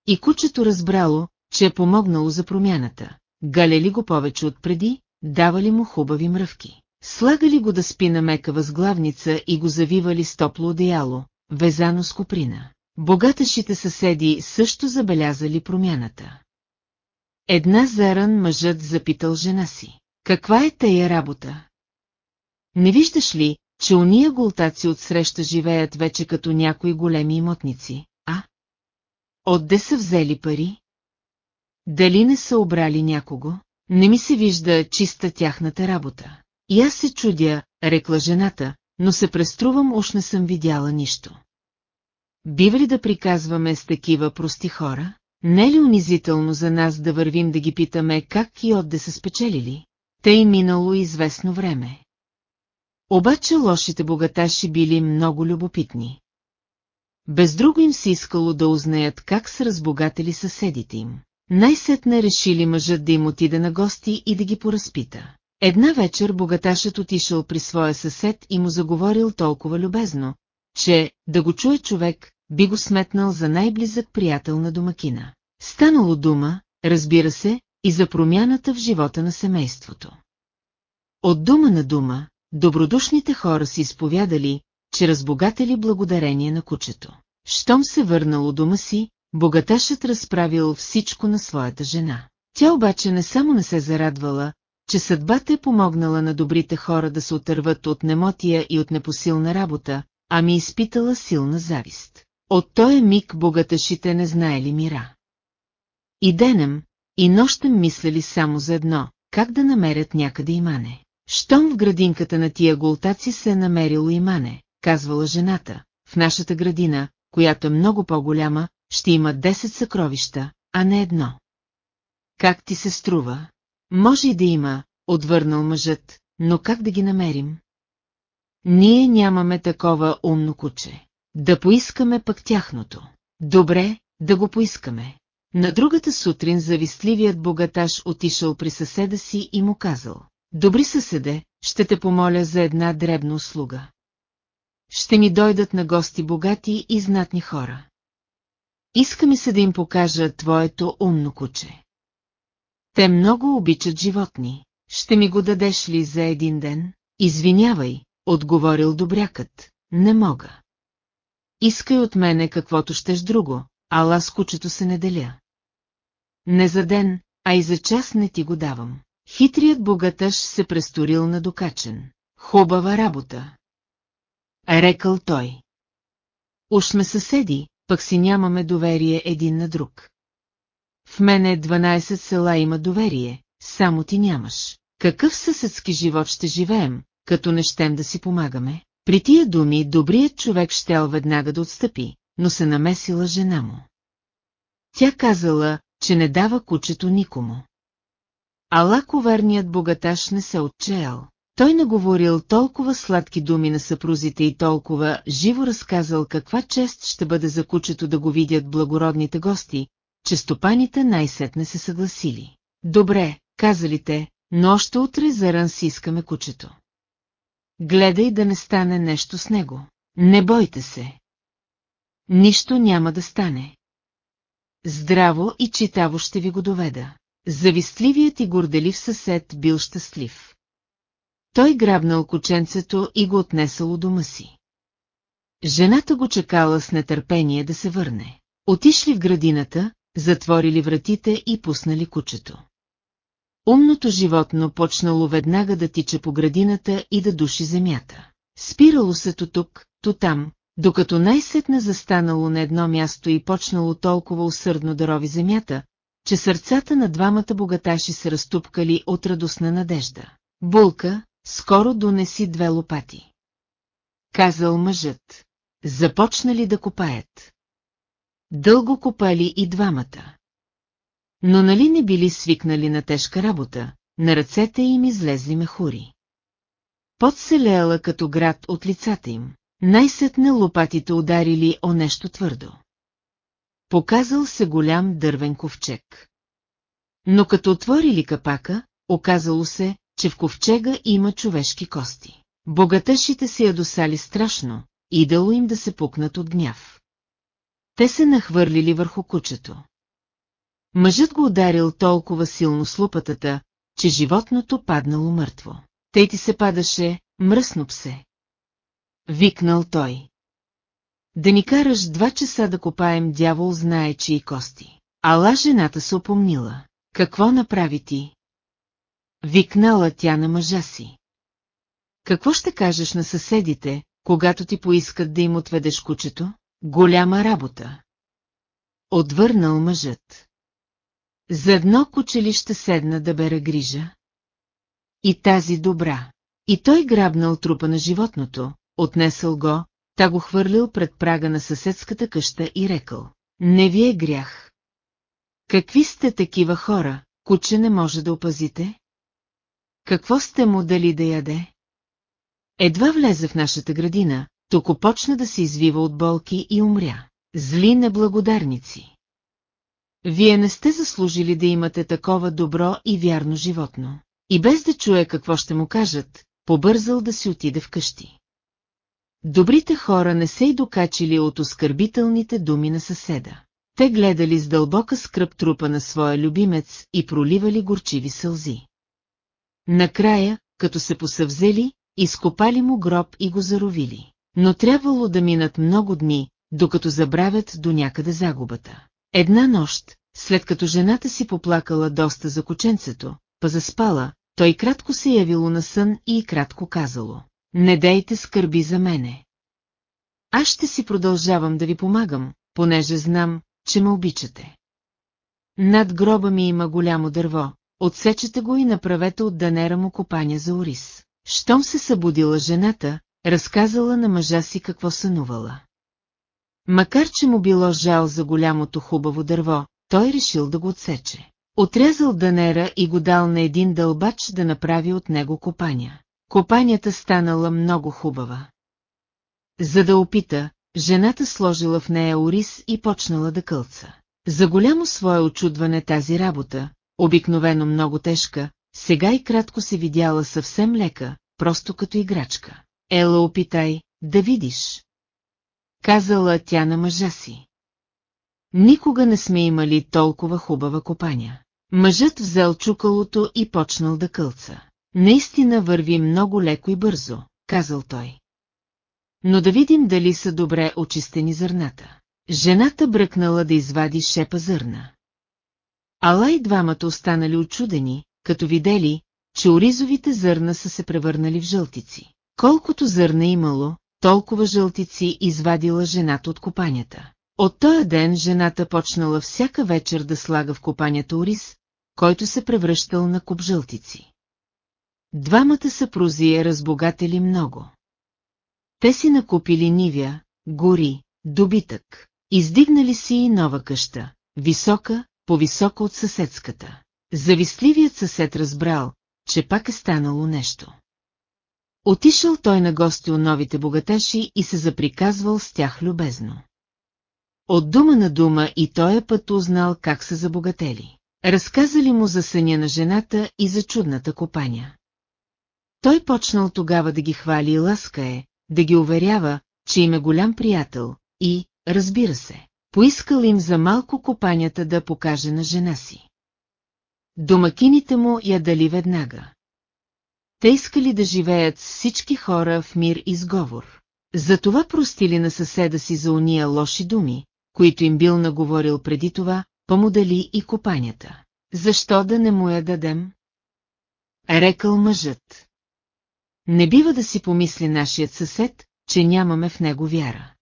И кучето разбрало, че е помогнало за промяната. Галели го повече от преди, давали му хубави мръвки. Слагали го да спи на мека възглавница и го завивали с топло одеяло, везано с куприна. Богаташите съседи също забелязали промяната. Една заран мъжът запитал жена си. Каква е тая работа? Не виждаш ли, че уния голтаци отсреща живеят вече като някои големи имотници, а? Отде са взели пари? Дали не са обрали някого? Не ми се вижда чиста тяхната работа. И аз се чудя, рекла жената, но се преструвам, уж не съм видяла нищо. Бива ли да приказваме с такива прости хора? Не е ли унизително за нас да вървим да ги питаме как и отде са спечелили? И минало известно време. Обаче лошите богаташи били много любопитни. Без друго им се искало да узнаят как са разбогатели съседите им. най-сетне решили мъжът да им отиде на гости и да ги поразпита. Една вечер богаташът отишъл при своя съсед и му заговорил толкова любезно, че, да го чуе човек, би го сметнал за най-близък приятел на домакина. Станало дума, разбира се, и за промяната в живота на семейството. От дума на дума, добродушните хора си изповядали, че разбогатели благодарение на кучето. Щом се върнал у дома си, богаташът разправил всичко на своята жена. Тя обаче не само не се зарадвала, че съдбата е помогнала на добрите хора да се отърват от немотия и от непосилна работа, а ми изпитала силна завист. От този миг богаташите не знаели мира. И денем, и нощем мислели само за едно, как да намерят някъде имане. Щом в градинката на тия голтаци се е намерило имане, казвала жената, в нашата градина, която е много по-голяма, ще има 10 съкровища, а не едно. Как ти се струва? Може и да има, отвърнал мъжът, но как да ги намерим? Ние нямаме такова умно куче. Да поискаме пък тяхното. Добре, да го поискаме. На другата сутрин завистливият богаташ отишъл при съседа си и му казал. Добри съседе, ще те помоля за една дребна услуга. Ще ми дойдат на гости богати и знатни хора. Иска ми се да им покажа твоето умно куче. Те много обичат животни. Ще ми го дадеш ли за един ден? Извинявай, отговорил добрякът. Не мога. Искай от мене каквото щеш друго, ала с кучето се не деля. Не за ден, а и за час не ти го давам. Хитрият богатъж се престорил на докачен. Хубава работа. Рекал той. Уж сме съседи, пък си нямаме доверие един на друг. В мене 12 села има доверие, само ти нямаш. Какъв съседски живот ще живеем, като не щем да си помагаме? При тия думи добрият човек щел веднага да отстъпи, но се намесила жена му. Тя казала, че не дава кучето никому. Ала коварният богаташ не се отчеял. Той наговорил толкова сладки думи на съпрузите и толкова живо разказал каква чест ще бъде за кучето да го видят благородните гости, че стопаните най-сетне се съгласили. Добре, казали те, но още утре заран си искаме кучето. Гледай да не стане нещо с него. Не бойте се. Нищо няма да стане. Здраво и читаво ще ви го доведа. Завистливият и горделив съсед бил щастлив. Той грабнал кученцето и го отнесъл у дома си. Жената го чекала с нетърпение да се върне. Отишли в градината, затворили вратите и пуснали кучето. Умното животно почнало веднага да тича по градината и да души земята. Спирало се то тук, то там, докато най-сетне застанало на едно място и почнало толкова усърдно да рови земята, че сърцата на двамата богаташи се разтупкали от радостна надежда. Булка, скоро донеси две лопати. Казал мъжът. Започнали да копаят. Дълго копали и двамата. Но нали не били свикнали на тежка работа, на ръцете им излезли мехури. Под се леяла като град от лицата им. Най-сетне лопатите ударили о нещо твърдо. Показал се голям дървен ковчег. Но като отворили капака, оказало се, че в ковчега има човешки кости. Богатъшите се ядосали страшно, идало им да се пукнат от гняв. Те се нахвърлили върху кучето. Мъжът го ударил толкова силно с лупатата, че животното паднало мъртво. Тъй ти се падаше, мръсно псе. Викнал той. Да ни караш два часа да копаем дявол знае чии кости. Ала жената се опомнила. Какво направи ти? Викнала тя на мъжа си. Какво ще кажеш на съседите, когато ти поискат да им отведеш кучето? Голяма работа. Отвърнал мъжът. За едно куче седна да бере грижа? И тази добра. И той грабнал трупа на животното, отнесъл го, та го хвърлил пред прага на съседската къща и рекал. Не ви е грях. Какви сте такива хора, куче не може да опазите? Какво сте му дали да яде? Едва влезе в нашата градина, тук почна да се извива от болки и умря. Зли неблагодарници. Вие не сте заслужили да имате такова добро и вярно животно. И без да чуе какво ще му кажат, побързал да си отиде вкъщи. Добрите хора не се и докачили от оскърбителните думи на съседа. Те гледали с дълбока скръп трупа на своя любимец и проливали горчиви сълзи. Накрая, като се посъвзели, изкопали му гроб и го заровили. Но трябвало да минат много дни, докато забравят до някъде загубата. Една нощ, след като жената си поплакала доста за кученцето, па заспала, той кратко се явило на сън и кратко казало. Не дейте скърби за мене. Аз ще си продължавам да ви помагам, понеже знам, че ме обичате. Над гроба ми има голямо дърво, отсечете го и направете от данера му копаня за ориз. Щом се събудила жената, разказала на мъжа си какво сънувала. Макар че му било жал за голямото хубаво дърво, той решил да го отсече. Отрязал данера и го дал на един дълбач да направи от него копаня. Копанята станала много хубава. За да опита, жената сложила в нея ориз и почнала да кълца. За голямо свое очудване тази работа, обикновено много тежка, сега и кратко се видяла съвсем лека, просто като играчка. Ела опитай, да видиш. Казала тя на мъжа си. Никога не сме имали толкова хубава копаня. Мъжът взел чукалото и почнал да кълца. Наистина върви много леко и бързо, казал той. Но да видим дали са добре очистени зърната. Жената бръкнала да извади шепа зърна. Ала и двамата останали очудени, като видели, че оризовите зърна са се превърнали в жълтици. Колкото зърна имало, толкова жълтици извадила жената от копанята. От този ден жената почнала всяка вечер да слага в копанята ориз, който се превръщал на куп жълтици. Двамата съпрузи е разбогатели много. Те си накупили нивя, гори, добитък. Издигнали си и нова къща, висока, по-висока от съседската. Завистливият съсед разбрал, че пак е станало нещо. Отишъл той на гости у новите богаташи и се заприказвал с тях любезно. От дума на дума и той е път узнал как са забогатели. Разказали му за съня на жената и за чудната копаня. Той почнал тогава да ги хвали и ласка е, да ги уверява, че им е голям приятел и, разбира се, поискал им за малко копанята да покаже на жена си. Домакините му я дали веднага. Те искали да живеят с всички хора в мир и сговор. Затова простили на съседа си за уния лоши думи, които им бил наговорил преди това, помодали и копанята. Защо да не му я дадем? Рекал мъжът. Не бива да си помисли нашият съсед, че нямаме в него вяра.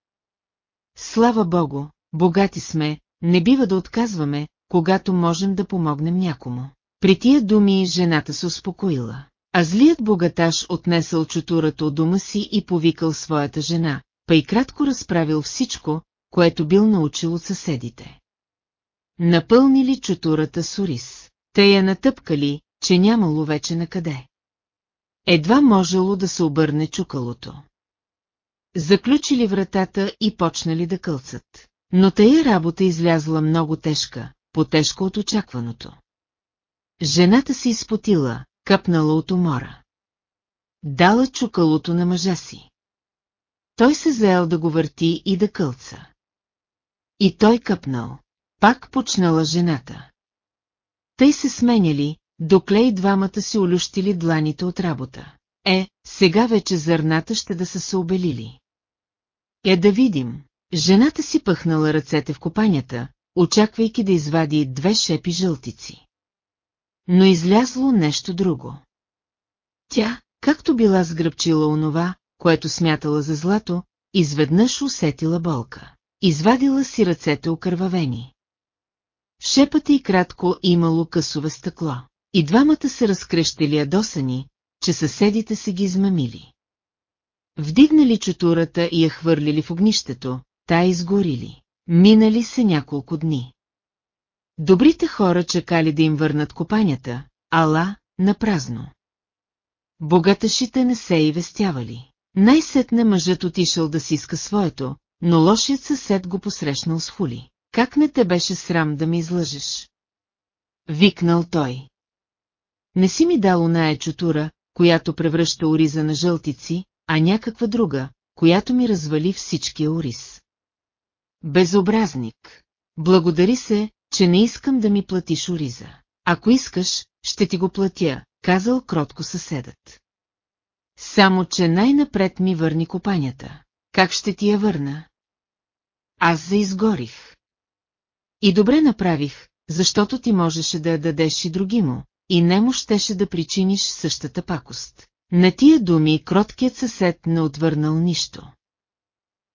Слава Богу, богати сме, не бива да отказваме, когато можем да помогнем някому. При тия думи жената се успокоила. А злият богаташ отнесъл чутурата от дома си и повикал своята жена, па и кратко разправил всичко, което бил научил от съседите. Напълнили чутурата с ориз. Те я натъпкали, че нямало вече на къде. Едва можело да се обърне чукалото. Заключили вратата и почнали да кълцат. Но тая работа излязла много тежка, по-тежка от очакваното. Жената се изпотила, къпнала от умора. Дала чукалото на мъжа си. Той се заел да го върти и да кълца. И той къпнал. Пак почнала жената. Тъй се сменяли, докле и двамата си олющили дланите от работа. Е, сега вече зърната ще да са се обелили. Е да видим. Жената си пъхнала ръцете в копанята, очаквайки да извади две шепи жълтици. Но излязло нещо друго. Тя, както била сгръбчила онова, което смятала за злато, изведнъж усетила болка. Извадила си ръцете окървавени. В шепата и кратко имало късове стъкло. И двамата се разкрещели ядосани, че съседите се ги измамили. Вдигнали чутурата и я хвърлили в огнището, та изгорили. Минали се няколко дни. Добрите хора чакали да им върнат копанята, ала, на празно. Богаташите не се и вестявали. Най-сетне мъжът отишъл да си иска своето, но лошият съсед го посрещнал с хули. как не те беше срам да ми излъжеш? Викнал той. Не си ми дал оная чутура, която превръща ориза на жълтици, а някаква друга, която ми развали всичкия ориз. Безобразник. Благодари се, че не искам да ми платиш ориза. Ако искаш, ще ти го платя, казал кротко съседът. Само, че най-напред ми върни копанята. Как ще ти я върна? Аз заизгорих. И добре направих, защото ти можеше да я дадеш и други му, и не му щеше да причиниш същата пакост. На тия думи кроткият съсед не отвърнал нищо.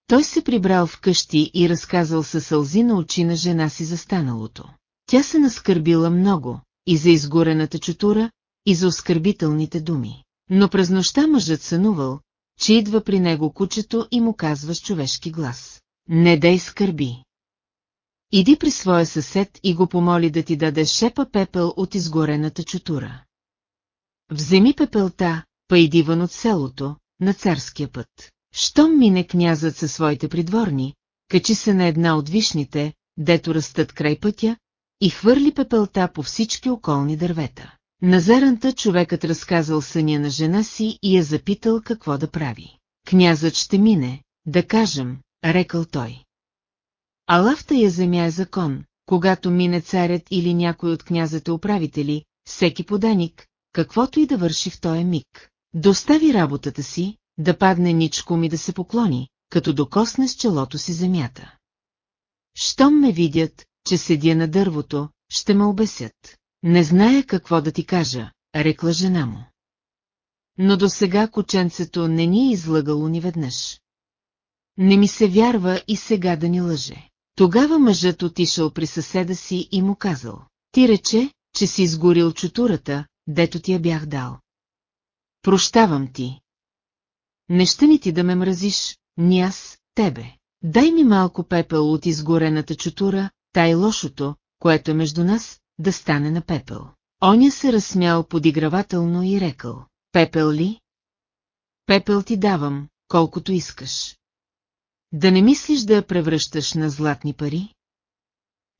Той се прибрал в къщи и разказал със сълзи на очи на жена си за станалото. Тя се наскърбила много, и за изгорената чутура, и за оскърбителните думи. Но през нощта мъжът сънувал, че идва при него кучето и му казва с човешки глас. Не дай скърби. Иди при своя съсед и го помоли да ти даде шепа пепел от изгорената чутура. Вземи пепелта, па иди вън от селото, на царския път. Щом мине князът със своите придворни, качи се на една от вишните, дето растат край пътя, и хвърли пепелта по всички околни дървета. На заранта човекът разказал съня на жена си и я запитал какво да прави. Князът ще мине, да кажем, рекал той. Ала в тая земя е закон, когато мине царят или някой от князете управители, всеки поданик, каквото и да върши в този миг. Достави работата си, да падне ничко ми да се поклони, като докосне с челото си земята. Щом ме видят, че седя на дървото, ще ме обесят. Не зная какво да ти кажа, рекла жена му. Но до сега кученцето не ни е излъгало ни веднъж. Не ми се вярва и сега да ни лъже. Тогава мъжът отишъл при съседа си и му казал. Ти рече, че си изгорил чутурата, дето ти я бях дал. Прощавам ти. Не ще ни ти да ме мразиш, ни аз, тебе. Дай ми малко пепел от изгорената чутура, тай лошото, което е между нас, да стане на пепел. Оня се разсмял подигравателно и рекал. Пепел ли? Пепел ти давам, колкото искаш. Да не мислиш да я превръщаш на златни пари?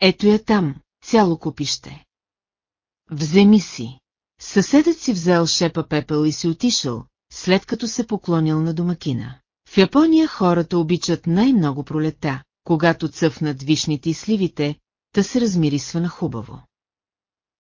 Ето я там, цяло купище. Вземи си. Съседът си взел шепа пепел и си отишъл, след като се поклонил на домакина. В Япония хората обичат най-много пролета, когато цъфнат вишните и сливите, та се размирисва на хубаво.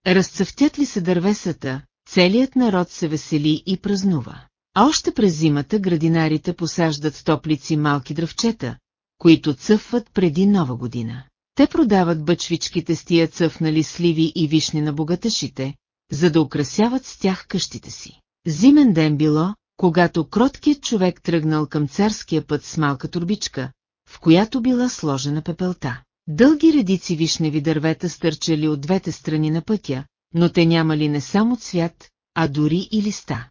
Разцъфтят ли се дървесата, целият народ се весели и празнува. А още през зимата градинарите посаждат топлици малки дръвчета, които цъфват преди нова година. Те продават бъчвичките с тия цъфнали сливи и вишни на богаташите, за да украсяват с тях къщите си. Зимен ден било, когато кроткият човек тръгнал към царския път с малка турбичка, в която била сложена пепелта. Дълги редици вишневи дървета стърчали от двете страни на пътя, но те нямали не само цвят, а дори и листа.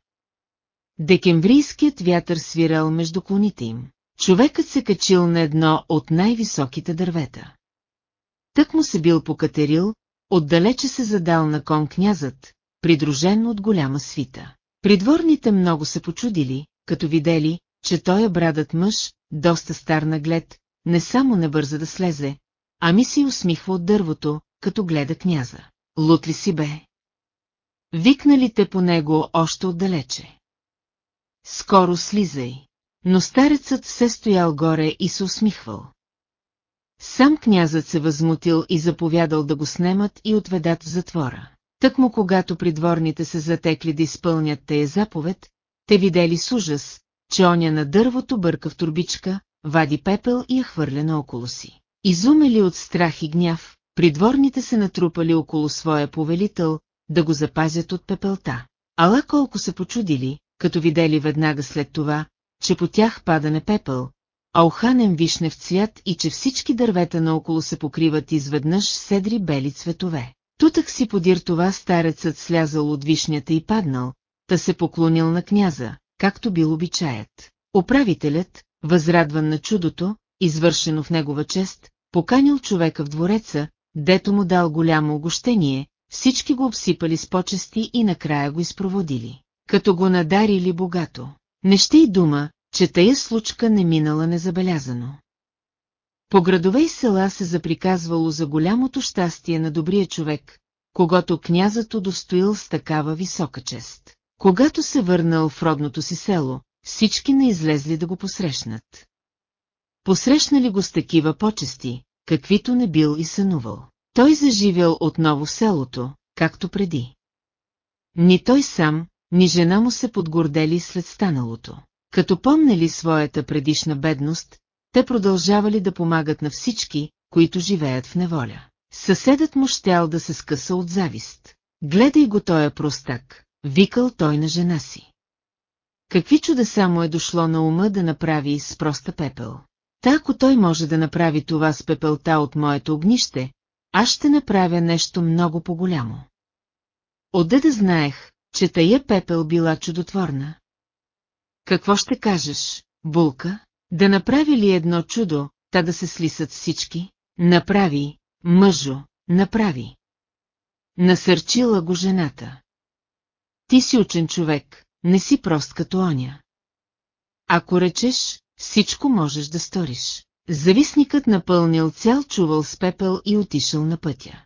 Декемврийският вятър свирал между клоните им. Човекът се качил на едно от най-високите дървета. Тък му се бил покатерил, отдалече се задал на кон князът, придружен от голяма свита. Придворните много се почудили, като видели, че той е брадът мъж, доста стар наглед, не само не бърза да слезе, ами си усмихва от дървото, като гледа княза. Лут ли си бе? Викнали те по него още отдалече. Скоро слизай. Но старецът се стоял горе и се усмихвал. Сам князът се възмутил и заповядал да го снемат и отведат в затвора. Тък му когато придворните се затекли да изпълнят тея заповед, те видели с ужас, че оня на дървото бърка в турбичка, вади пепел и я хвърля наоколо си. Изумели от страх и гняв, придворните се натрупали около своя повелител, да го запазят от пепелта. Ала колко се почудили, като видели веднага след това, че по тях падане пепел, а оханен вишнев цвят и че всички дървета наоколо се покриват изведнъж седри бели цветове. Тутък си подир това старецът слязал от вишнята и паднал, та се поклонил на княза, както бил обичаят. Управителят, възрадван на чудото, извършено в негова чест, поканил човека в двореца, дето му дал голямо огощение, всички го обсипали с почести и накрая го изпроводили като го надарили богато. Не ще и дума, че тая случка не минала незабелязано. По градове и села се заприказвало за голямото щастие на добрия човек, когато князът удостоил с такава висока чест. Когато се върнал в родното си село, всички не излезли да го посрещнат. Посрещнали го с такива почести, каквито не бил и сънувал. Той заживял отново селото, както преди. Ни той сам, ни жена му се подгордели след станалото. Като помнели своята предишна бедност, те продължавали да помагат на всички, които живеят в неволя. Съседът му щял да се скъса от завист. Гледай го тоя простак, викал той на жена си. Какви чудеса му е дошло на ума да направи с проста пепел. Та ако той може да направи това с пепелта от моето огнище, аз ще направя нещо много по-голямо. Отде да знаех, че тая пепел била чудотворна. Какво ще кажеш, булка? Да направи ли едно чудо, та да се слисат всички? Направи, мъжо, направи. Насърчила го жената. Ти си учен човек, не си прост като оня. Ако речеш, всичко можеш да сториш. Зависникът напълнил цял чувал с пепел и отишъл на пътя.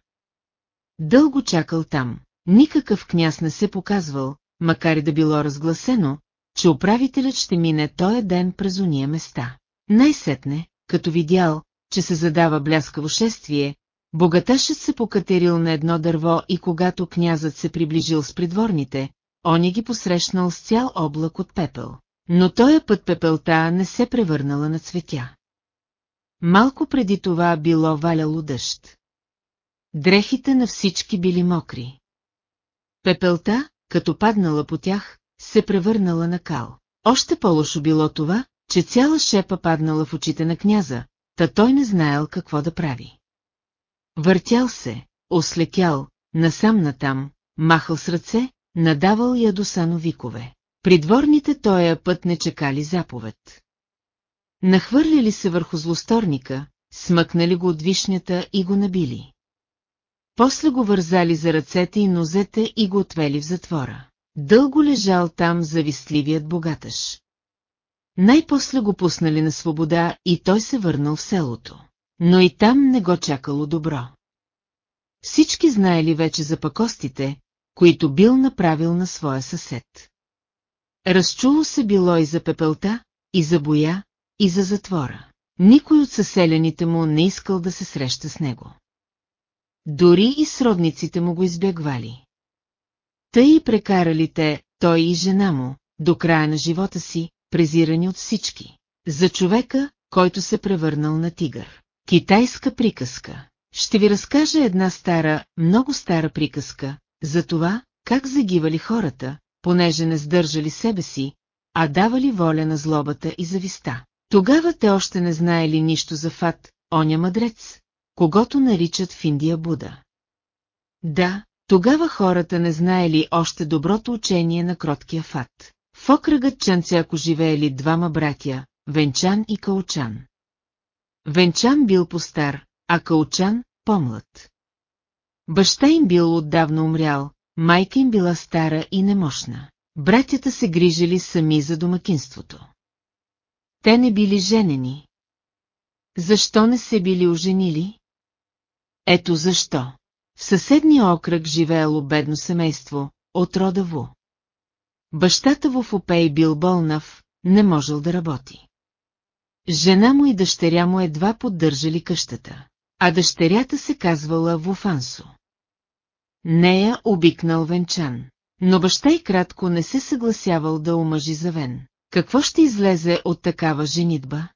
Дълго чакал там, никакъв княз не се показвал, макар и да било разгласено, че управителят ще мине тоя ден през уния места. Най-сетне, като видял, че се задава бляскаво шествие, богаташът се покатерил на едно дърво и когато князът се приближил с придворните, оня ги посрещнал с цял облак от пепел. Но тоя път пепелта не се превърнала на цветя. Малко преди това било валяло дъжд. Дрехите на всички били мокри. Пепелта, като паднала по тях, се превърнала на кал. Още по-лошо било това, че цяла шепа паднала в очите на княза, та той не знаел какво да прави. Въртял се, ослекял, насам-натам, махал с ръце, надавал ядосано викове. Придворните тоя път не чекали заповед. Нахвърляли се върху злосторника, смъкнали го от вишнята и го набили. После го вързали за ръцете и нозете и го отвели в затвора. Дълго лежал там завистливият богатъж. Най-после го пуснали на свобода и той се върнал в селото. Но и там не го чакало добро. Всички знаели вече за пакостите, които бил направил на своя съсед. Разчуло се било и за пепелта, и за боя, и за затвора. Никой от съселените му не искал да се среща с него. Дори и сродниците му го избягвали. Тъй и прекарали те, той и жена му, до края на живота си, презирани от всички. За човека, който се превърнал на тигър. Китайска приказка. Ще ви разкажа една стара, много стара приказка, за това, как загивали хората, понеже не сдържали себе си, а давали воля на злобата и зависта. Тогава те още не знаели нищо за Фат, оня мъдрец, когато наричат в Индия Буда. Да, тогава хората не знаели още доброто учение на кроткия Фат. В окръгът Чанцяко живеели двама братя, Венчан и Каучан. Венчан бил по-стар, а Каучан – по-млад. Баща им бил отдавна умрял, майка им била стара и немощна. Братята се грижили сами за домакинството. Те не били женени. Защо не се били оженили? Ето защо. В съседния окръг живеело бедно семейство, от рода Ву. Бащата в Опей бил болнав, не можел да работи. Жена му и дъщеря му едва поддържали къщата, а дъщерята се казвала Вуфансо. Нея обикнал венчан, но баща и кратко не се съгласявал да омъжи за вен. Какво ще излезе от такава женитба?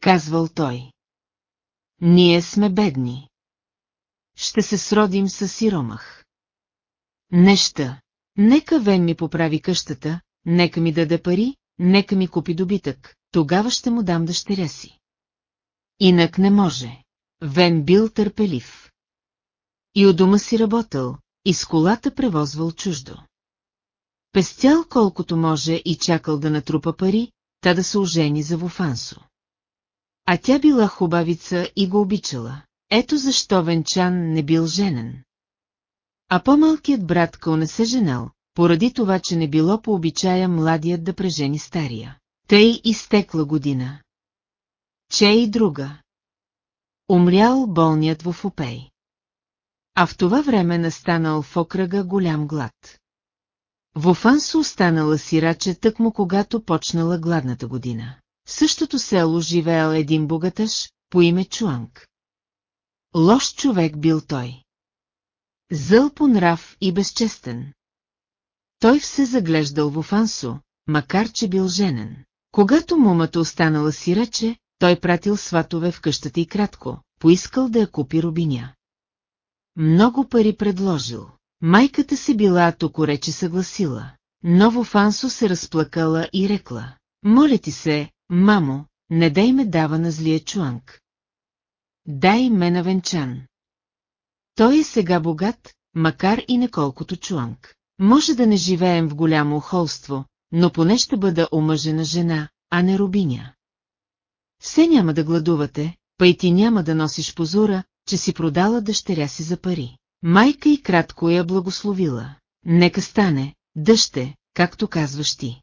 Казвал той. Ние сме бедни. Ще се сродим с сиромах. Неща. Нека Вен ми поправи къщата, нека ми даде пари, нека ми купи добитък, тогава ще му дам дъщеря си. Инак не може. Вен бил търпелив. И у дома си работил, и с колата превозвал чуждо. Пестял колкото може и чакал да натрупа пари, та да се ожени за Вуфансо. А тя била хубавица и го обичала. Ето защо Венчан не бил женен. А по-малкият брат Къл не се женал, поради това, че не било по обичая младият да прежени стария. Тъй изтекла година. Че и друга. умрял болният в Опей. А в това време настанал в окръга голям глад. В Офансо останала сираче тъкмо когато почнала гладната година. В същото село живеел един богатъж, по име Чуанг. Лош човек бил той. Зъл по нрав и безчестен. Той все заглеждал в Офансо, макар че бил женен. Когато мумата останала сираче, той пратил сватове в къщата и кратко, поискал да я купи рубиня. Много пари предложил. Майката се била токо рече съгласила. Ново Фансо се разплакала и рекла. Моля ти се, мамо, не дай ме дава на злия чуанг. Дай ме на венчан. Той е сега богат, макар и неколкото чуанг. Може да не живеем в голямо холство, но поне ще бъда омъжена жена, а не рубиня. Все няма да гладувате, па и ти няма да носиш позора, че си продала дъщеря си за пари. Майка и кратко я благословила. Нека стане, дъще, както казваш ти.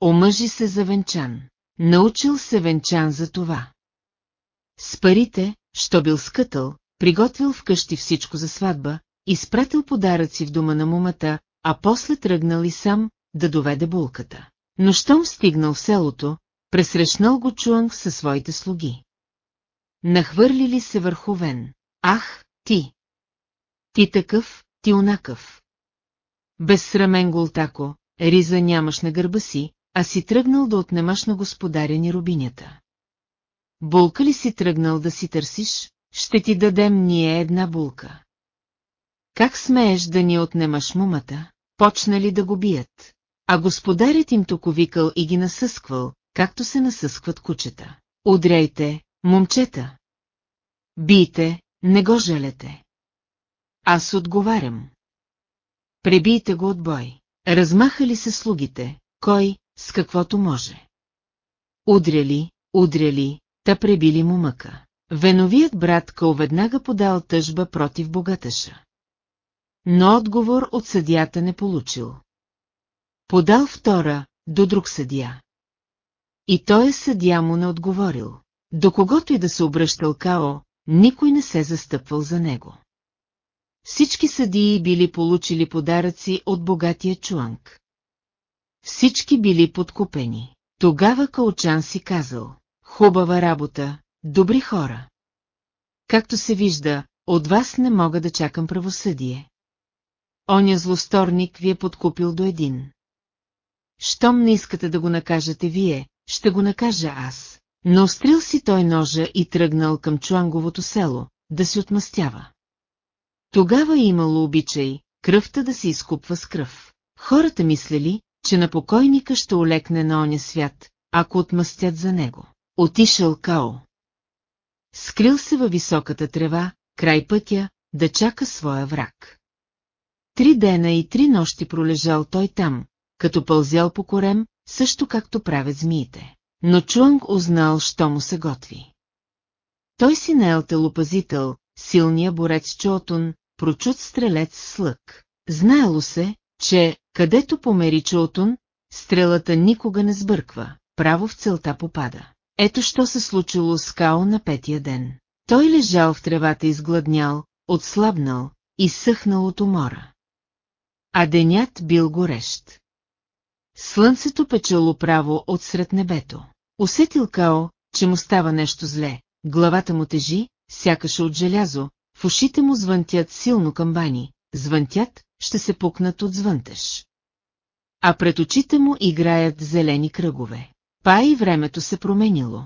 Омъжи се за венчан. Научил се венчан за това. С парите, що бил скътал, приготвил вкъщи всичко за сватба, изпратил подаръци в дома на мумата, а после тръгнал и сам да доведе булката. Но щом стигнал в селото, пресрещнал го Чуанг със своите слуги. Нахвърлили се върху Вен. Ах, ти! Ти такъв, ти онакъв. Безсрамен голтако, риза нямаш на гърба си, а си тръгнал да отнемаш на господаря ни рубинята. Булка ли си тръгнал да си търсиш, ще ти дадем ние една булка. Как смееш да ни отнемаш мумата? Почнали да го бият. А господарят им токо викал и ги насъсквал, както се насъскват кучета. Удряйте, момчета! Бийте, не го жалете. Аз отговарям. Пребийте го от бой. Размахали се слугите, кой, с каквото може. Удряли, удряли, та пребили му мъка. Веновият брат Къл веднага подал тъжба против богатъша. Но отговор от съдията не получил. Подал втора, до друг съдия. И той съдия му не отговорил. До когото и да се обръщал Као, никой не се застъпвал за него. Всички съдии били получили подаръци от богатия чуанг. Всички били подкупени. Тогава Каучан си казал, хубава работа, добри хора. Както се вижда, от вас не мога да чакам правосъдие. Оня злосторник ви е подкупил до един. Щом не искате да го накажете вие, ще го накажа аз. Но острил си той ножа и тръгнал към Чуанговото село, да се отмъстява. Тогава е имало обичай, кръвта да се изкупва с кръв. Хората мислели, че на покойника ще олекне на оня свят, ако отмъстят за него. Отишъл Као. Скрил се във високата трева, край пътя, да чака своя враг. Три дена и три нощи пролежал той там, като пълзял по корем, също както правят змиите. Но Чуанг узнал, що му се готви. Той си наел телопазител, силния борец Чотун, прочут стрелец с лък. Знаело се, че, където помери Чотун, стрелата никога не сбърква, право в целта попада. Ето що се случило с Као на петия ден. Той лежал в тревата изгладнял, отслабнал, изсъхнал от умора. А денят бил горещ. Слънцето печело право от сред небето. Усетил Као, че му става нещо зле, главата му тежи, сякаше от желязо, в ушите му звънтят силно камбани, звънтят, ще се пукнат от звънтеж. А пред очите му играят зелени кръгове. Па и времето се променило.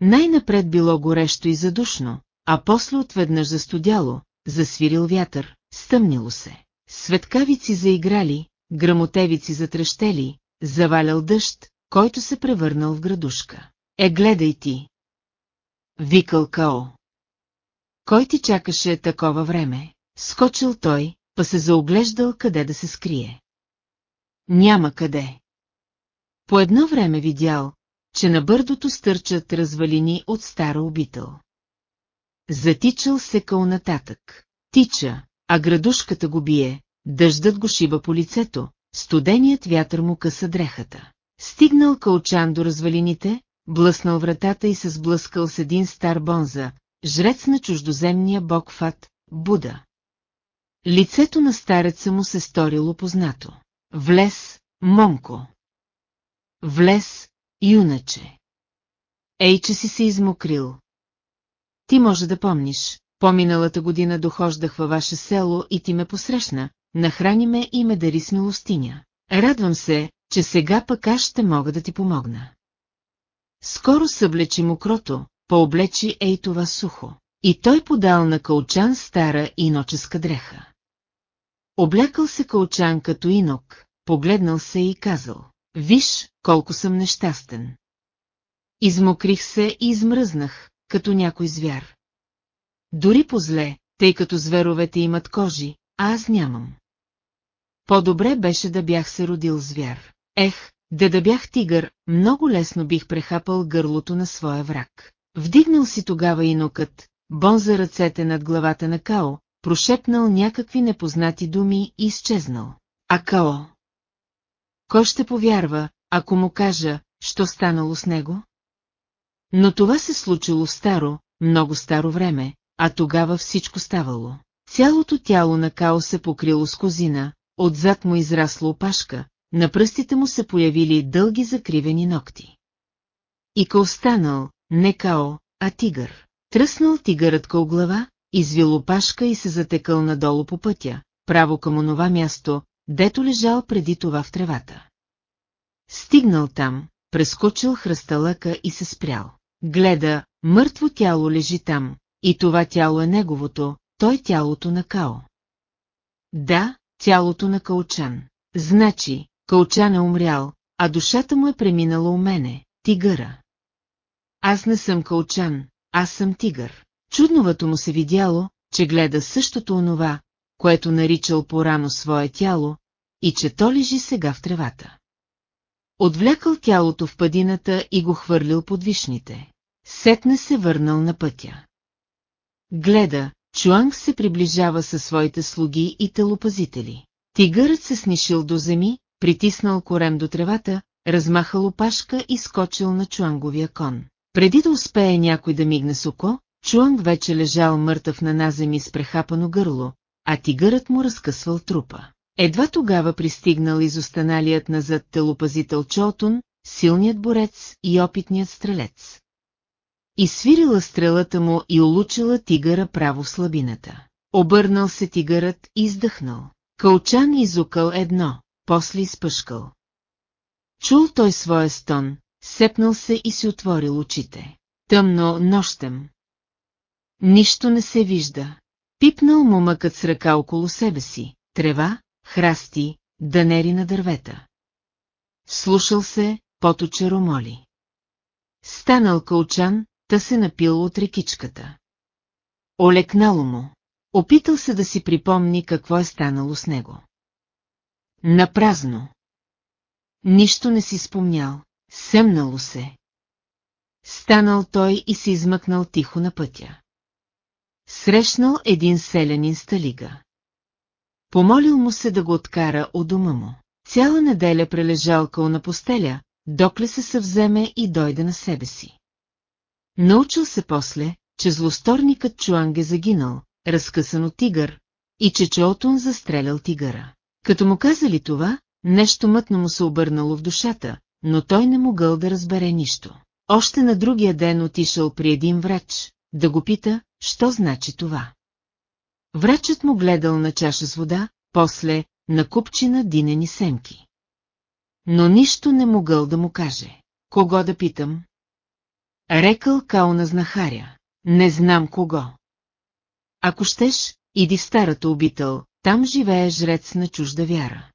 Най-напред било горещо и задушно, а после отведнъж застудяло, засвирил вятър, стъмнило се. Светкавици заиграли, грамотевици затрещели, завалял дъжд, който се превърнал в градушка. Е, гледай ти! Викал Као. Кой ти чакаше такова време? Скочил той, па се заоглеждал къде да се скрие. Няма къде. По едно време видял, че на бърдото стърчат развалини от стара обител. Затичал се къл нататък. Тича, а градушката го бие, дъждът го шиба по лицето, студеният вятър му къса дрехата. Стигнал кълчан до развалините, блъснал вратата и се сблъскал с един стар бонза, жрец на чуждоземния бог Фат, Буда. Лицето на стареца му се сторило познато. Влез, момко. Влез, юначе. Ей, че си се измокрил. Ти може да помниш, по-миналата година дохождах във ваше село и ти ме посрещна, нахрани ме и ме дари с милостиня. Радвам се, че сега пък аз ще мога да ти помогна. Скоро съблечи мокрото, пооблечи ей това сухо. И той подал на кълчан стара иноческа дреха. Облякал се кълчан като инок, погледнал се и казал, виж, колко съм нещастен. Измокрих се и измръзнах, като някой звяр. Дори по-зле, тъй като зверовете имат кожи, а аз нямам. По-добре беше да бях се родил звяр. Ех, де да бях тигър, много лесно бих прехапал гърлото на своя враг. Вдигнал си тогава инокът, бон за ръцете над главата на Као, прошепнал някакви непознати думи и изчезнал. А Као? Кой ще повярва, ако му кажа, що станало с него? Но това се случило в старо, много старо време, а тогава всичко ставало. Цялото тяло на Као се покрило с козина, отзад му израсла опашка, на пръстите му се появили дълги закривени ногти. И Као станал, не Као, а тигър. Тръснал тигърът кол глава, извил опашка и се затекал надолу по пътя, право към онова място, дето лежал преди това в тревата. Стигнал там, прескочил хръсталъка и се спрял. Гледа, мъртво тяло лежи там, и това тяло е неговото, той тялото на Као. Да, тялото на Каучан. Значи, Каучан е умрял, а душата му е преминала у мене, тигъра. Аз не съм Каучан, аз съм тигър. Чудновато му се видяло, че гледа същото онова, което наричал порано свое тяло, и че то лежи сега в тревата. Отвлякал тялото в падината и го хвърлил под вишните. Сетне се върнал на пътя. Гледа, Чуанг се приближава със своите слуги и телопазители. Тигърът се снишил до земи, притиснал корем до тревата, размахал опашка и скочил на Чуанговия кон. Преди да успее някой да мигне с око, Чуанг вече лежал мъртъв на наземи с прехапано гърло, а тигърът му разкъсвал трупа. Едва тогава пристигнал изостаналият назад телопазител Чотун, силният борец и опитният стрелец. Изсвирила стрелата му и улучила тигъра право в слабината. Обърнал се тигърът и издъхнал. Кълчан изукал едно, после изпъшкал. Чул той своя стон, сепнал се и си отворил очите. Тъмно нощем. Нищо не се вижда. Пипнал му мъкът с ръка около себе си, трева, храсти, данери на дървета. Слушал се, поточе ромоли. Станал кълчан, та се напил от рекичката. Олекнало му. Опитал се да си припомни какво е станало с него. Напразно. Нищо не си спомнял, семнало се. Станал той и се измъкнал тихо на пътя. Срещнал един селянин сталига. Помолил му се да го откара от дома му. Цяла неделя прележал къл на постеля, докле се съвземе и дойде на себе си. Научил се после, че злосторникът Чуанг е загинал, разкъсан от тигър, и че Чоотун застрелял тигъра. Като му казали това, нещо мътно му се обърнало в душата, но той не могъл да разбере нищо. Още на другия ден отишъл при един врач, да го пита, що значи това. Врачът му гледал на чаша с вода, после на купчина динени семки. Но нищо не могъл да му каже. Кого да питам? Рекал Као на знахаря. Не знам кого. Ако щеш, иди в старата обител, там живее жрец на чужда вяра.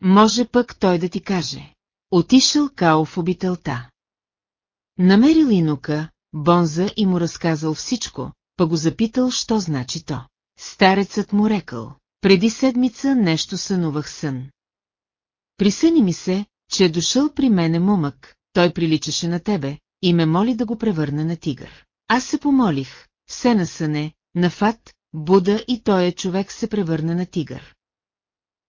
Може пък той да ти каже. Отишъл Као в обителта. Намерил инука, Бонза и му разказал всичко, па го запитал, що значи то. Старецът му рекал, преди седмица нещо сънувах сън. Присъни ми се, че е дошъл при мене момък, той приличаше на тебе, и ме моли да го превърна на тигър. Аз се помолих, все на съне, на Фат, Буда и той е човек се превърна на тигър.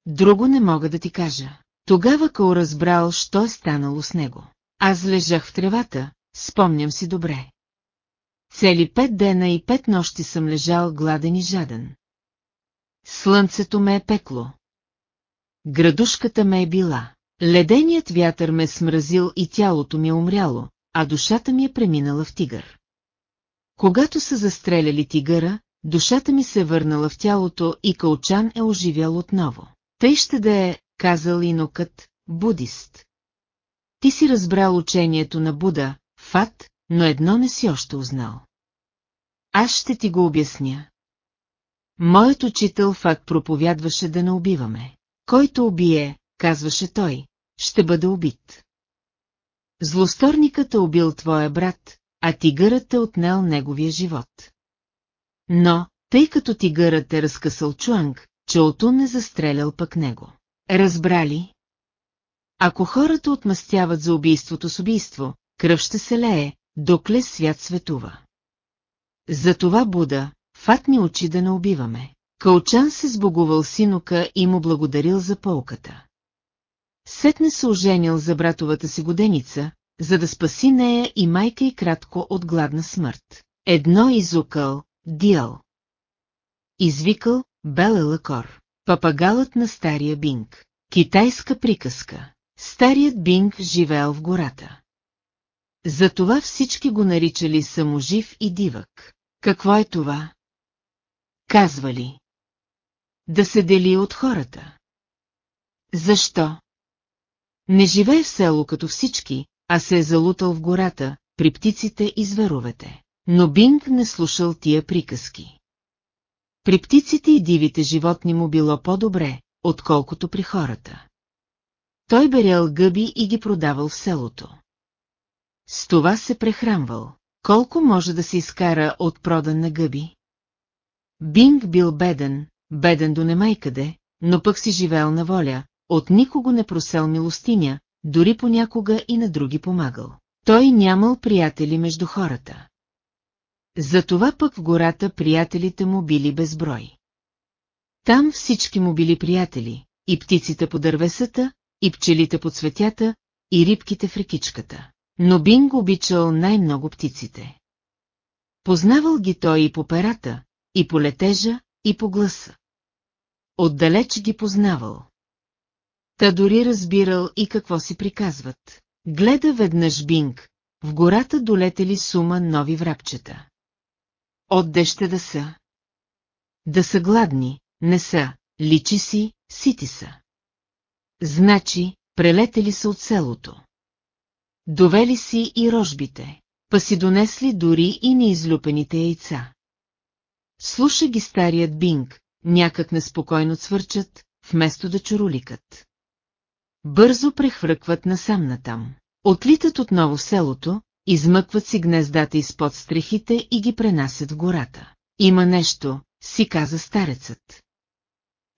Друго не мога да ти кажа. Тогава Као разбрал, що е станало с него. Аз лежах в тревата, спомням си добре. Цели пет дена и пет нощи съм лежал гладен и жаден. Слънцето ме е пекло. Градушката ме е била. Леденият вятър ме е смразил и тялото ми е умряло, а душата ми е преминала в тигър. Когато са застреляли тигъра, душата ми се е върнала в тялото и Кълчан е оживял отново. Тъй ще да е, казал инокът, будист. Ти си разбрал учението на Буда, Фат, но едно не си още узнал. Аз ще ти го обясня. Моят учител Фат проповядваше да не убиваме. Който убие, казваше той, ще бъде убит. Злосторникът е убил твоя брат, а тигърът е отнел неговия живот. Но, тъй като тигърът е разкъсал Чуанг, Чолтун не застрелял пък него. Разбрали? Ако хората отмъстяват за убийството с убийство, кръв ще се лее, докле свят светува. Затова Буда, Фат ни учи да не убиваме. Кълчан се сбогувал синока и му благодарил за полката. Сетне се оженил за братовата си годеница, за да спаси нея и майка и кратко от гладна смърт. Едно изукал, диал. Извикал, беле лакор. Папагалът на стария Бинг. Китайска приказка. Старият Бинг живеел в гората. Затова всички го наричали саможив и дивък. Какво е това? Казвали. Да се дели от хората. Защо? Не живее в село като всички, а се е залутал в гората, при птиците и зверовете. Но Бинг не слушал тия приказки. При птиците и дивите животни му било по-добре, отколкото при хората. Той берял гъби и ги продавал в селото. С това се прехранвал. Колко може да се изкара от продан на гъби? Бинг бил беден, беден до немайкъде, но пък си живеел на воля, от никого не просел милостиня, дори понякога и на други помагал. Той нямал приятели между хората. Затова пък в гората приятелите му били безброй. Там всички му били приятели, и птиците по дървесата, и пчелите по цветята, и рибките в рекичката. Но Бинг обичал най-много птиците. Познавал ги той и по перата, и по летежа, и по гласа. Отдалеч ги познавал. Та дори разбирал и какво си приказват. Гледа веднъж Бинг, в гората долетели сума нови врабчета. Отде ще да са? Да са гладни, не са, личи си, сити са. Значи, прелетели са от селото. Довели си и рожбите, па си донесли дори и неизлюпените яйца. Слуша ги старият Бинг, някак неспокойно цвърчат, вместо да чуроликат. Бързо прехвъркват насам натам. Отлитат отново в селото, измъкват си гнездата изпод стрехите и ги пренасят в гората. Има нещо, си каза старецът.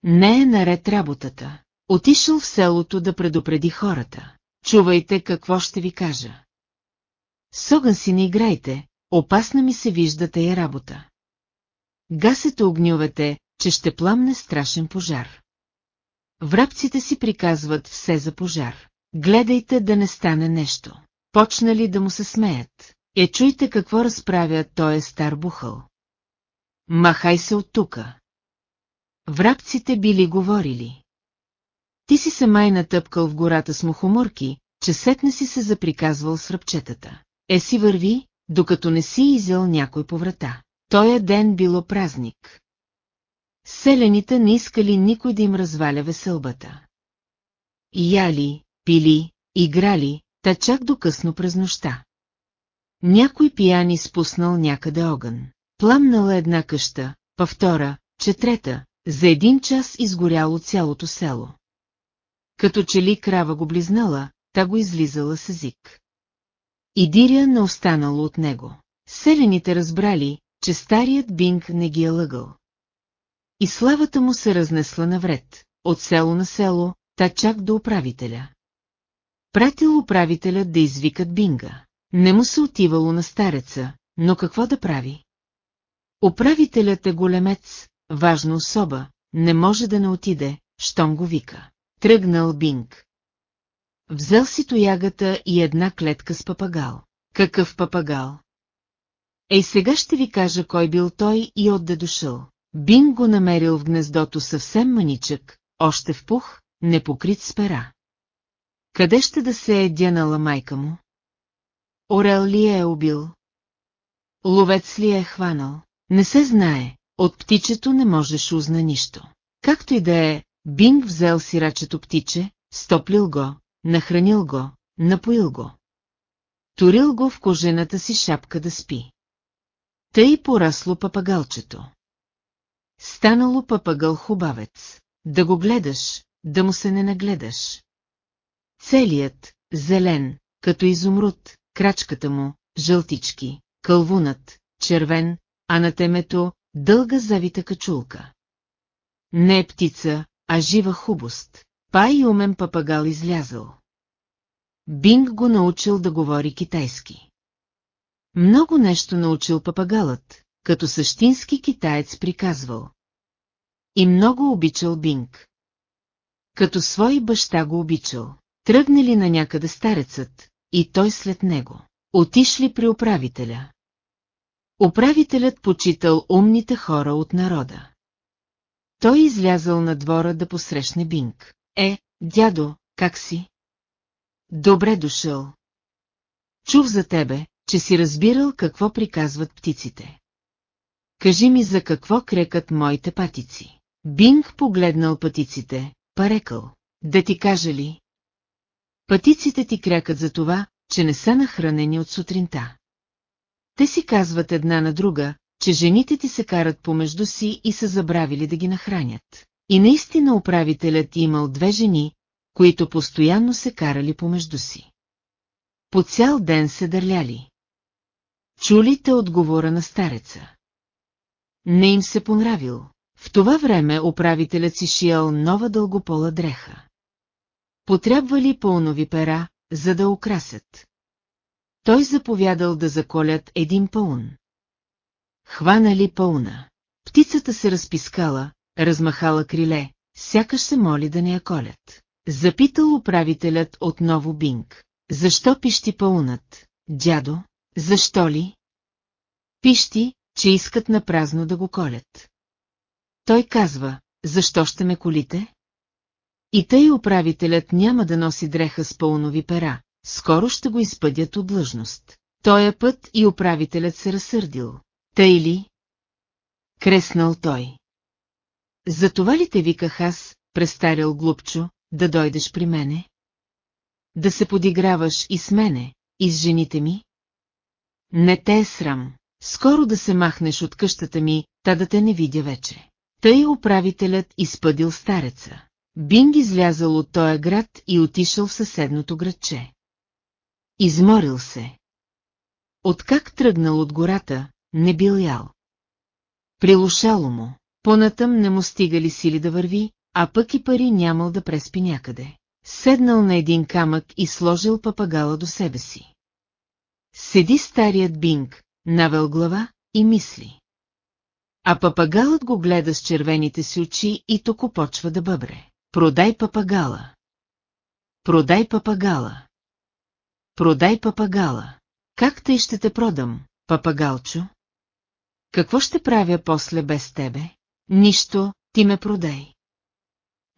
Не е наред работата. Отишъл в селото да предупреди хората. Чувайте какво ще ви кажа. С огън си не играйте, опасна ми се вижда тая работа. Гасете огньовете, че ще пламне страшен пожар. Врабците си приказват все за пожар. Гледайте да не стане нещо. Почнали да му се смеят. Е, чуйте какво разправя той е стар бухъл. Махай се от тука. Врабците били говорили. Ти си се май натъпкал в гората с мухоморки, че сетне си се заприказвал с ръбчетата. Е си върви, докато не си изял някой по врата. Тоя ден било празник. Селените не искали никой да им разваля веселбата. Яли, пили, играли, та чак до късно през нощта. Някой пияни спуснал някъде огън. Пламнала една къща, па втора, че трета, за един час изгоряло цялото село. Като че ли крава го близнала, та го излизала с език. И диря не останало от него. Селените разбрали, че старият Бинг не ги е лъгал. И славата му се разнесла навред, от село на село, та чак до управителя. Пратил управителят да извикат Бинга. Не му се отивало на стареца, но какво да прави? Управителят е големец, важна особа, не може да не отиде, щом го вика. Тръгнал Бинг. взел си тоягата и една клетка с папагал. Какъв папагал? Ей сега ще ви кажа кой бил той и отде дошъл. Бин го намерил в гнездото съвсем маничък, още в пух, непокрит с пера. Къде ще да се е дянала майка му? Орел ли е убил? Ловец ли е хванал? Не се знае, от птичето не можеш узна нищо. Както и да е, Бинг взел сирачето птиче, стоплил го, нахранил го, напоил го. Турил го в кожената си шапка да спи. Тъй порасло папагалчето. Станало папагъл хубавец. Да го гледаш, да му се не нагледаш. Целият, зелен, като изумруд, крачката му, жълтички, кълвунат, червен, а на темето дълга завита качулка. Не е птица, а жива хубост. Па и умен папагал излязъл. Бинг го научил да говори китайски. Много нещо научил папагалът, като същински китаец приказвал. И много обичал Бинг. Като свой баща го обичал. Тръгнали на някъде старецът, и той след него. Отишли при управителя. Управителят почитал умните хора от народа. Той излязъл на двора да посрещне Бинг. Е, дядо, как си? Добре дошъл. Чув за тебе, че си разбирал какво приказват птиците. Кажи ми за какво крекат моите патици. Бинг погледнал патиците, парекал. Да ти кажа ли? Патиците ти крякат за това, че не са нахранени от сутринта. Те си казват една на друга, че жените ти се карат помежду си и са забравили да ги нахранят. И наистина управителят имал две жени, които постоянно се карали помежду си. По цял ден се дърляли. Чули те отговора на стареца. Не им се понравил. В това време управителят си шиял нова дългопола дреха. Потребвали пълнови пера, за да украсят. Той заповядал да заколят един пълн. Хванали пълна. Птицата се разпискала, размахала криле, сякаш се моли да не я колят. Запитал управителят отново Бинг. Защо пищи пълнат, дядо? Защо ли? Пищи, че искат на празно да го колят. Той казва, защо ще ме колите? И тъй управителят няма да носи дреха с пълнови пера, скоро ще го изпъдят от длъжност. Тоя път и управителят се разсърдил. Тъй ли? Креснал той. Затова ли те виках аз, престарял глупчо, да дойдеш при мене? Да се подиграваш и с мене, и с жените ми? Не те е срам. Скоро да се махнеш от къщата ми, та да те не видя вече. Тъй управителят изпъдил стареца. Бинг излязал от тоя град и отишъл в съседното градче. Изморил се. Откак тръгнал от гората, не бил ял. Прилушало му, понатъм не му стигали сили да върви, а пък и пари нямал да преспи някъде. Седнал на един камък и сложил папагала до себе си. Седи старият Бинг, навел глава и мисли. А папагалът го гледа с червените си очи и току почва да бъбре. Продай папагала. Продай папагала. Продай папагала. Как тъй ще те продам, папагалчо? Какво ще правя после без тебе? Нищо, ти ме продай.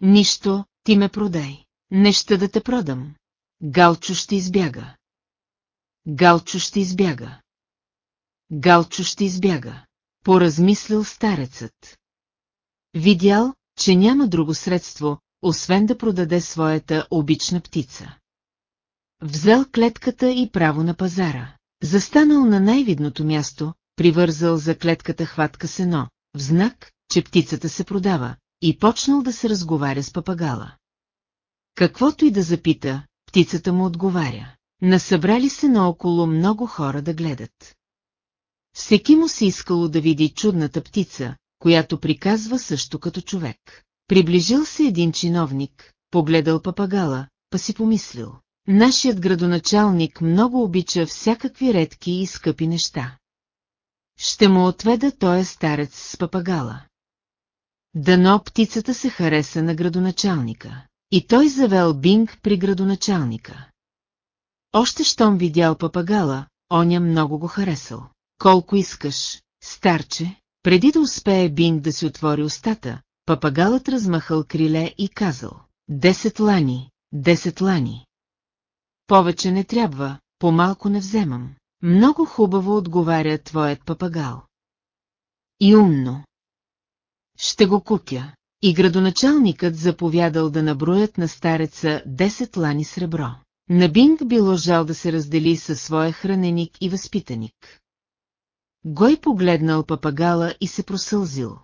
Нищо, ти ме продай. Не ще да те продам. Галчо ще избяга. Галчо ще избяга. Галчо ще избяга. Поразмислил старецът. Видял, че няма друго средство, освен да продаде своята обична птица. Взел клетката и право на пазара. Застанал на най-видното място, привързал за клетката хватка сено, в знак, че птицата се продава, и почнал да се разговаря с папагала. Каквото и да запита, птицата му отговаря. Насъбрали се наоколо много хора да гледат. Всеки му се искало да види чудната птица, която приказва също като човек. Приближил се един чиновник, погледал папагала, па си помислил. Нашият градоначалник много обича всякакви редки и скъпи неща. Ще му отведа тоя старец с папагала. Дано птицата се хареса на градоначалника. и той завел Бинг при градоначалника. Още щом видял папагала, оня много го харесал. Колко искаш, старче, преди да успее Бинг да си отвори устата, папагалът размахал криле и казал. Десет лани, десет лани. Повече не трябва, по-малко не вземам. Много хубаво отговаря твоят папагал. И умно. Ще го купя. И градоначалникът заповядал да наброят на стареца 10 лани сребро. На Бинг било жал да се раздели със своя храненик и възпитаник. Гой погледнал папагала и се просълзил.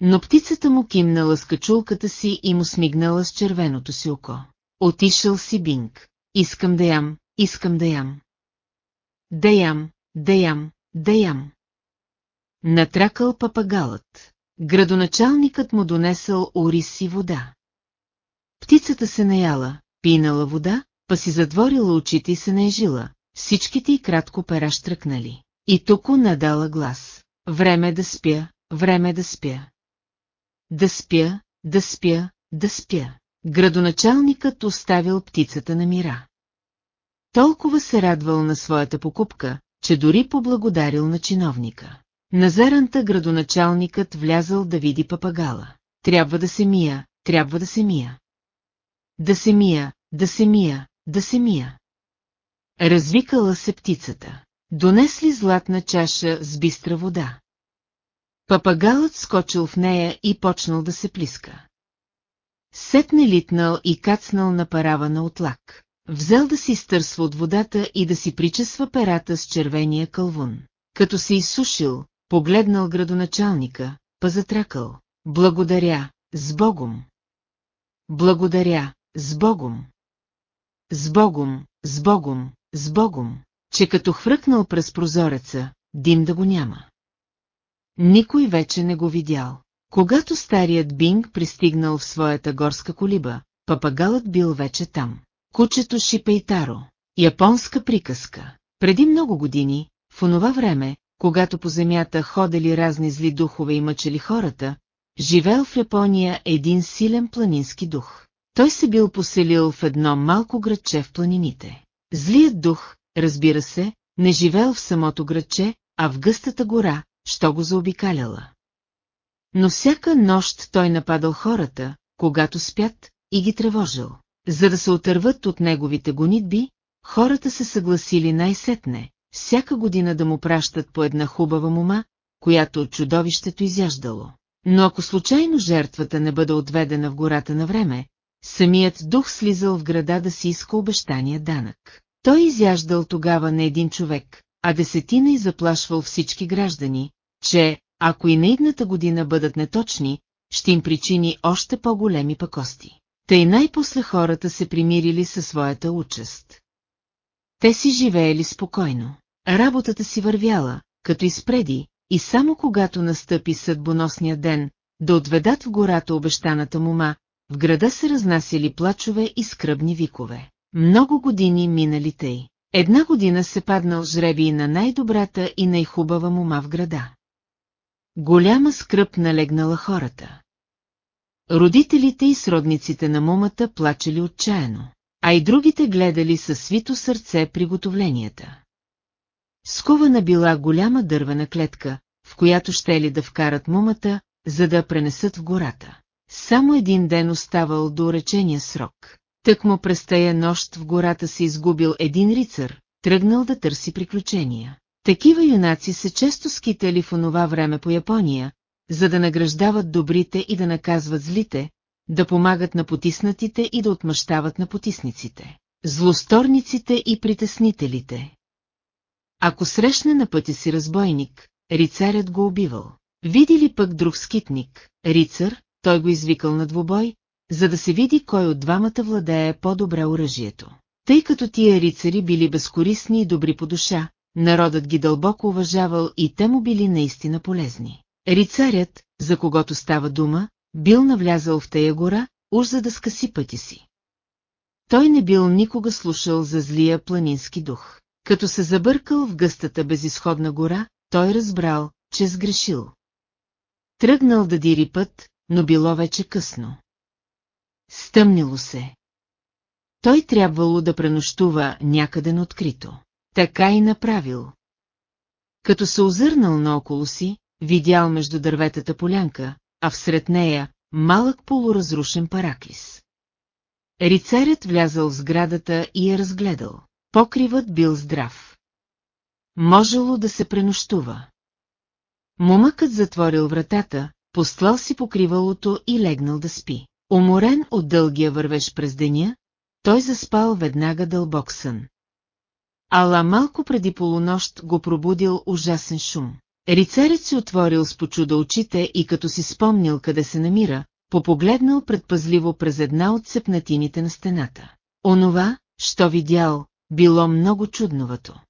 Но птицата му кимнала с качулката си и му смигнала с червеното си око. Отишъл си Бинг. Искам да ям, искам да ям. Да ям, да ям, да ям. Натракал папагалът. Градоначалникът му донесъл ориз и вода. Птицата се наяла, пинала вода, па си затворила очите и се наежила, всичките и кратко пера штръкнали. И тук надала глас. Време да спя, време да спя. Да спя, да спя, да спя. Градоначалникът оставил птицата на мира. Толкова се радвал на своята покупка, че дори поблагодарил на чиновника. На заранта градоначалникът влязал да види папагала. Трябва да се мия, трябва да се мия. Да се мия, да се мия, да се мия. Развикала се птицата. Донесли златна чаша с бистра вода. Папагалът скочил в нея и почнал да се плиска. Сетне литнал и кацнал на парава на отлак. Взел да си изтърсва от водата и да си причесва перата с червения кълвун. Като се изсушил, погледнал градоначалника, пазатракал. Благодаря, с Богом! Благодаря, с Богом! С Богом, с Богом, с Богом, че като хвръкнал през прозореца, дим да го няма. Никой вече не го видял. Когато старият Бинг пристигнал в своята горска колиба, папагалът бил вече там. Кучето Шипейтаро. Японска приказка. Преди много години, в онова време, когато по земята ходели разни зли духове и мъчели хората, живел в Япония един силен планински дух. Той се бил поселил в едно малко градче в планините. Злият дух, разбира се, не живел в самото градче, а в гъстата гора, що го заобикаляла. Но всяка нощ той нападал хората, когато спят, и ги тревожил. За да се отърват от неговите гонитби, хората се съгласили най-сетне, всяка година да му пращат по една хубава мума, която от чудовището изяждало. Но ако случайно жертвата не бъде отведена в гората на време, самият дух слизал в града да си иска обещания данък. Той изяждал тогава не един човек, а десетина и заплашвал всички граждани, че, ако и на идната година бъдат неточни, ще им причини още по-големи пакости. Тъй най-после хората се примирили със своята участ. Те си живеели спокойно. Работата си вървяла, като изпреди, и само когато настъпи съдбоносния ден, да отведат в гората обещаната мума, в града се разнасяли плачове и скръбни викове. Много години минали тъй. Една година се паднал жребий на най-добрата и най-хубава мума в града. Голяма скръп налегнала хората. Родителите и сродниците на мумата плачели отчаяно, а и другите гледали със свито сърце приготовленията. Скована била голяма дървена клетка, в която щели да вкарат мумата, за да пренесат в гората. Само един ден оставал до уречения срок. Тък му през тая нощ в гората се изгубил един рицар, тръгнал да търси приключения. Такива юнаци се често скитали в онова време по Япония, за да награждават добрите и да наказват злите, да помагат на потиснатите и да отмъщават на потисниците, злосторниците и притеснителите. Ако срещне на пътя си разбойник, рицарят го убивал. Види ли пък друг скитник, рицар, той го извикал на двубой, за да се види кой от двамата владее по-добре оръжието. Тъй като тия рицари били безкорисни и добри по душа, народът ги дълбоко уважавал и те му били наистина полезни. Рицарят, за когото става дума, бил навлязал в тая гора, уж за да скъси пъти си. Той не бил никога слушал за злия планински дух. Като се забъркал в гъстата безисходна гора, той разбрал, че сгрешил. Тръгнал да дири път, но било вече късно. Стъмнило се. Той трябвало да пренощува някъде на открито. Така и направил. Като се озърнал наоколо си, видял между дърветата полянка, а всред нея малък полуразрушен параклис. Рицарят влязъл в сградата и я разгледал. Покривът бил здрав. Можело да се пренощува. Момъкът затворил вратата, постлал си покривалото и легнал да спи. Уморен от дългия вървеж през деня, той заспал веднага дълбок сън. Ала малко преди полунощ го пробудил ужасен шум. Рицарят си отворил с почуда очите и като си спомнил къде се намира, попогледнал предпазливо през една от цепнатините на стената. Онова, що видял, било много чудновато.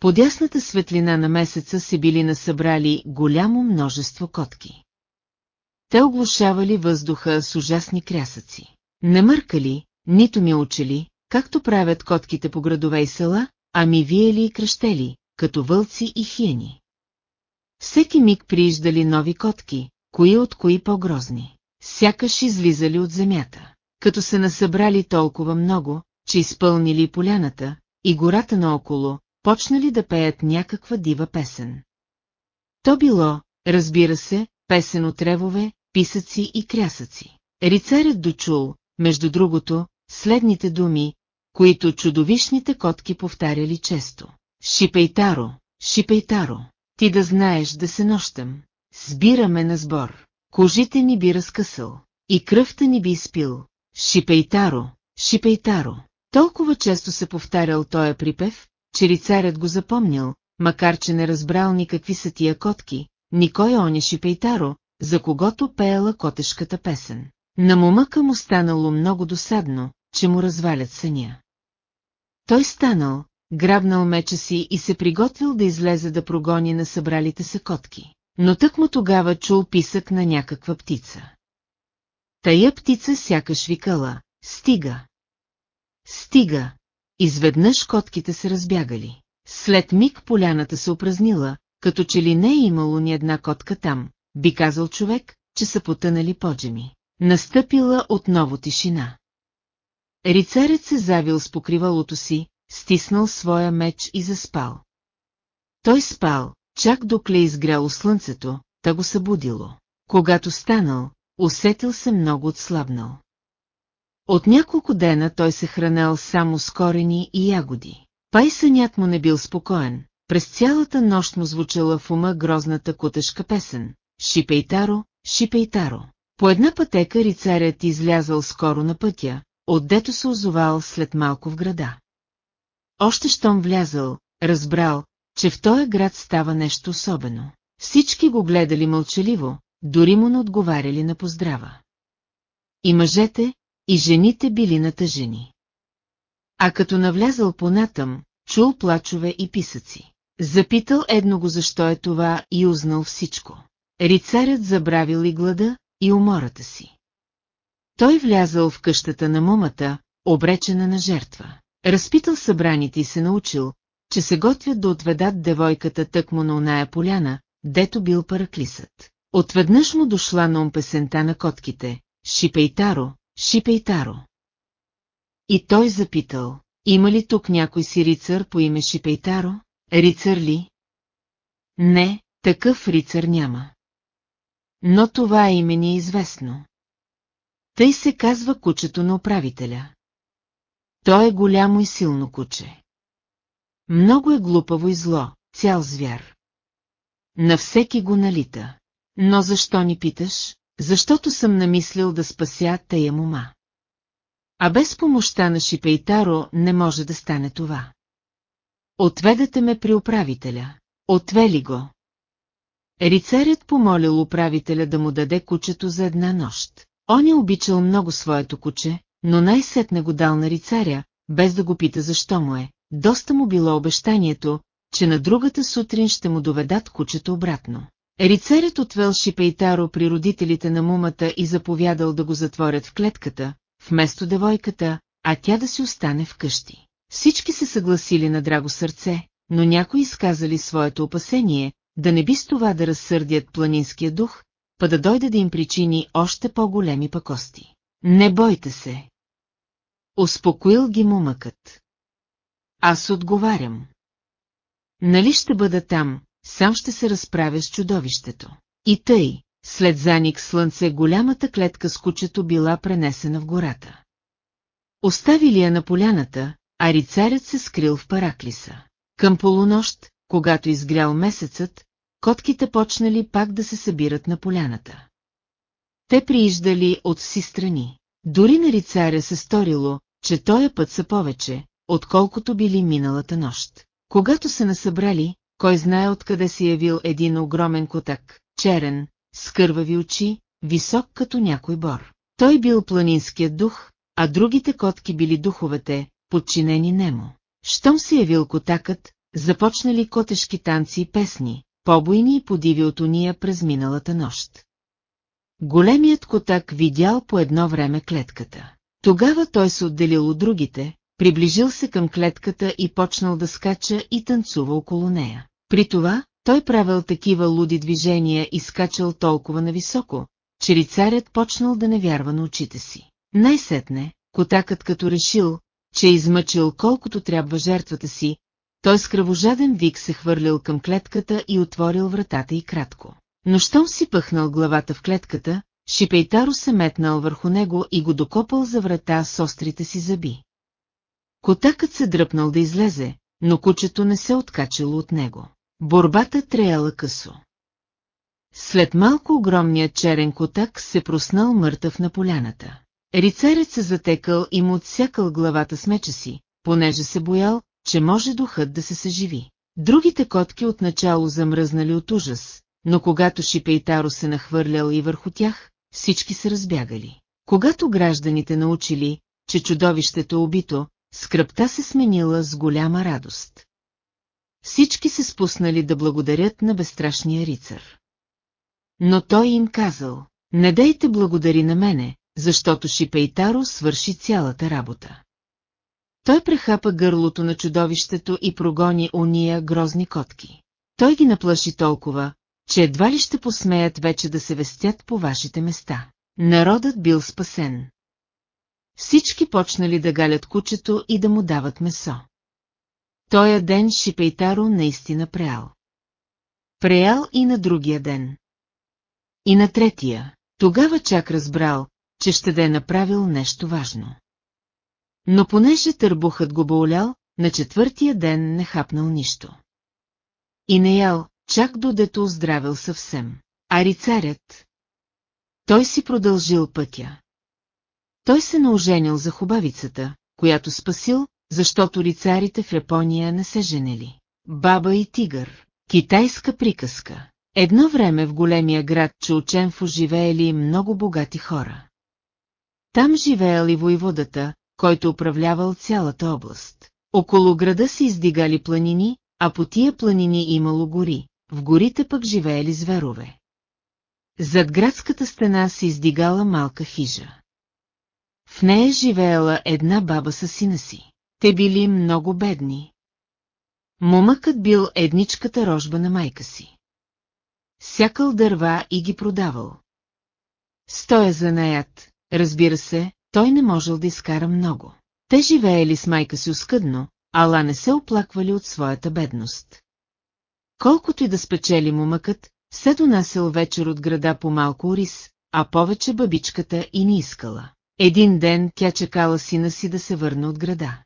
Под ясната светлина на месеца се били насъбрали голямо множество котки. Те оглушавали въздуха с ужасни крясъци. Не мъркали, нито ми учили, както правят котките по градове и села, ами виели и кръщели, като вълци и хиени. Всеки миг прииждали нови котки, кои от кои по-грозни. Сякаш излизали от земята. Като се насъбрали толкова много, че изпълнили поляната, и гората наоколо, почнали да пеят някаква дива песен. То било, разбира се, песен от ревове, писъци и крясъци. Рицарят дочул, между другото, следните думи, които чудовищните котки повтаряли често. Шипейтаро, шипейтаро, ти да знаеш да се нощам. Сбираме на сбор. Кожите ни би разкъсал. И кръвта ни би изпил. Шипейтаро, шипейтаро. Толкова често се повтарял тоя припев, че рицарят го запомнил, макар че не разбрал ни какви са тия котки, никой оня шипейтаро, за когото пеела котешката песен. На момъка му станало много досадно, че му развалят съня. Той станал, грабнал меча си и се приготвил да излезе да прогони на събралите се котки. Но тък му тогава чул писък на някаква птица. Тая птица сякаш викала, стига. Стига. Изведнъж котките се разбягали. След миг поляната се опразнила, като че ли не е имало ни една котка там, би казал човек, че са потънали поджеми. Настъпила отново тишина. Рицарят се завил с покривалото си, стиснал своя меч и заспал. Той спал, чак докле изгряло слънцето, та го събудило. Когато станал, усетил се много отслабнал. От няколко дена той се хранел само с корени и ягоди. Пай сънят му не бил спокоен, през цялата нощ му звучала в ума грозната кутешка песен. Шипейтаро, шипейтаро. По една пътека рицарят излязал скоро на пътя, отдето се озовал след малко в града. Още щом влязал, разбрал, че в този град става нещо особено. Всички го гледали мълчаливо, дори му не отговаряли на поздрава. И мъжете, и жените били натъжени. А като навлязал понатъм, чул плачове и писъци. Запитал едно го защо е това и узнал всичко. Рицарят забравил и глада, и умората си. Той влязал в къщата на мумата, обречена на жертва. Разпитал събраните и се научил, че се готвят да отведат девойката тъкмо на оная поляна, дето бил параклисът. Отведнъж му дошла на ум песента на котките, Шипейтаро, Шипейтаро. И той запитал, има ли тук някой си рицар по име Шипейтаро? Рицар ли? Не, такъв рицар няма. Но това име ни е известно. Тъй се казва кучето на управителя. То е голямо и силно куче. Много е глупаво и зло, цял звяр. На всеки го налита. Но защо ни питаш? Защото съм намислил да спася тая мума. А без помощта на Шипейтаро не може да стане това. Отведете ме при управителя. Отвели го. Рицарят помолил управителя да му даде кучето за една нощ. Он е обичал много своето куче, но най-сетне го дал на рицаря, без да го пита защо му е. Доста му било обещанието, че на другата сутрин ще му доведат кучето обратно. Рицарят отвел Шипейтаро при родителите на мумата и заповядал да го затворят в клетката, вместо девойката, а тя да си остане вкъщи. Всички се съгласили на драго сърце, но някои изказали своето опасение, да не би с това да разсърдят планинския дух, па да дойде да им причини още по-големи пакости. Не бойте се. Успокоил ги момъкът. Аз отговарям. Нали ще бъда там, сам ще се разправя с чудовището. И тъй, след заник слънце голямата клетка с кучето била пренесена в гората. Оставили я на поляната, а рицарят се скрил в Параклиса. Към полунощ, когато изгрял месецът, котките почнали пак да се събират на поляната. Те прииждали от си страни. Дори на рицаря се сторило, че тоя път са повече, отколкото били миналата нощ. Когато се насъбрали, кой знае откъде се явил един огромен котак, черен, с кървави очи, висок като някой бор. Той бил планинският дух, а другите котки били духовете, подчинени нему. Щом се явил котакът, започнали котешки танци и песни, побойни и подиви от уния през миналата нощ. Големият котак видял по едно време клетката. Тогава той се отделил от другите, приближил се към клетката и почнал да скача и танцува около нея. При това, той правил такива луди движения и скачал толкова нависоко, че рицарят почнал да не вярва на очите си. Най-сетне, котакът като решил, че е измъчил колкото трябва жертвата си, той с кръвожаден вик се хвърлил към клетката и отворил вратата и кратко. Но щом си пъхнал главата в клетката, Шипейтаро се метнал върху него и го докопал за врата с острите си зъби. Котакът се дръпнал да излезе, но кучето не се откачало от него. Борбата треяла късо. След малко огромният черен котак се проснал мъртъв на поляната. Рицарят се затекал и му отсякал главата с меча си, понеже се боял, че може духът да се съживи. Другите котки отначало замръзнали от ужас, но когато Шипейтаро се нахвърлял и върху тях, всички се разбягали. Когато гражданите научили, че чудовището е убито, скръпта се сменила с голяма радост. Всички се спуснали да благодарят на безстрашния рицар. Но той им казал, не дейте благодари на мене, защото Шипейтаро свърши цялата работа. Той прехапа гърлото на чудовището и прогони уния грозни котки. Той ги наплаши толкова, че едва ли ще посмеят вече да се вестят по вашите места. Народът бил спасен. Всички почнали да галят кучето и да му дават месо. Тоя ден Шипейтаро наистина преял. Преял и на другия ден. И на третия. Тогава чак разбрал, че ще да е направил нещо важно. Но понеже търбухът го болял, на четвъртия ден не хапнал нищо. И не ял, чак до дето оздравил съвсем. А рицарят? Той си продължил пътя. Той се наоженил за хубавицата, която спасил, защото рицарите в Япония не се женели. Баба и тигър. Китайска приказка. Едно време в големия град Чулченфо живеели много богати хора. Там живеел и войводата, който управлявал цялата област. Около града се издигали планини, а по тия планини имало гори, в горите пък живеели зверове. Зад градската стена се издигала малка хижа. В нея живеела една баба със сина си. Те били много бедни. Момъкът бил едничката рожба на майка си. Сякал дърва и ги продавал. Стоя за наят, разбира се, той не можел да изкара много. Те живеели с майка си оскъдно, ала не се оплаквали от своята бедност. Колкото и да спечели момъкът, се донасел вечер от града по малко ориз, а повече бабичката и не искала. Един ден тя чекала сина си да се върне от града.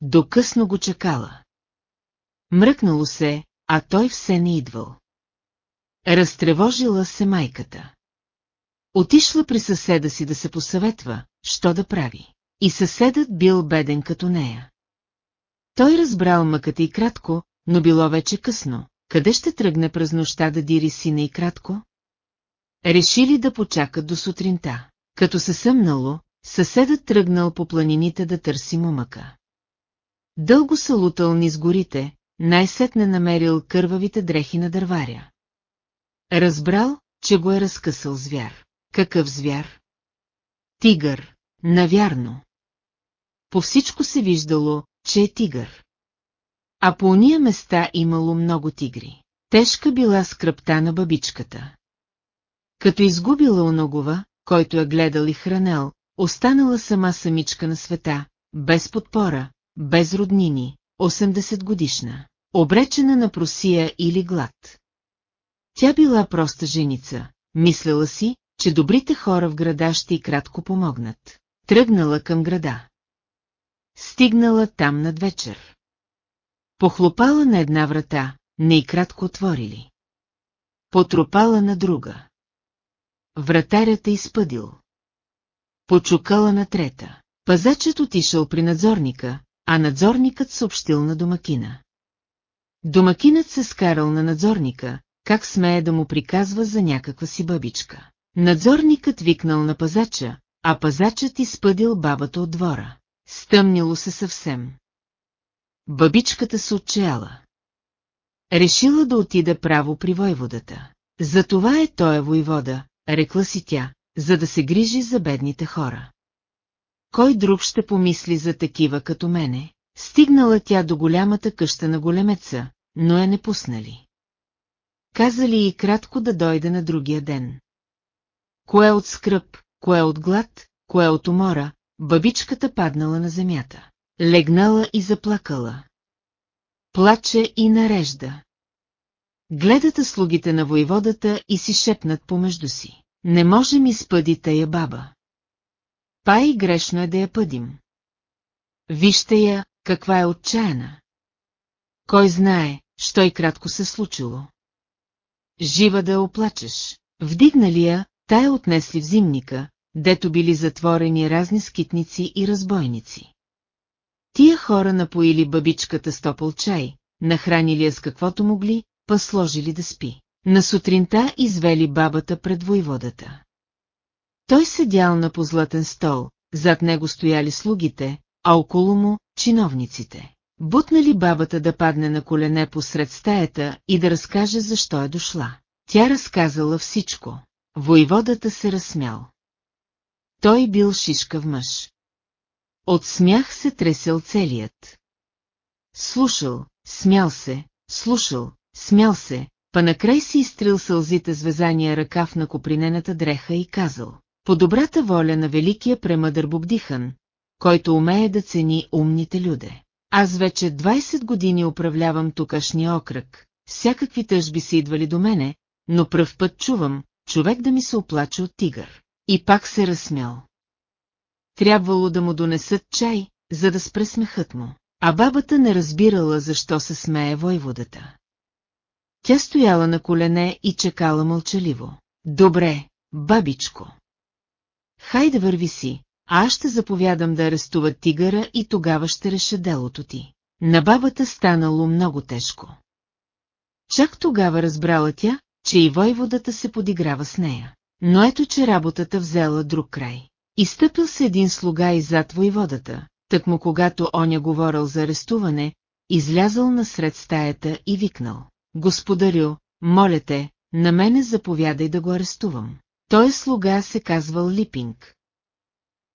Докъсно го чекала. Мръкнало се, а той все не идвал. Разтревожила се майката. Отишла при съседа си да се посъветва, що да прави. И съседът бил беден като нея. Той разбрал мъката и кратко, но било вече късно. Къде ще тръгне през нощта да дири сина и кратко? Решили да почакат до сутринта. Като се съмнало, съседът тръгнал по планините да търси момъка. Дълго са лутал низ горите, най-сетне намерил кървавите дрехи на дърваря. Разбрал, че го е разкъсал звяр. Какъв звяр? Тигър, навярно. По всичко се виждало, че е тигър. А по уния места имало много тигри. Тежка била скръпта на бабичката. Като изгубила оногова, който я гледал и хранел, останала сама самичка на света, без подпора, без роднини, 80 годишна, обречена на просия или глад. Тя била проста женица, мислела си, че добрите хора в града ще и кратко помогнат. Тръгнала към града. Стигнала там над вечер. Похлопала на една врата, не и кратко отворили. Потропала на друга. Вратарята изпъдил. Почукала на трета. Пазачът отишъл при надзорника, а надзорникът съобщил на домакина. Домакинът се скарал на надзорника, как смее да му приказва за някаква си бабичка. Надзорникът викнал на пазача, а пазачът изпъдил бабата от двора. Стъмнило се съвсем. Бабичката се отчаяла. Решила да отида право при войводата. Затова е той войвода, рекла си тя, за да се грижи за бедните хора. Кой друг ще помисли за такива като мене? Стигнала тя до голямата къща на големеца, но я не пуснали. Казали и кратко да дойде на другия ден. Кое от скръп, кое от глад, кое от умора, бабичката паднала на земята. Легнала и заплакала. Плаче и нарежда. Гледата слугите на войводата и си шепнат помежду си. Не може ми спъди тая баба. Па и грешно е да я пъдим. Вижте я, каква е отчаяна. Кой знае, що и кратко се случило. Жива да я оплачеш. Вдигнали я, тая отнесли в зимника, дето били затворени разни скитници и разбойници. Тия хора напоили бабичката с топъл чай, нахранили я с каквото могли, па сложили да спи. На сутринта извели бабата пред войводата. Той седял на позлатен стол, зад него стояли слугите, а около му – чиновниците. Бутнали бабата да падне на колене посред стаята и да разкаже защо е дошла. Тя разказала всичко. Войводата се разсмял. Той бил шишкав мъж. От смях се тресел целият. Слушал, смял се, слушал, смял се, па накрай си изтрил сълзите с везания ръкав на копринената дреха и казал. По добрата воля на великия премъдър Богдихан, който умее да цени умните люде. Аз вече 20 години управлявам тукашния окръг, всякакви тъжби се идвали до мене, но пръв път чувам, човек да ми се оплаче от тигър. И пак се разсмял. Трябвало да му донесат чай, за да спре смехът му. А бабата не разбирала защо се смее войводата. Тя стояла на колене и чекала мълчаливо. Добре, бабичко. Хайде върви си, а аз ще заповядам да арестуват тигъра и тогава ще реша делото ти. На бабата станало много тежко. Чак тогава разбрала тя, че и войводата се подиграва с нея. Но ето, че работата взела друг край. Изтъпил се един слуга и зад войводата, тък му когато оня говорил за арестуване, излязъл насред стаята и викнал. Господарю, моля те, на мене заповядай да го арестувам. Той слуга се казвал Липинг.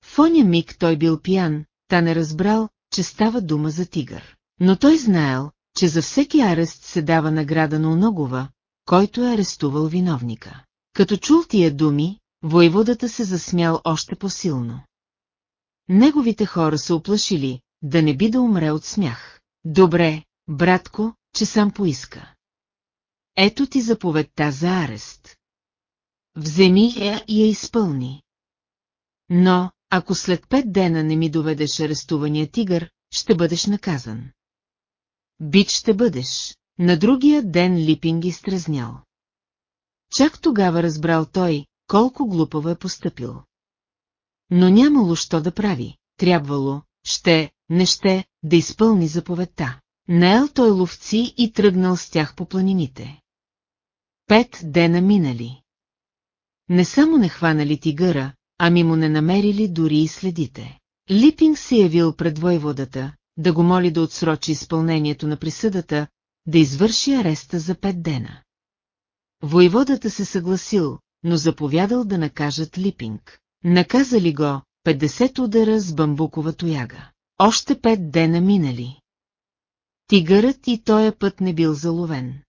В оня миг той бил пиян, та не разбрал, че става дума за тигър. Но той знаел, че за всеки арест се дава награда на оногова, който е арестувал виновника. Като чул тия думи, войводата се засмял още по-силно. Неговите хора се оплашили, да не би да умре от смях. Добре, братко, че сам поиска. Ето ти заповедта за арест. Вземи я и я изпълни. Но, ако след пет дена не ми доведеш арестувания тигър, ще бъдеш наказан. Бич ще бъдеш. На другия ден Липинг изтрезнял. Чак тогава разбрал той, колко глупаво е поступил. Но нямало що да прави, трябвало, ще, не ще, да изпълни заповедта. Наел той ловци и тръгнал с тях по планините. Пет дена минали. Не само не хванали тигъра, ами му не намерили дори и следите. Липинг се явил пред войводата, да го моли да отсрочи изпълнението на присъдата, да извърши ареста за пет дена. Войводата се съгласил, но заповядал да накажат Липинг. Наказали го 50 удара с бамбукова тояга. Още пет дена минали. Тигърът и тоя път не бил заловен.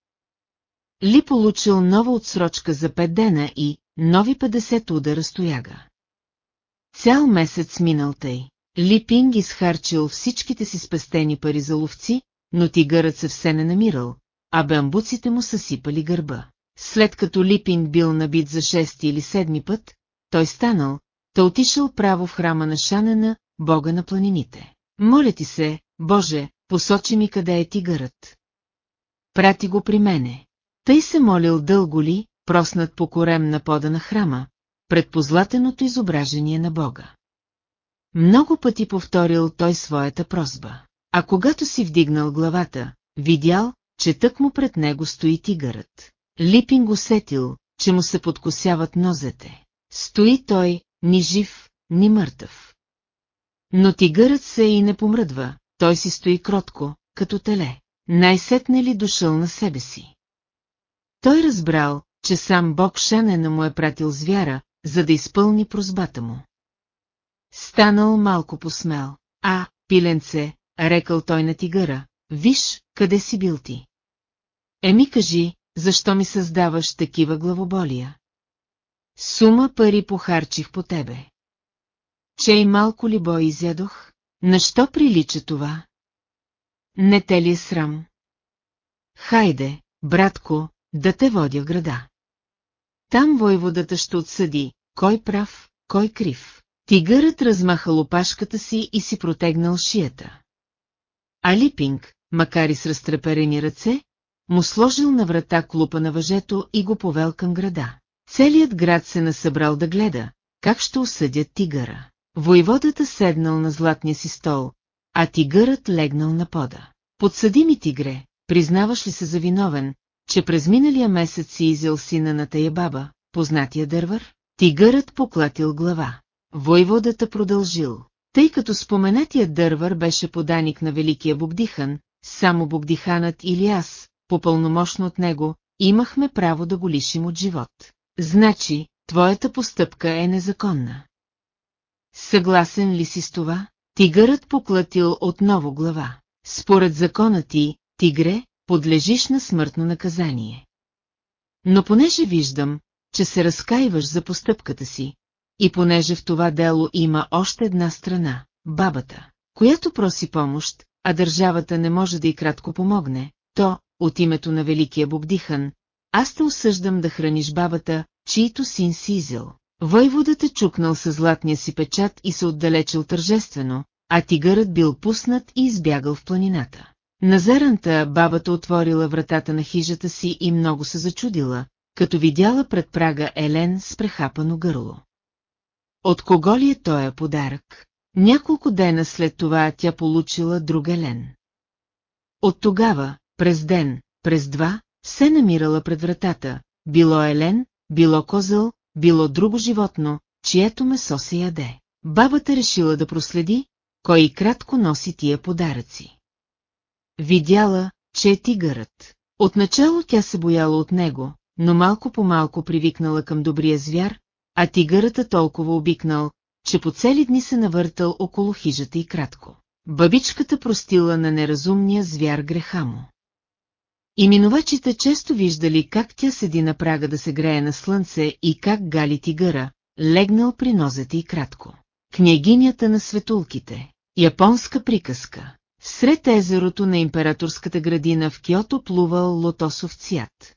Ли получил нова отсрочка за пет дена и, нови 50 удара стояга. Цял месец минал тъй. Липинг изхарчил всичките си спестени пари за ловци, но тигърът се все не намирал, а бамбуците му съсипали гърба. След като Липинг бил набит за шести или седми път, той станал, та отишъл право в храма на Шанена, бога на планините. Моля ти се, Боже, посочи ми къде е тигърът. Прати го при мене. Тъй се молил дълго ли, проснат по корем на пода на храма, пред позлатеното изображение на Бога. Много пъти повторил той своята просба, а когато си вдигнал главата, видял, че тък му пред него стои тигърът. Липинг усетил, че му се подкосяват нозете. Стои той, ни жив, ни мъртъв. Но тигърът се и не помръдва, той си стои кротко, като теле. Най-сетне ли дошъл на себе си? Той разбрал, че сам Бог Шанена му е пратил звяра, за да изпълни прозбата му. Станал малко посмел. А, пиленце, рекал той на тигъра, виж, къде си бил ти. Еми кажи, защо ми създаваш такива главоболия? Сума пари похарчих по тебе. Че и малко ли бой изядох? Нащо прилича това? Не те ли е срам? Хайде, братко, да те водя в града. Там войводата ще отсъди, кой прав, кой крив. Тигърът размаха лопашката си и си протегнал шията. А Липинг, макар и с разтреперени ръце, му сложил на врата клупа на въжето и го повел към града. Целият град се насъбрал да гледа, как ще осъдят тигъра. Войводата седнал на златния си стол, а тигърът легнал на пода. Подсъди ми, тигре, признаваш ли се за виновен, че през миналия месец си изял сина на тая баба, познатия дървър? Тигърът поклатил глава. Войводата продължил. Тъй като споменатия дървър беше поданик на Великия Богдихан, само Богдиханът или аз, попълномощно от него, имахме право да го лишим от живот. Значи, твоята постъпка е незаконна. Съгласен ли си с това? Тигърът поклатил отново глава. Според закона ти, тигре, подлежиш на смъртно наказание. Но понеже виждам, че се разкаиваш за постъпката си, и понеже в това дело има още една страна, бабата, която проси помощ, а държавата не може да и кратко помогне, то, от името на Великия Богдихан, аз те осъждам да храниш бабата, чието син си изел. Войводата чукнал със златния си печат и се отдалечил тържествено, а тигърът бил пуснат и избягал в планината. На заранта бабата отворила вратата на хижата си и много се зачудила, като видяла пред прага Елен с прехапано гърло. От кого ли е тоя подарък? Няколко дена след това тя получила друг Елен. От тогава, през ден, през два, се намирала пред вратата, било елен, било козъл, било друго животно, чието месо се яде. Бабата решила да проследи, кой кратко носи тия подаръци. Видяла, че е тигърът. Отначало тя се бояла от него, но малко по малко привикнала към добрия звяр, а тигърата е толкова обикнал, че по цели дни се навъртал около хижата и кратко. Бабичката простила на неразумния звяр греха му. И минувачите често виждали как тя седи на прага да се грее на слънце и как гали тигъра, легнал при нозете и кратко. Княгинята на светулките. Японска приказка. Сред езерото на императорската градина в Киото плувал лотосов цвят.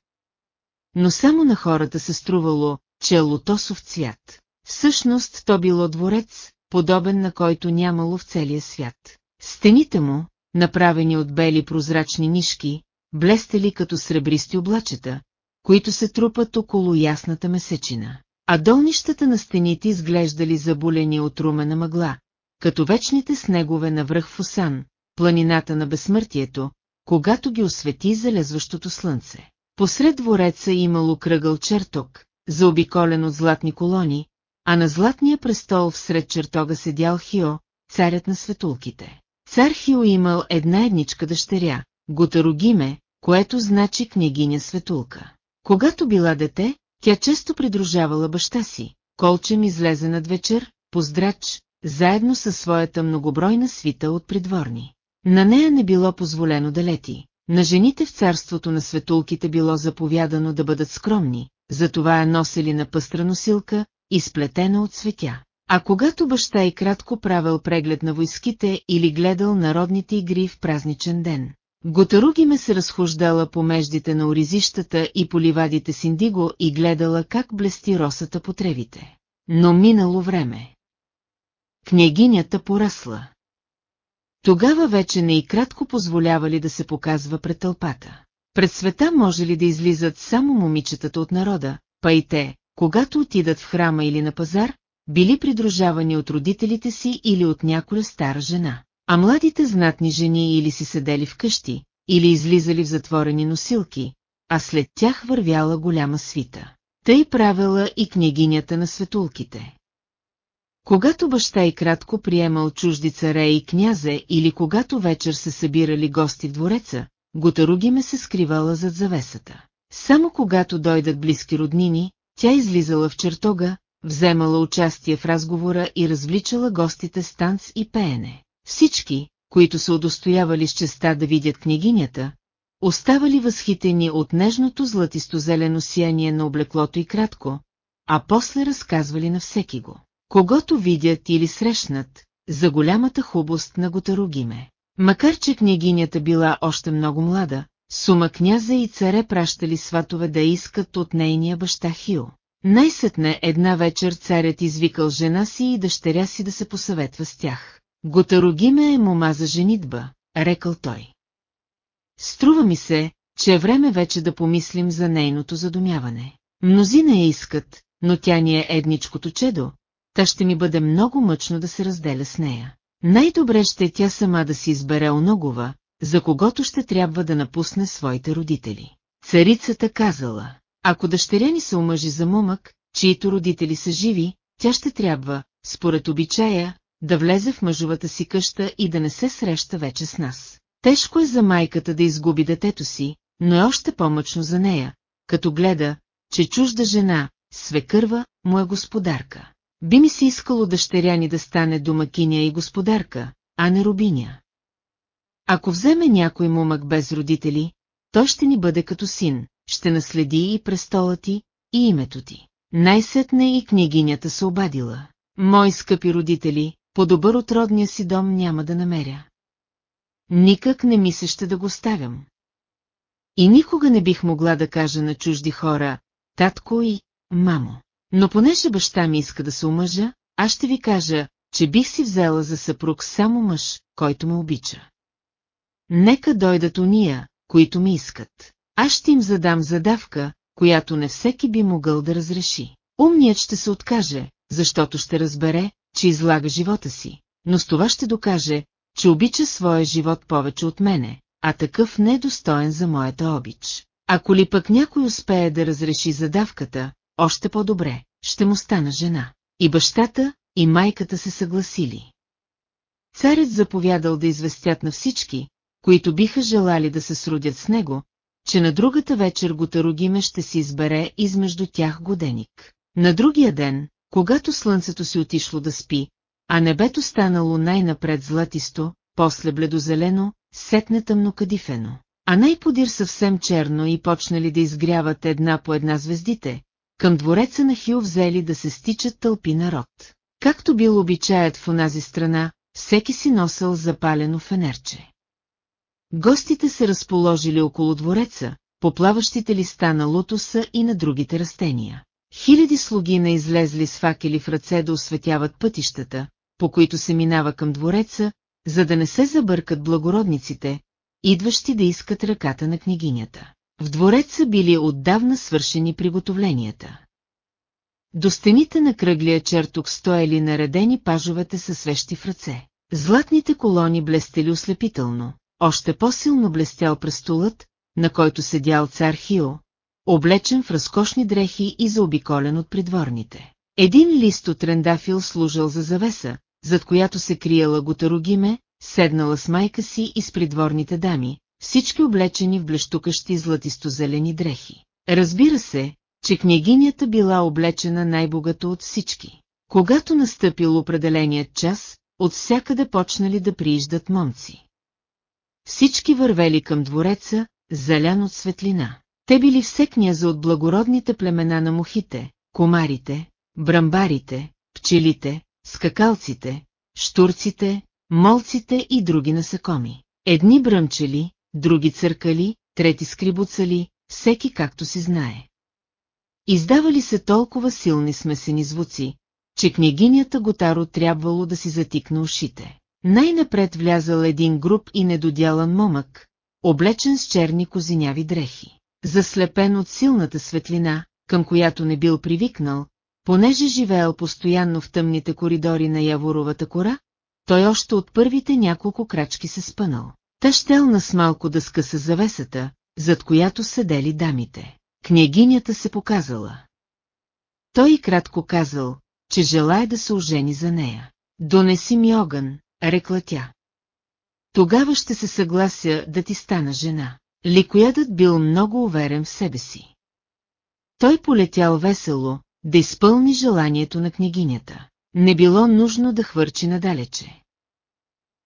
Но само на хората се струвало, че е лотосов цвят. Всъщност то било дворец, подобен на който нямало в целия свят. Стените му, направени от бели прозрачни нишки, блестели като сребристи облачета, които се трупат около ясната месечина. А долнищата на стените изглеждали забулени от румена мъгла, като вечните снегове на връх Фусан, планината на безсмъртието, когато ги освети залезващото слънце. Посред двореца имало кръгъл чертог, заобиколен от златни колони, а на златния престол всред чертога седял Хио, царят на светулките. Цар Хио имал една едничка дъщеря, Готарогиме, което значи княгиня Светулка. Когато била дете, тя често придружавала баща си, колчем излезе над вечер, поздрач, заедно със своята многобройна свита от придворни. На нея не било позволено да лети. На жените в царството на светулките било заповядано да бъдат скромни, затова я носели на пъстра носилка, изплетена от светя. А когато баща и кратко правил преглед на войските или гледал народните игри в празничен ден, Готаруги ме се разхождала по междите на оризищата и по ливадите с индиго и гледала как блести росата по тревите. Но минало време. Княгинята порасла. Тогава вече не и кратко позволявали да се показва пред тълпата. Пред света може ли да излизат само момичетата от народа, па и те, когато отидат в храма или на пазар, били придружавани от родителите си или от някоя стара жена. А младите знатни жени или си седели в къщи, или излизали в затворени носилки, а след тях вървяла голяма свита. Тъй правила и княгинята на светулките. Когато баща и кратко приемал чужди царе и князе или когато вечер се събирали гости в двореца, Готаруги ме се скривала зад завесата. Само когато дойдат близки роднини, тя излизала в чертога, вземала участие в разговора и развличала гостите с танц и пеене. Всички, които се удостоявали с честа да видят княгинята, оставали възхитени от нежното златисто-зелено сияние на облеклото и кратко, а после разказвали на всеки го, когато видят или срещнат, за голямата хубост на Готаругиме. Макар че княгинята била още много млада, сума княза и царе пращали сватове да искат от нейния баща Хио. Най-сетне една вечер царят извикал жена си и дъщеря си да се посъветва с тях. Готарогиме е мома за женитба, рекал той. Струва ми се, че е време вече да помислим за нейното задумяване. Мнозина я искат, но тя ни е едничкото чедо, та ще ми бъде много мъчно да се разделя с нея. Най-добре ще тя сама да си избере оногова, за когото ще трябва да напусне своите родители. Царицата казала, ако дъщеря ни се омъжи за момък, чието родители са живи, тя ще трябва, според обичая, да влезе в мъжовата си къща и да не се среща вече с нас. Тежко е за майката да изгуби детето си, но е още по-мъчно за нея, като гледа, че чужда жена, свекърва, му е господарка. Би ми се искало дъщеря ни да стане домакиня и господарка, а не рубиня. Ако вземе някой момък без родители, той ще ни бъде като син, ще наследи и престола ти, и името ти. Най-сетне и княгинята се обадила. Мои скъпи родители, по-добър от родния си дом няма да намеря. Никак не ми да го ставям. И никога не бих могла да кажа на чужди хора, татко и мамо. Но понеже баща ми иска да се омъжа, аз ще ви кажа, че бих си взела за съпруг само мъж, който ме обича. Нека дойдат уния, които ми искат. Аз ще им задам задавка, която не всеки би могъл да разреши. Умният ще се откаже, защото ще разбере, че излага живота си, но с това ще докаже, че обича своя живот повече от мене, а такъв не е достоен за моята обич. Ако ли пък някой успее да разреши задавката, още по-добре, ще му стана жена. И бащата, и майката се съгласили. Царят заповядал да известят на всички, които биха желали да се сродят с него, че на другата вечер Готарогиме ще си избере измежду тях годеник. На другия ден, когато слънцето си отишло да спи, а небето станало най-напред златисто, после бледозелено, сетне тъмно кадифено, а най-подир съвсем черно и почнали да изгряват една по една звездите, към двореца на Хил взели да се стичат тълпи народ. Както бил обичаят в онази страна, всеки си носил запалено фенерче. Гостите се разположили около двореца, поплаващите листа на лотоса и на другите растения. Хиляди слуги на излезли с факели в ръце да осветяват пътищата, по които се минава към двореца, за да не се забъркат благородниците, идващи да искат ръката на княгинята. В двореца били отдавна свършени приготовленията. До стените на кръглия чертог стояли наредени пажовете със свещи в ръце. Златните колони блестели ослепително, още по-силно блестял престолът, на който седял цар Хио, облечен в разкошни дрехи и заобиколен от придворните. Един лист от рендафил служил за завеса, зад която се криела Готарогиме, седнала с майка си и с придворните дами, всички облечени в блещукащи златисто-зелени дрехи. Разбира се, че княгинята била облечена най-богато от всички. Когато настъпил определеният час, от всякъде почнали да прииждат момци. Всички вървели към двореца, залян от светлина. Те били все княза от благородните племена на мухите, комарите, брамбарите, пчелите, скакалците, штурците, молците и други насекоми. Едни бръмчели, други църкали, трети скрибуцали, всеки както си знае. Издавали се толкова силни смесени звуци, че княгинята Готаро трябвало да си затикна ушите. Най-напред влязал един груп и недодялан момък, облечен с черни козиняви дрехи. Заслепен от силната светлина, към която не бил привикнал, понеже живеел постоянно в тъмните коридори на Яворовата кора, той още от първите няколко крачки се спънал. Та щелна с малко да скъса завесата, зад която седели дамите. Княгинята се показала. Той кратко казал, че желая да се ожени за нея. Донеси ми огън, рекла тя. Тогава ще се съглася да ти стана жена. Ликоядът бил много уверен в себе си. Той полетял весело, да изпълни желанието на княгинята. Не било нужно да хвърчи надалече.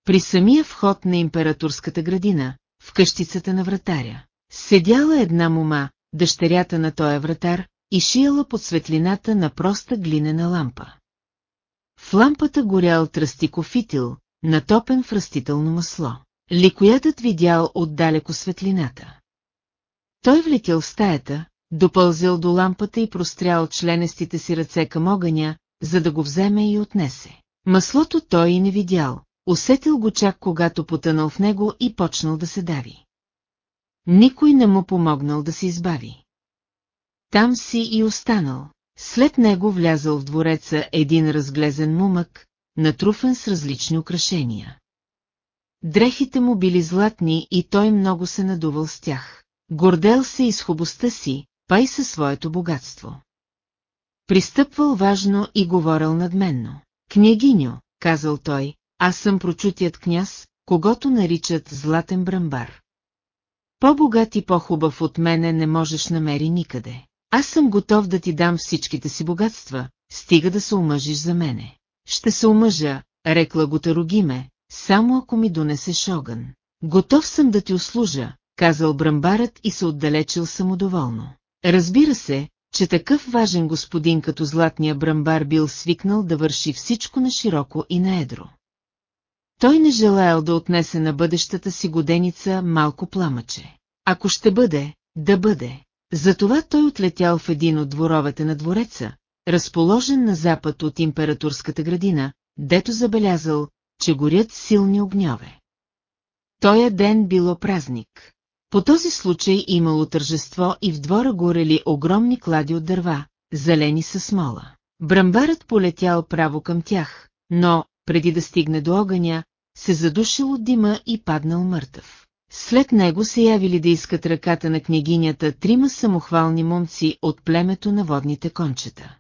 При самия вход на императорската градина, в къщицата на вратаря, седяла една мома, дъщерята на тоя вратар, и шияла под светлината на проста глинена лампа. В лампата горял тръстиков фитил, натопен в растително масло. Ликоятът видял отдалеко светлината. Той влетял в стаята, допълзил до лампата и прострял членестите си ръце към огъня, за да го вземе и отнесе. Маслото той и не видял, усетил го чак когато потънал в него и почнал да се дави. Никой не му помогнал да се избави. Там си и останал. След него влязал в двореца един разглезен мумък, натруфен с различни украшения. Дрехите му били златни и той много се надувал с тях. Гордел се и с хубостта си, па и със своето богатство. Пристъпвал важно и говорил надменно. Княгиньо, казал той, аз съм прочутият княз, когато наричат златен брамбар. По-богат и по-хубав от мене не можеш намери никъде. Аз съм готов да ти дам всичките си богатства, стига да се омъжиш за мене. Ще се омъжа, рекла го Тарогиме, само ако ми донесеш огън. Готов съм да ти услужа, казал брамбарът и се отдалечил самодоволно. Разбира се, че такъв важен господин като златния брамбар бил свикнал да върши всичко на широко и на едро. Той не желаял да отнесе на бъдещата си годеница малко пламъче. Ако ще бъде, да бъде. Затова той отлетял в един от дворовете на двореца, разположен на запад от императорската градина, дето забелязал, че горят силни огньове. Тоя ден било празник. По този случай имало тържество и в двора горели огромни клади от дърва, зелени със смола. Брамбарът полетял право към тях, но, преди да стигне до огъня, се задушил от дима и паднал мъртъв. След него се явили да искат ръката на княгинята трима самохвални момци от племето на водните кончета.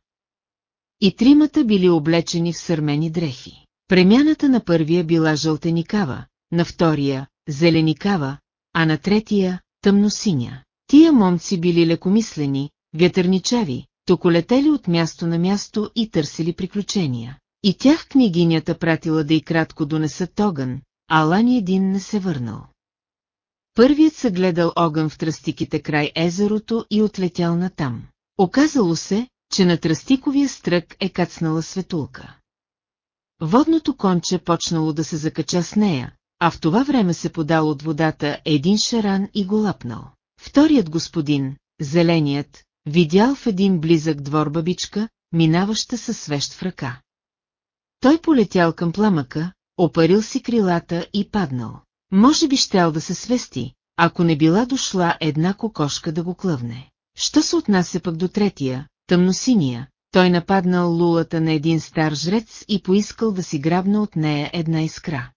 И тримата били облечени в сърмени дрехи. Премяната на първия била жълтеникава, на втория – зеленикава, а на третия – тъмносиня. Тия момци били лекомислени, вятърничави, токо летели от място на място и търсили приключения. И тях княгинята пратила да и кратко донесат огън, а Лани един не се върнал. Първият се гледал огън в тръстиките край езерото и отлетял натам. Оказало се, че на тръстиковия стрък е кацнала светулка. Водното конче почнало да се закача с нея, а в това време се подал от водата един шаран и го лапнал. Вторият господин, зеленият, видял в един близък двор бабичка, минаваща със свещ в ръка. Той полетял към пламъка, опарил си крилата и паднал. Може би щял да се свести, ако не била дошла една кокошка да го клъвне. Що се отнася пък до третия, тъмносиния, той нападнал лулата на един стар жрец и поискал да си грабна от нея една искра.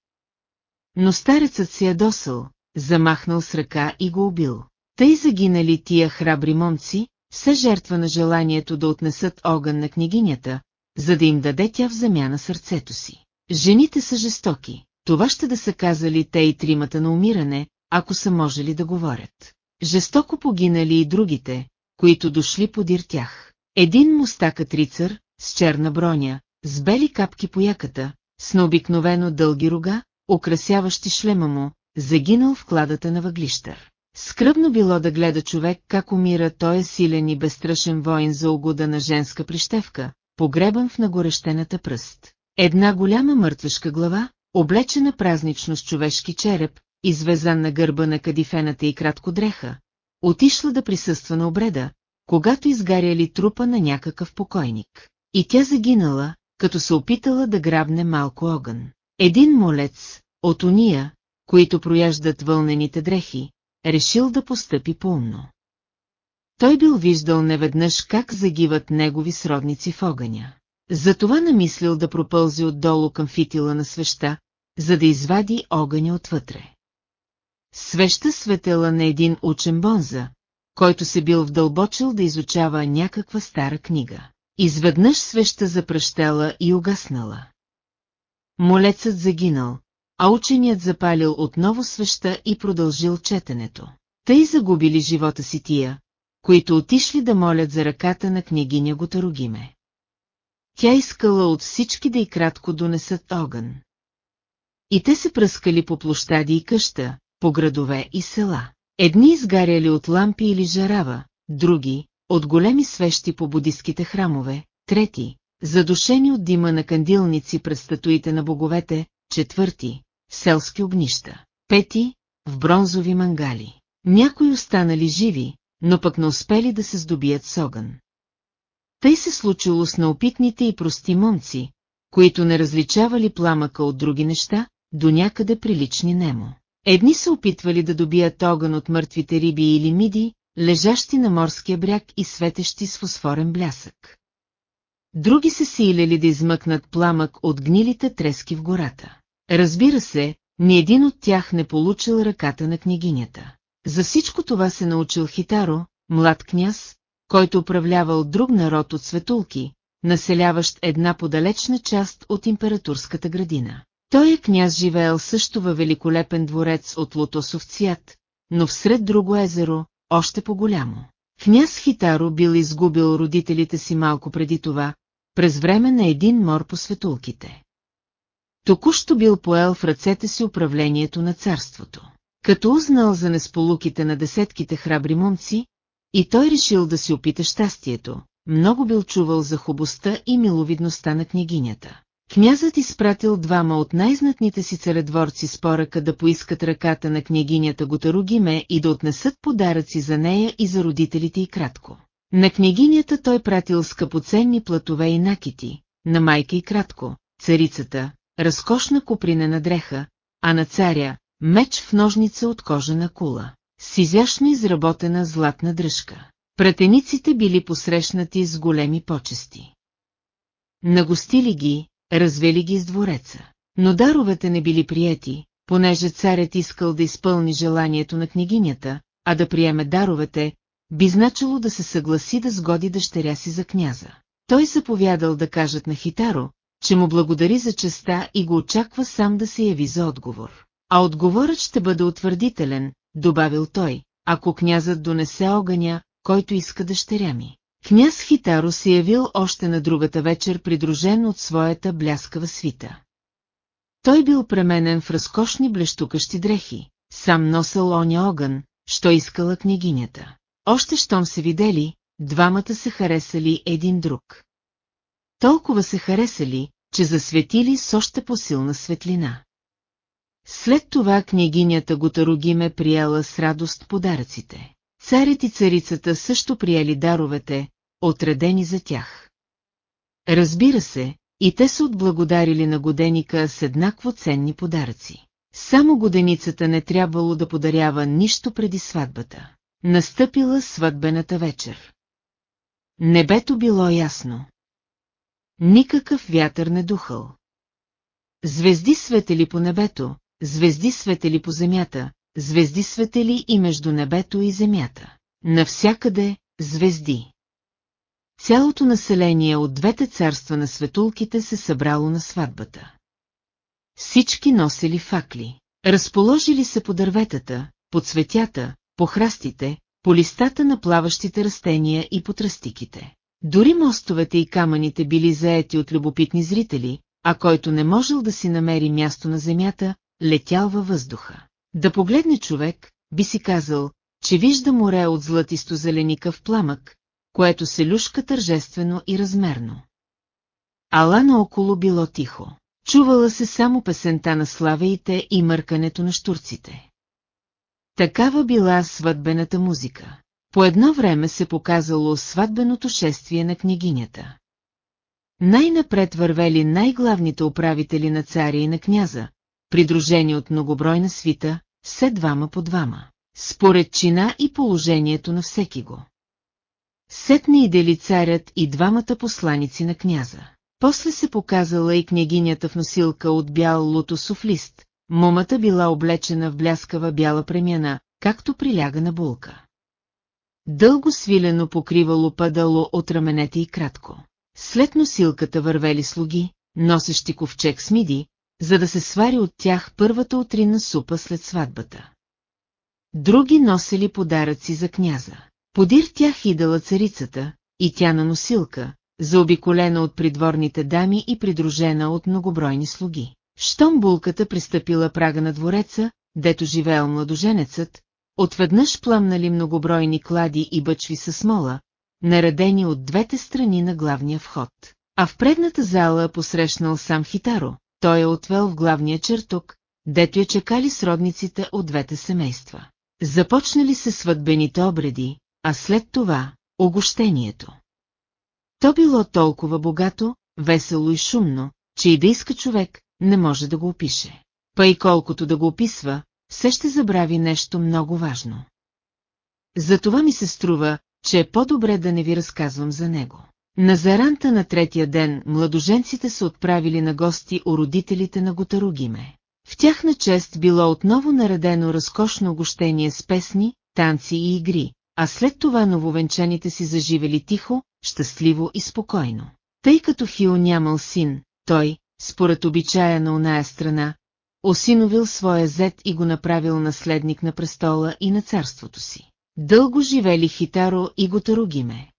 Но старецът си ядосал, замахнал с ръка и го убил. Тъй загинали тия храбри момци, все жертва на желанието да отнесат огън на княгинята, за да им даде тя в замяна сърцето си. Жените са жестоки, това ще да са казали те и тримата на умиране, ако са можели да говорят. Жестоко погинали и другите, които дошли подир тях. Един мустакът рицар, с черна броня, с бели капки по яката, с необикновено дълги рога, украсяващи шлема му, загинал в кладата на въглищър. Скръбно било да гледа човек как умира той е силен и безстрашен воин за угода на женска прищевка, погребан в нагорещената пръст. Една голяма мъртвешка глава, облечена празнично с човешки череп, извезан на гърба на кадифената и кратко дреха, отишла да присъства на обреда, когато изгаряли трупа на някакъв покойник. И тя загинала, като се опитала да грабне малко огън. Един молец, от уния, които прояждат вълнените дрехи, решил да постъпи поумно. Той бил виждал неведнъж как загиват негови сродници в огъня. Затова намислил да пропълзи отдолу към фитила на свеща, за да извади огъня отвътре. Свеща светела на един учен бонза, който се бил вдълбочил да изучава някаква стара книга. Изведнъж свеща запръщела и угаснала. Молецът загинал, а ученият запалил отново свеща и продължил четенето. Тъй загубили живота си тия, които отишли да молят за ръката на княгиня Готарогиме. Тя искала от всички да и кратко донесат огън. И те се пръскали по площади и къща, по градове и села. Едни изгаряли от лампи или жарава, други, от големи свещи по будистските храмове, трети, задушени от дима на кандилници пред статуите на боговете, четвърти, селски огнища, пети, в бронзови мангали. Някои останали живи, но пък не успели да се здобият с огън. Тъй се случило с наопитните и прости момци, които не различавали пламъка от други неща, до някъде прилични немо. Едни се опитвали да добият огън от мъртвите риби или миди, лежащи на морския бряг и светещи с фосфорен блясък. Други се силели да измъкнат пламък от гнилите трески в гората. Разбира се, ни един от тях не получил ръката на княгинята. За всичко това се научил Хитаро, млад княз, който управлявал друг народ от светулки, населяващ една подалечна част от императорската градина. Той е княз живеел също във великолепен дворец от лотосов цвят, но всред друго езеро, още по-голямо. Княз Хитаро бил изгубил родителите си малко преди това, през време на един мор по светулките. Току-що бил поел в ръцете си управлението на царството. Като узнал за несполуките на десетките храбри момци, и той решил да си опита щастието, много бил чувал за хубостта и миловидността на княгинята. Князът изпратил двама от най-знатните си царедворци с поръка да поискат ръката на княгинята Готаругиме и да отнесат подаръци за нея и за родителите и кратко. На княгинята той пратил скъпоценни платове и накити, на майка и кратко, царицата, разкошна купринена дреха, а на царя – меч в ножница от кожена кула, с изящно изработена златна дръжка. Пратениците били посрещнати с големи почести. Нагостили ги, развели ги с двореца. Но даровете не били приети, понеже царят искал да изпълни желанието на княгинята, а да приеме даровете, би значило да се съгласи да сгоди дъщеря си за княза. Той заповядал да кажат на Хитаро, че му благодари за честа и го очаква сам да се яви за отговор. А отговорът ще бъде утвърдителен, добавил той, ако князът донесе огъня, който иска дъщеря ми. Княз Хитаро се явил още на другата вечер придружен от своята бляскава свита. Той бил пременен в разкошни блещукащи дрехи, сам носел оня огън, що искала княгинята. Още щом се видели, двамата се харесали един друг. Толкова се харесали, че засветили с още по-силна светлина. След това княгинята Готарогиме приела с радост подаръците. Царят и царицата също приели даровете, отредени за тях. Разбира се, и те са отблагодарили на годеника с еднакво ценни подаръци. Само годеницата не трябвало да подарява нищо преди сватбата. Настъпила сватбената вечер. Небето било ясно. Никакъв вятър не духал. Звезди светели по небето, звезди светели по земята, звезди светели и между небето и земята. Навсякъде звезди. Цялото население от двете царства на светулките се събрало на сватбата. Всички носили факли. Разположили се по дърветата, по цветята, по храстите, по листата на плаващите растения и по тръстиките. Дори мостовете и камъните били заети от любопитни зрители, а който не можел да си намери място на земята, летял във въздуха. Да погледне човек, би си казал, че вижда море от златисто зеленикав пламък, което се люшка тържествено и размерно. Ала наоколо било тихо. Чувала се само песента на славеите и мъркането на штурците. Такава била сватбената музика. По едно време се показало сватбеното шествие на княгинята. Най-напред вървели най-главните управители на царя и на княза, придружени от многобройна свита, все двама по двама, според чина и положението на всеки го. Сетне идели царят и двамата посланици на княза. После се показала и княгинята в носилка от бял лотосов лист, момата била облечена в бляскава бяла премяна, както приляга на булка. Дълго свилено покривало падало от раменете и кратко. След носилката вървели слуги, носещи ковчег с миди, за да се свари от тях първата утринна супа след сватбата. Други носели подаръци за княза. Подир тях идала царицата, и тя на носилка, заобиколена от придворните дами и придружена от многобройни слуги. Щом булката пристъпила прага на двореца, дето живеел младоженецът, отведнъж пламнали многобройни клади и бъчви със смола, наредени от двете страни на главния вход. А в предната зала посрещнал сам Хитаро, той е отвел в главния чертог, дето я чекали сродниците от двете семейства. Започнали се сватбените обреди, а след това – огощението. То било толкова богато, весело и шумно, че и да иска човек, не може да го опише. Па и колкото да го описва, все ще забрави нещо много важно. Затова ми се струва, че е по-добре да не ви разказвам за него. На заранта на третия ден младоженците са отправили на гости у родителите на Готаругиме. В тяхна чест било отново наредено разкошно огощение с песни, танци и игри, а след това нововенчаните си заживели тихо, щастливо и спокойно. Тъй като Хио нямал син, той, според обичая на оная страна, осиновил своя зет и го направил наследник на престола и на царството си. Дълго живели Хитаро и Готарогиме.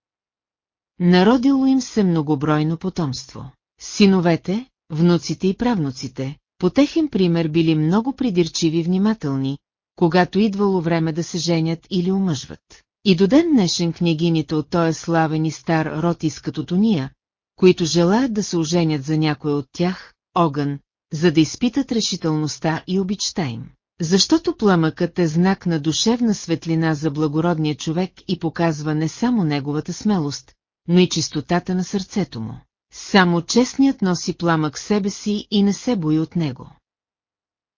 Народило им се многобройно потомство. Синовете, внуците и правнуците, по техен пример били много придирчиви и внимателни, когато идвало време да се женят или омъжват. И до ден днешен княгините от този славен и стар род искат от уния, които желаят да се оженят за някой от тях, огън, за да изпитат решителността и обичта им. Защото пламъкът е знак на душевна светлина за благородния човек и показва не само неговата смелост, но и чистотата на сърцето му. Само честният носи пламък себе си и не се бои от него.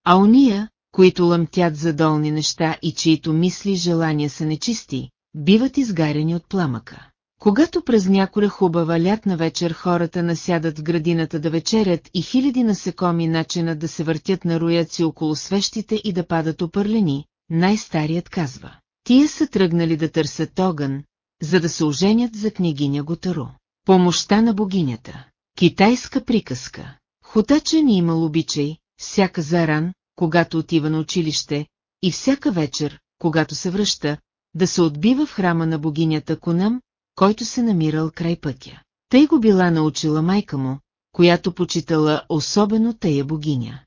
А уния, които лъмтят за долни неща и чието мисли и желания са нечисти, биват изгарени от пламъка. Когато през някоя хубава лятна вечер хората насядат в градината да вечерят и хиляди насекоми начинат да се въртят на рояци около свещите и да падат опърлени, най-старият казва. Тия са тръгнали да търсят огън, за да се оженят за княгиня Готаро. Помощта на богинята. Китайска приказка. Хотачен имал обичай, всяка заран, когато отива на училище, и всяка вечер, когато се връща, да се отбива в храма на богинята Конам, който се намирал край пътя. Тъй го била научила майка му, която почитала особено тая богиня.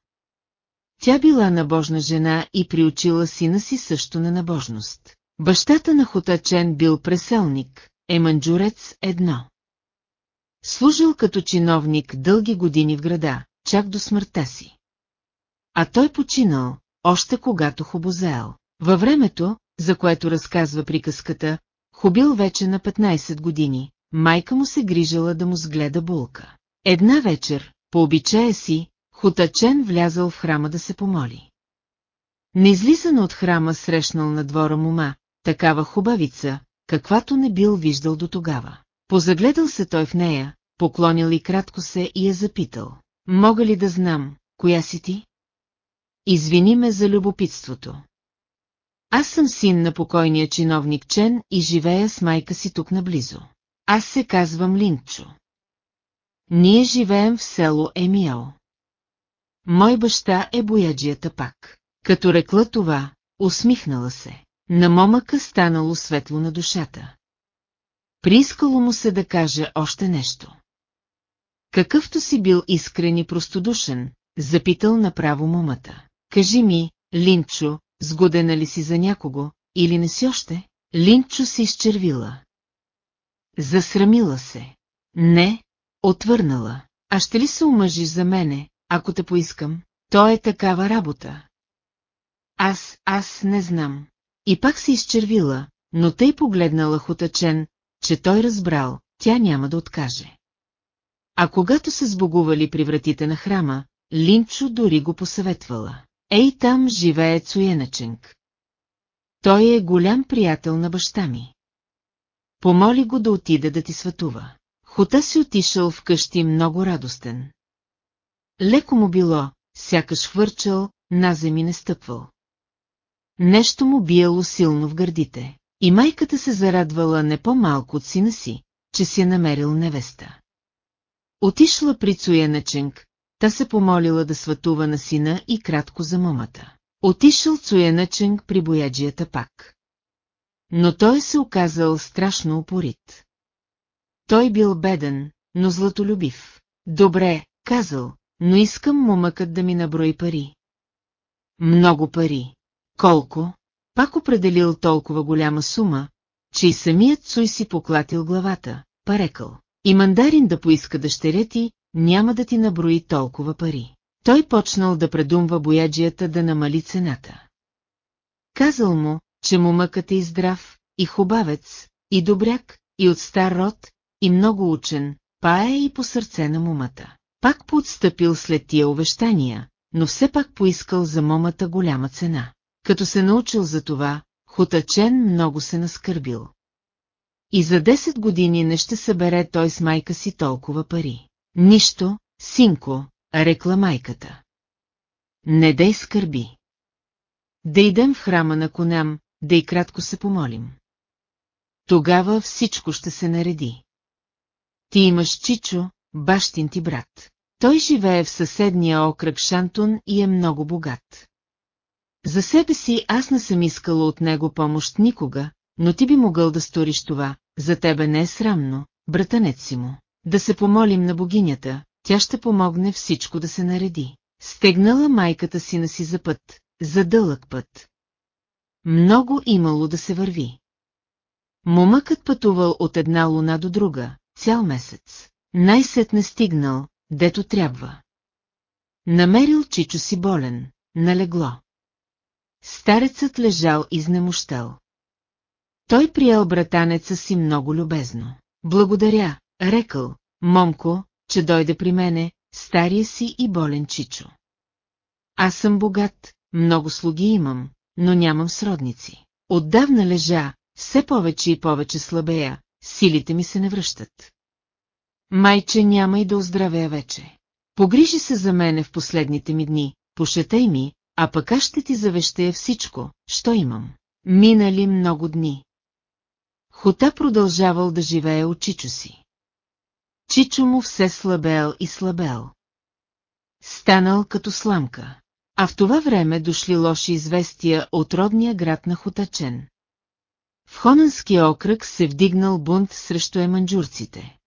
Тя била набожна жена и приучила сина си също на набожност. Бащата на Хотачен бил преселник, еманджурец едно. Служил като чиновник дълги години в града, чак до смъртта си. А той починал, още когато хубозеел. Във времето, за което разказва приказката, хубил вече на 15 години, майка му се грижала да му сгледа булка. Една вечер, по обичая си, Хутачен влязал в храма да се помоли. Неизлизано от храма срещнал на двора мума, такава хубавица, каквато не бил виждал до тогава. Позагледал се той в нея, поклонил и кратко се и я запитал. Мога ли да знам, коя си ти? Извини ме за любопитството. Аз съм син на покойния чиновник Чен и живея с майка си тук наблизо. Аз се казвам Линчо. Ние живеем в село Емиел. Мой баща е бояджията пак. Като рекла това, усмихнала се. На момъка станало светло на душата. Приискало му се да каже още нещо. Какъвто си бил искрен и простодушен, запитал направо момата. Кажи ми, Линчо, сгодена ли си за някого, или не си още? Линчо се изчервила. Засрамила се. Не, отвърнала. А ще ли се омъжиш за мене, ако те поискам? То е такава работа. Аз, аз не знам. И пак се изчервила, но тъй погледнала хутачен, че той разбрал, тя няма да откаже. А когато се сбогували при вратите на храма, Линчо дори го посъветвала. Ей там живее Цуеначенк. Той е голям приятел на баща ми. Помоли го да отида да ти светува. Хота си отишъл вкъщи много радостен. Леко му било, сякаш хвърчал, на земи не стъпвал. Нещо му биело силно в гърдите. И майката се зарадвала не по-малко от сина си, че си е намерил невеста. Отишла при Цуяначенк, та се помолила да сватува на сина и кратко за момата. Отишъл Цуяначенк при бояджията пак. Но той се оказал страшно упорит. Той бил беден, но златолюбив. Добре, казал, но искам момъкът да ми наброи пари. Много пари. Колко? Пак определил толкова голяма сума, че и самият Цуй си поклатил главата, парекал. И мандарин да поиска дъщеря ти, няма да ти наброи толкова пари. Той почнал да предумва бояджията да намали цената. Казал му, че момъкът е и здрав, и хубавец, и добряк, и от стар род, и много учен, па е и по сърце на момата. Пак поотстъпил след тия увещания, но все пак поискал за момата голяма цена. Като се научил за това, Хутачен много се наскърбил. И за 10 години не ще събере той с майка си толкова пари. Нищо, синко, рекла майката. Не дай скърби. Да идем в храма на коням, да и кратко се помолим. Тогава всичко ще се нареди. Ти имаш Чичо, бащин ти брат. Той живее в съседния окръг Шантун и е много богат. За себе си аз не съм искала от него помощ никога, но ти би могъл да сториш това, за тебе не е срамно, братанец си му. Да се помолим на богинята, тя ще помогне всичко да се нареди. Стегнала майката си на си за път, за дълъг път. Много имало да се върви. Момъкът пътувал от една луна до друга, цял месец. Най-сетне стигнал, дето трябва. Намерил Чичо си болен, налегло. Старецът лежал изнемощал. Той приел братанеца си много любезно. Благодаря, рекал, момко, че дойде при мене, стария си и болен чичо. Аз съм богат, много слуги имам, но нямам сродници. Отдавна лежа, все повече и повече слабея, силите ми се не връщат. Майче няма и да оздравея вече. Погрижи се за мене в последните ми дни, пошетай ми, а пък аз ще ти завещая всичко, що имам. Минали много дни. Хота продължавал да живее от Чичо си. Чичо му все слабел и слабел. Станал като сламка. А в това време дошли лоши известия от родния град на Хотачен. В Хонанския окръг се вдигнал бунт срещу еманджурците.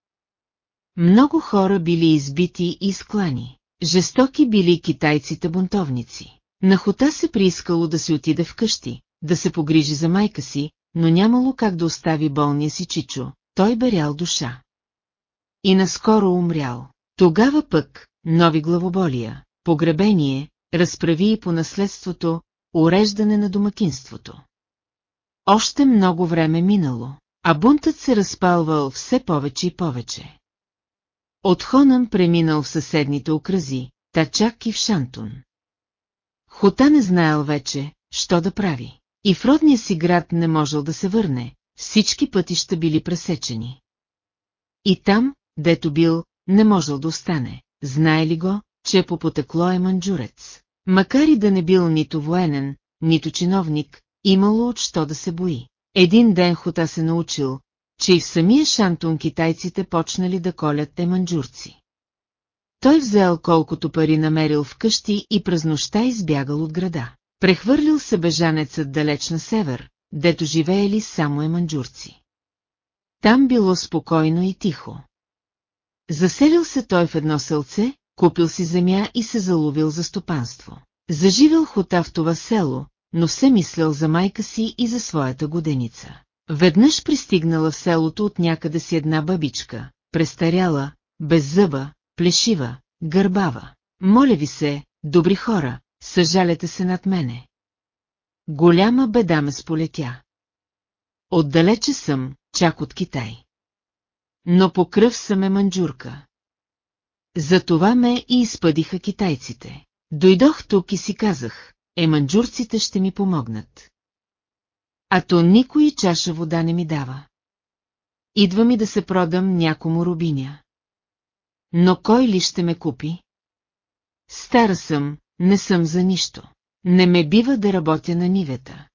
Много хора били избити и склани. Жестоки били китайците бунтовници. На Хота се приискало да си отиде вкъщи, да се погрижи за майка си, но нямало как да остави болния си Чичо, той берял душа. И наскоро умрял. Тогава пък, нови главоболия, погребение, разправи и по наследството, уреждане на домакинството. Още много време минало, а бунтът се разпалвал все повече и повече. От Хонан преминал в съседните окръзи, Тачак и в Шантун. Хота не знаел вече, що да прави. И в родния си град не можел да се върне, всички пътища били пресечени. И там, дето бил, не можел да остане. Знае ли го, че по потекло е манджурец? Макар и да не бил нито военен, нито чиновник, имало от що да се бои. Един ден Хота се научил, че и в самия Шантун китайците почнали да колят еманджурци. Той взел колкото пари намерил в къщи и през нощта избягал от града. Прехвърлил се бежанецът далеч на север, дето живеели само еманджурци. Там било спокойно и тихо. Заселил се той в едно селце, купил си земя и се заловил за стопанство. Заживел хота в това село, но все мислял за майка си и за своята годеница. Веднъж пристигнала в селото от някъде си една бабичка, престаряла, без зъба, плешива, гърбава. Моля ви се, добри хора, съжаляте се над мене. Голяма беда ме сполетя. Отдалече съм, чак от Китай. Но по кръв съм е манджурка. Затова ме и изпъдиха китайците. Дойдох тук и си казах, е манджурците ще ми помогнат. А то никой чаша вода не ми дава. Идва ми да се продам някому рубиня. Но кой ли ще ме купи? Стара съм, не съм за нищо. Не ме бива да работя на нивета.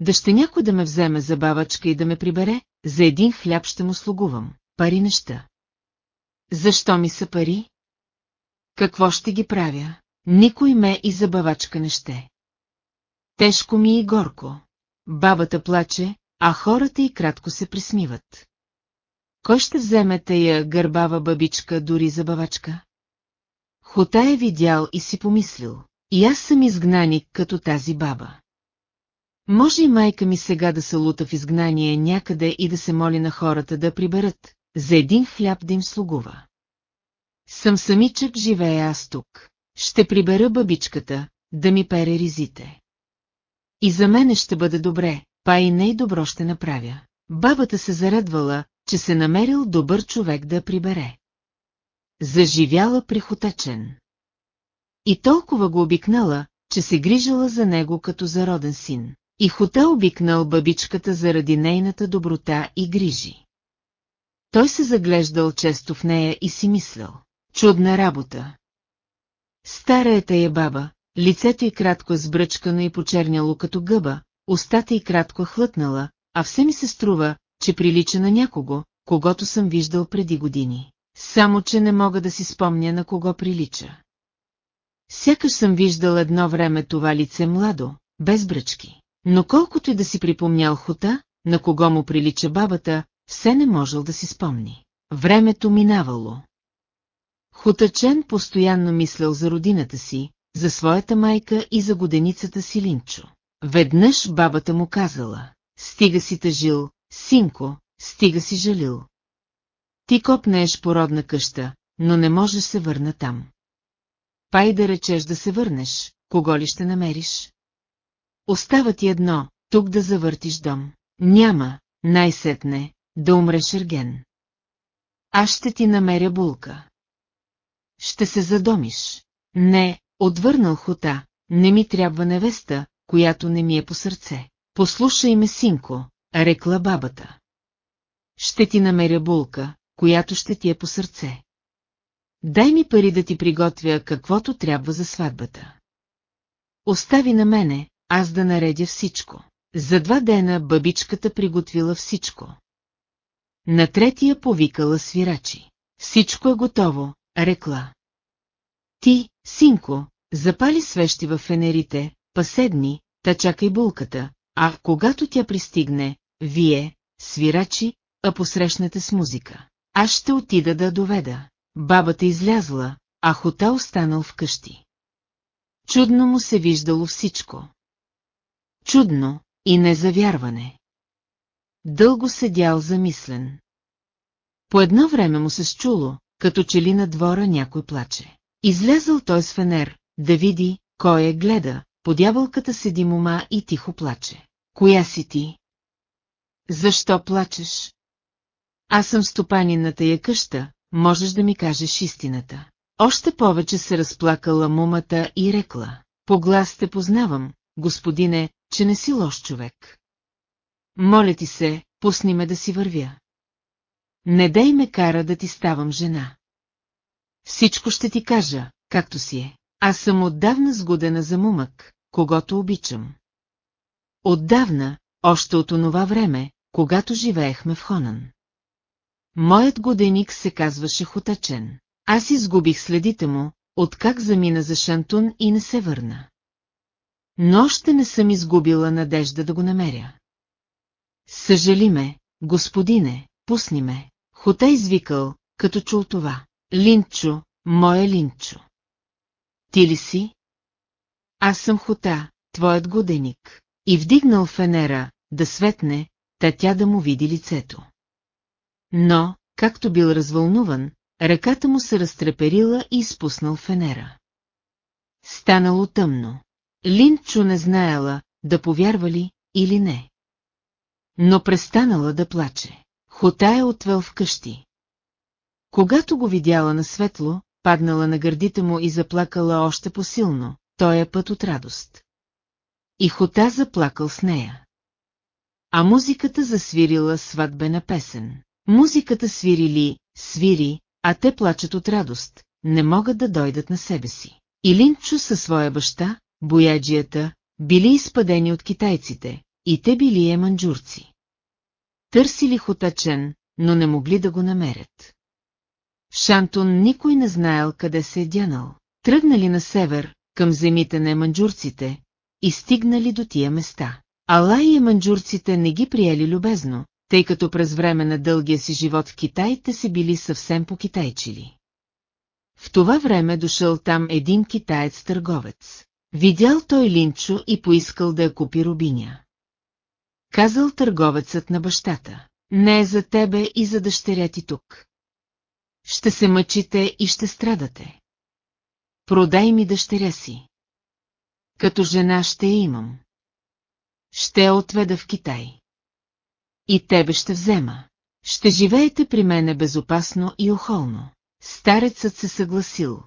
Да ще някой да ме вземе за бабачка и да ме прибере, за един хляб ще му слугувам. Пари неща. Защо ми са пари? Какво ще ги правя? Никой ме и за бавачка не ще. Тежко ми и горко. Бабата плаче, а хората и кратко се присмиват. Кой ще вземе тая гърбава бабичка дори за бавачка? Хота е видял и си помислил. И аз съм изгнаник като тази баба. Може и майка ми сега да се лута в изгнание някъде и да се моли на хората да приберат, за един хляб да им слугува. Съм самичък живея аз тук. Ще прибера бабичката, да ми пере ризите. И за мене ще бъде добре, па и най-добро ще направя. Бабата се зарадвала, че се намерил добър човек да прибере. Заживяла прихотачен. И толкова го обикнала, че се грижала за него като за роден син. И Хота обикнал бабичката заради нейната доброта и грижи. Той се заглеждал често в нея и си мислял. Чудна работа. Стара е баба, лицето й кратко сбръчкано и почерняло като гъба, устата й кратко хлътнала, а все ми се струва, че прилича на някого, когато съм виждал преди години. Само, че не мога да си спомня на кого прилича. Сякаш съм виждал едно време това лице младо, без бръчки. Но колкото и да си припомнял хота, на кого му прилича бабата, все не можел да си спомни. Времето минавало. Хотачен постоянно мислял за родината си, за своята майка и за годеницата си Линчо. Веднъж бабата му казала, стига си тъжил, синко, стига си жалил. Ти копнеш по родна къща, но не можеш се върна там. Пай да речеш да се върнеш, кого ли ще намериш? Остава ти едно, тук да завъртиш дом. Няма, най-сетне, да умреш ерген. Аз ще ти намеря булка. Ще се задомиш. Не, отвърнал хота, не ми трябва невеста, която не ми е по сърце. Послушай ме, синко, рекла бабата. Ще ти намеря булка, която ще ти е по сърце. Дай ми пари да ти приготвя каквото трябва за сватбата. Остави на мене, аз да наредя всичко. За два дена бабичката приготвила всичко. На третия повикала свирачи. Всичко е готово, рекла. Ти, синко, запали свещи в фенерите, паседни, та чакай булката, а когато тя пристигне, вие, свирачи, а посрещнете с музика. Аз ще отида да доведа. Бабата излязла, а Хота останал вкъщи. Чудно му се виждало всичко. Чудно и незавярване. Дълго седял замислен. По едно време му се счуло, като че ли на двора някой плаче. Излязъл той с фенер, да види, кой е гледа, под ябълката седи мома и тихо плаче. Коя си ти? Защо плачеш? Аз съм стопанин на тая къща, можеш да ми кажеш истината. Още повече се разплакала мумата и рекла. По глас те познавам, господине, че не си лош човек. Моля ти се, пусни ме да си вървя. Не дай ме кара да ти ставам жена. Всичко ще ти кажа, както си е. Аз съм отдавна сгодена за мумък, когато обичам. Отдавна, още от онова време, когато живеехме в Хонан. Моят годеник се казваше Хотачен. Аз изгубих следите му, откак замина за Шантун и не се върна. Но още не съм изгубила надежда да го намеря. Съжали ме, господине, пусни ме. Хота извикал, като чул това. Линчо, моя Линчо. Ти ли си? Аз съм Хота, твоят годеник. И вдигнал фенера, да светне, та тя да му види лицето. Но, както бил развълнуван, ръката му се разтреперила и изпуснал фенера. Станало тъмно. Линчо не знаела, да повярва ли или не. Но престанала да плаче. Хота е отвел в къщи. Когато го видяла на светло, паднала на гърдите му и заплакала още по-силно, той е път от радост. И Хота заплакал с нея. А музиката засвирила сватбена песен. Музиката свири ли, свири, а те плачат от радост, не могат да дойдат на себе си. И със своя баща, бояджията, били изпадени от китайците, и те били еманджурци. Търсили Хотачен, но не могли да го намерят. В Шантон никой не знаел къде се е дянал. Тръгнали на север, към земите на еманджурците, и стигнали до тия места. Ала и еманджурците не ги приели любезно, тъй като през време на дългия си живот в Китай те се били съвсем покитайчили. В това време дошъл там един китаец-търговец. Видял той Линчо и поискал да я купи рубиня. Казал търговецът на бащата. Не е за тебе и за дъщеря ти тук. Ще се мъчите и ще страдате. Продай ми дъщеря си. Като жена ще я имам. Ще отведа в Китай. И тебе ще взема. Ще живеете при мене безопасно и охолно. Старецът се съгласил.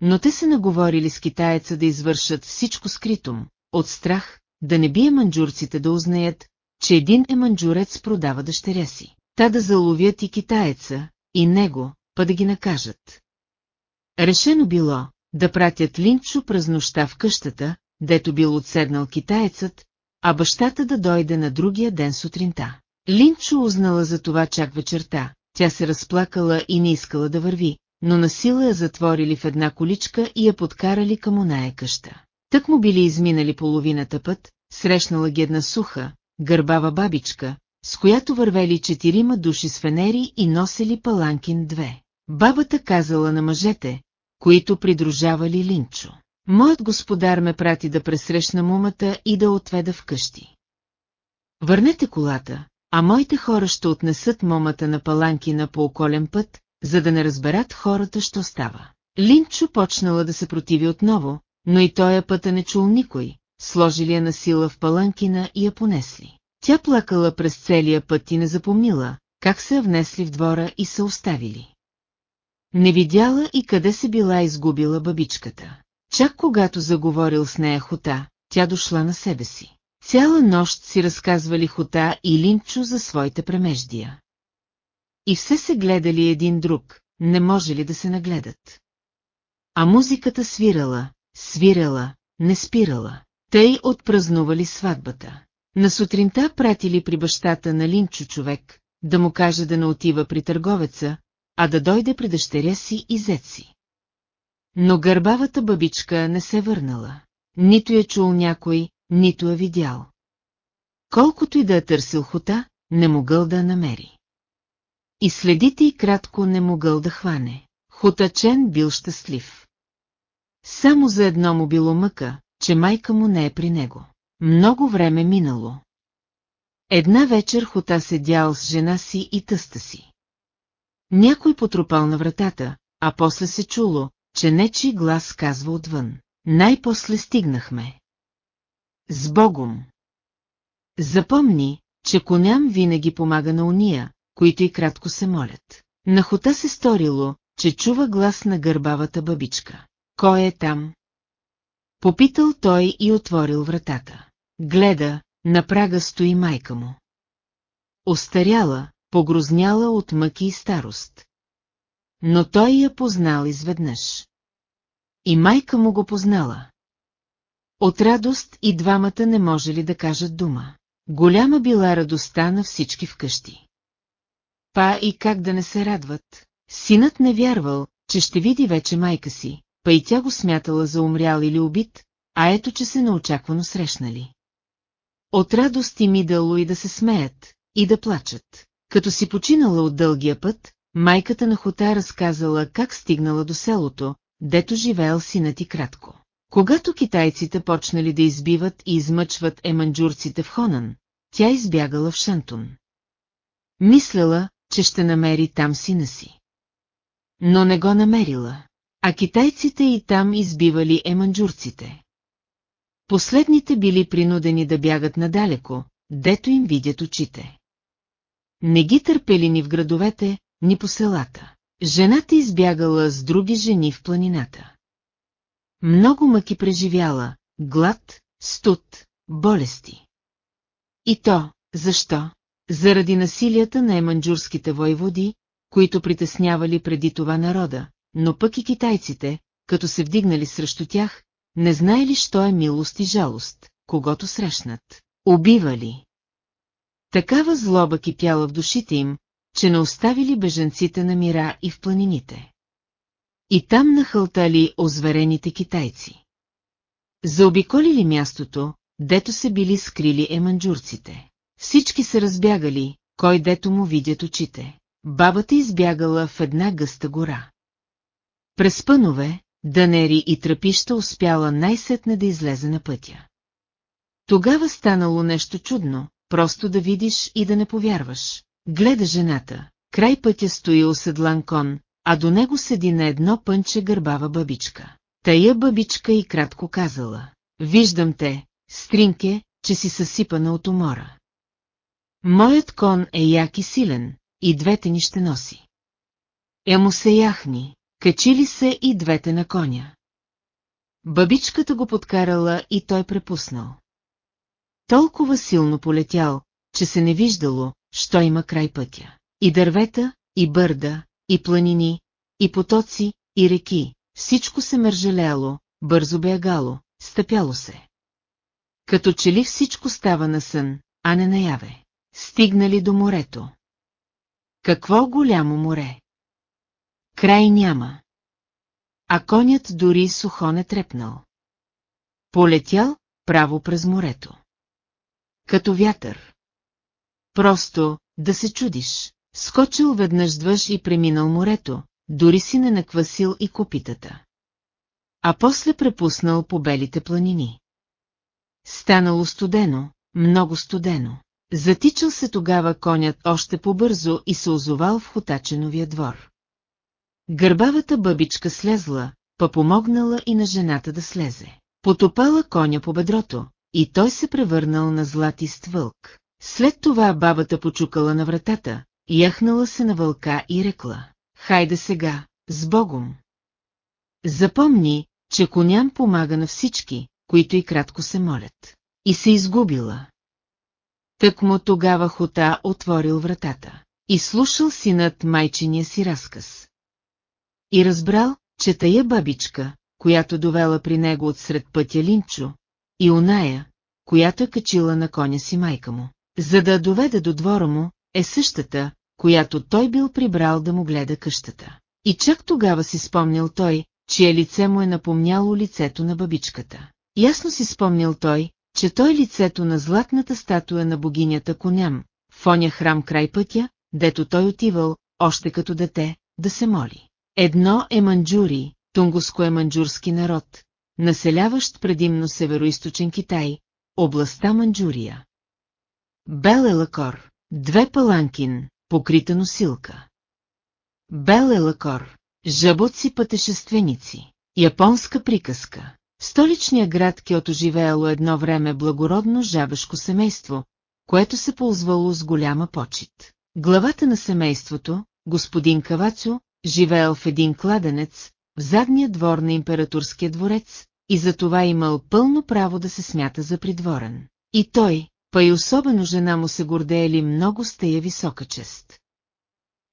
Но те се наговорили с китаеца да извършат всичко скритом, от страх, да не бие манджурците да узнаят, че един еманджурец продава дъщеря си. Та да заловят и китаеца, и него, па да ги накажат. Решено било да пратят Линчо през нощта в къщата, дето бил отседнал китаецът, а бащата да дойде на другия ден сутринта. Линчо узнала за това чак вечерта, тя се разплакала и не искала да върви, но насила я затворили в една количка и я подкарали към оная къща. Тък му били изминали половината път, срещнала ги една суха, гърбава бабичка, с която вървели четирима души с фенери и носели паланкин две. Бабата казала на мъжете, които придружавали Линчо. Моят господар ме прати да пресрещна мумата и да отведа в къщи. Върнете колата, а моите хора ще отнесат момата на паланкина по околен път, за да не разберат хората, що става. Линчо почнала да се противи отново, но и тоя пътя не чул никой, сложили я на сила в паланкина и я понесли. Тя плакала през целия път и не запомнила, как се я внесли в двора и се оставили. Не видяла и къде се била изгубила бабичката. Чак когато заговорил с нея Хота, тя дошла на себе си. Цяла нощ си разказвали Хота и Линчо за своите премеждия. И все се гледали един друг, не може ли да се нагледат. А музиката свирала, свирала, не спирала. Тъй отпразнували сватбата. На сутринта пратили при бащата на Линчо човек, да му каже да не отива при търговеца, а да дойде при дъщеря си и зет си. Но гърбавата бабичка не се върнала. Нито я чул някой, нито я видял. Колкото и да е търсил хота, не могъл да намери. И следите и кратко не могъл да хване. Хотачен бил щастлив. Само за едно му било мъка, че майка му не е при него. Много време минало. Една вечер Хота седял с жена си и тъста си. Някой потропал на вратата, а после се чуло, че нечи глас казва отвън. Най-после стигнахме. С Богом! Запомни, че коням винаги помага на уния, които и кратко се молят. На хота се сторило, че чува глас на гърбавата бабичка. Кой е там? Попитал той и отворил вратата. Гледа, на прага стои майка му. Остаряла, погрозняла от мъки и старост. Но той я познал изведнъж. И майка му го познала. От радост и двамата не можели да кажат дума. Голяма била радостта на всички вкъщи. Па и как да не се радват? Синът не вярвал, че ще види вече майка си, па и тя го смятала за умрял или убит, а ето че се неочаквано срещнали. От радост им идало и да се смеят, и да плачат. Като си починала от дългия път, майката на Хота разказала как стигнала до селото, дето живеел синът и кратко. Когато китайците почнали да избиват и измъчват еманджурците в Хонан, тя избягала в Шантун. Мислела, че ще намери там сина си. Но не го намерила, а китайците и там избивали еманджурците. Последните били принудени да бягат надалеко, дето им видят очите. Не ги търпели ни в градовете, ни по селата. Жената избягала с други жени в планината. Много мъки преживяла, глад, студ, болести. И то, защо? Заради насилията на еманджурските войводи, които притеснявали преди това народа, но пък и китайците, като се вдигнали срещу тях, не знаели, що е милост и жалост, когато срещнат. Убивали. Такава злоба кипяла в душите им, че не оставили беженците на мира и в планините. И там нахълтали озверените китайци. Заобиколили мястото, дето се били скрили еманджурците. Всички се разбягали, кой дето му видят очите. Бабата избягала в една гъста гора. През пънове, дънери и тръпища успяла най-сетне да излезе на пътя. Тогава станало нещо чудно, просто да видиш и да не повярваш. Гледа жената, край пътя стои оседлан кон, а до него седи на едно пънче гърбава бабичка. Тая бабичка и кратко казала. Виждам те, стринке, че си съсипана от умора. Моят кон е як и силен, и двете ни ще носи. Е му се яхни, качили се и двете на коня. Бабичката го подкарала и той препуснал. Толкова силно полетял, че се не виждало, що има край пътя. И дървета, и бърда, и планини, и потоци, и реки, всичко се мържеляло, бързо бягало, стъпяло се. Като че ли всичко става на сън, а не наяве. Стигнали до морето. Какво голямо море! Край няма. А конят дори сухо не трепнал. Полетял право през морето. Като вятър. Просто да се чудиш. Скочил веднъж двъж и преминал морето, дори си не наквасил и копитата. А после препуснал по белите планини. Станало студено, много студено. Затичал се тогава конят още по-бързо и се озовал в хотаченовия двор. Гърбавата бъбичка слезла, па помогнала и на жената да слезе. Потопала коня по бедрото, и той се превърнал на златист вълк. След това бабата почукала на вратата, яхнала се на вълка и рекла. Хайде сега, с Богом! Запомни, че коням помага на всички, които и кратко се молят. И се изгубила. Тък му тогава Хота отворил вратата. И слушал синът майчиния си разказ. И разбрал, че тая бабичка, която довела при него от сред пътя Линчо, и оная, която е качила на коня си майка му, за да доведе до двора му, е същата, която той бил прибрал да му гледа къщата. И чак тогава си спомнил той, чие лице му е напомняло лицето на бабичката. Ясно си спомнил той, че той лицето на златната статуя на богинята Коням, в оня храм край пътя, дето той отивал, още като дете, да се моли. Едно е манджури, тунгуско-еманджурски народ, населяващ предимно североисточен Китай, областта Манджурия. Бел е лакор, две паланкин, покрита носилка. Бел е лакор, жабоци пътешественици, японска приказка. В столичния град Киото живеело едно време благородно жабешко семейство, което се ползвало с голяма почет. Главата на семейството, господин Кавацо, живеел в един кладенец, в задния двор на императорския дворец, и за това имал пълно право да се смята за придворен. И той, па и особено жена му се гордеели много с тая висока чест.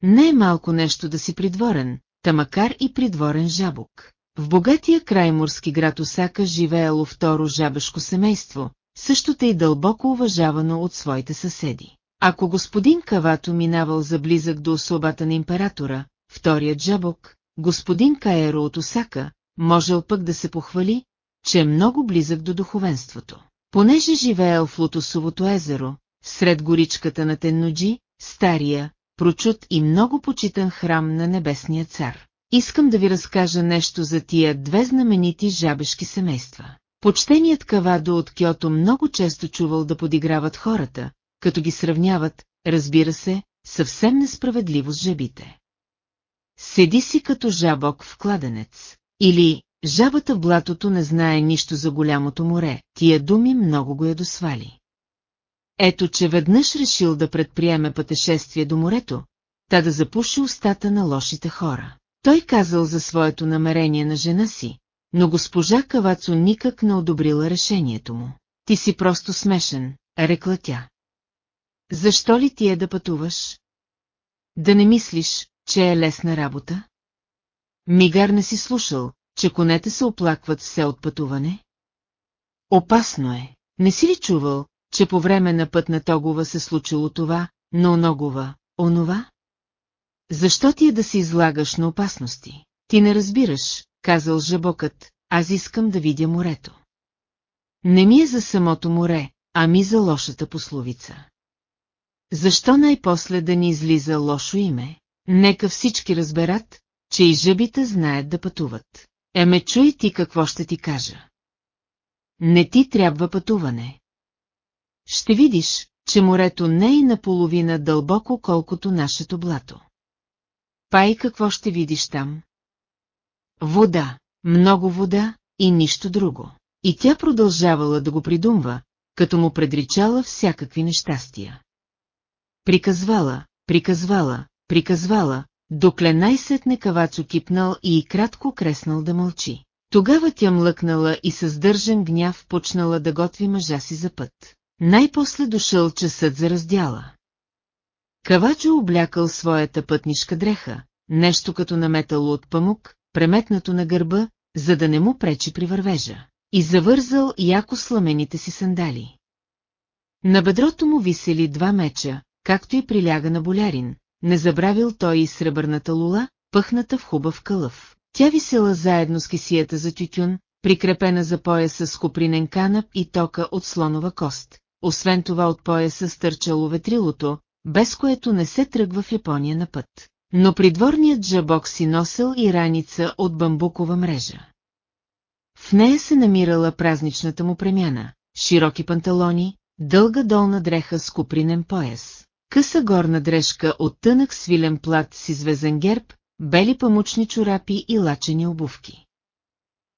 Не е малко нещо да си придворен, та макар и придворен жабок. В богатия крайморски град Осака живеело второ жабешко семейство, същото и дълбоко уважавано от своите съседи. Ако господин Кавато минавал за близък до особата на императора, вторият жабок, господин Каеро от Осака, можел пък да се похвали, че е много близък до духовенството. Понеже живеел в Лотосовото езеро, сред горичката на Тенноджи, стария, прочут и много почитан храм на небесния цар. искам да ви разкажа нещо за тия две знаменити жабешки семейства. Почтеният Кавадо от Киото много често чувал да подиграват хората, като ги сравняват, разбира се, съвсем несправедливо с жабите. Седи си като жабок в кладенец. Или жабата в блатото не знае нищо за голямото море, тия думи много го я досвали. Ето, че веднъж решил да предприеме пътешествие до морето, та да запуши устата на лошите хора. Той казал за своето намерение на жена си, но госпожа Кавацо никак не одобрила решението му. Ти си просто смешен, рекла тя. Защо ли ти е да пътуваш? Да не мислиш, че е лесна работа? Мигар не си слушал, че конете се оплакват все от пътуване? Опасно е. Не си ли чувал, че по време на път на Тогова се случило това, но оногова, онова? Защо ти е да се излагаш на опасности? Ти не разбираш, казал жабокът, аз искам да видя морето. Не ми е за самото море, а ми за лошата пословица. Защо най-после да ни излиза лошо име? Нека всички разберат, че и жъбите знаят да пътуват. Еме чуй ти какво ще ти кажа. Не ти трябва пътуване. Ще видиш, че морето не е наполовина дълбоко, колкото нашето блато. Пай какво ще видиш там? Вода, много вода и нищо друго. И тя продължавала да го придумва, като му предричала всякакви нещастия. Приказвала, приказвала, приказвала, докле най-сетне кавачо кипнал и кратко креснал да мълчи. Тогава тя млъкнала и с държен гняв почнала да готви мъжа си за път. Най-после дошъл часът за раздяла. Кавачо облякал своята пътнишка дреха, нещо като наметало от памук, преметнато на гърба, за да не му пречи при вървежа, и завързал яко сламените си сандали. На бедрото му висели два меча, както и приляга на болярин, не забравил той и сребърната лула, пъхната в хубав кълъв. Тя висела заедно с кисията за тютюн, прикрепена за пояса с копринен канап и тока от слонова кост. Освен това от пояса стърчало ветрилото, без което не се тръгва в Япония на път. Но придворният джабок си носил и раница от бамбукова мрежа. В нея се намирала празничната му премяна, широки панталони, дълга долна дреха с купринен пояс, къса горна дрежка от тънък свилен плат с извезен герб, бели памучни чорапи и лачени обувки.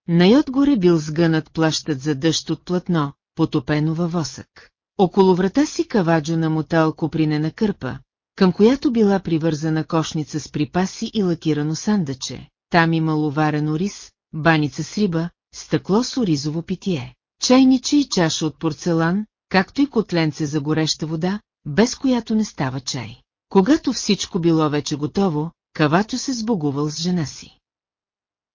Най-отгоре бил сгънат плащът за дъжд от платно, потопено във восък. Около врата си каваджо намотал купринена кърпа, към която била привързана кошница с припаси и лакирано сандъче. Там имало варено рис, баница с риба, стъкло с оризово питие, чайниче и чаша от порцелан, както и котленце за гореща вода, без която не става чай. Когато всичко било вече готово, Кавачо се сбогувал с жена си.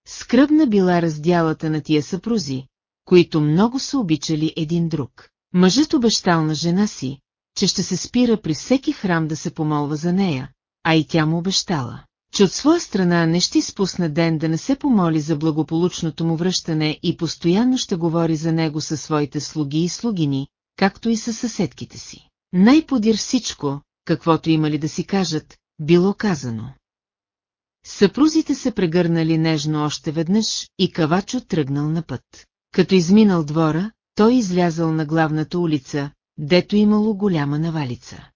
Скръбна била раздялата на тия съпрузи, които много са обичали един друг. Мъжът обещал на жена си, че ще се спира при всеки храм да се помолва за нея, а и тя му обещала, че от своя страна не ще изпусне ден да не се помоли за благополучното му връщане и постоянно ще говори за него със своите слуги и слугини, както и със съседките си. Най-подир всичко, каквото имали да си кажат, било казано. Съпрузите се прегърнали нежно още веднъж и Кавачо тръгнал на път. Като изминал двора, той излязал на главната улица, дето имало голяма навалица.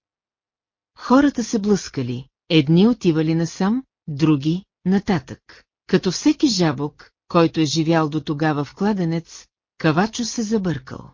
Хората се блъскали, едни отивали насам, други – нататък. Като всеки жабок, който е живял до тогава в кладенец, Кавачо се забъркал.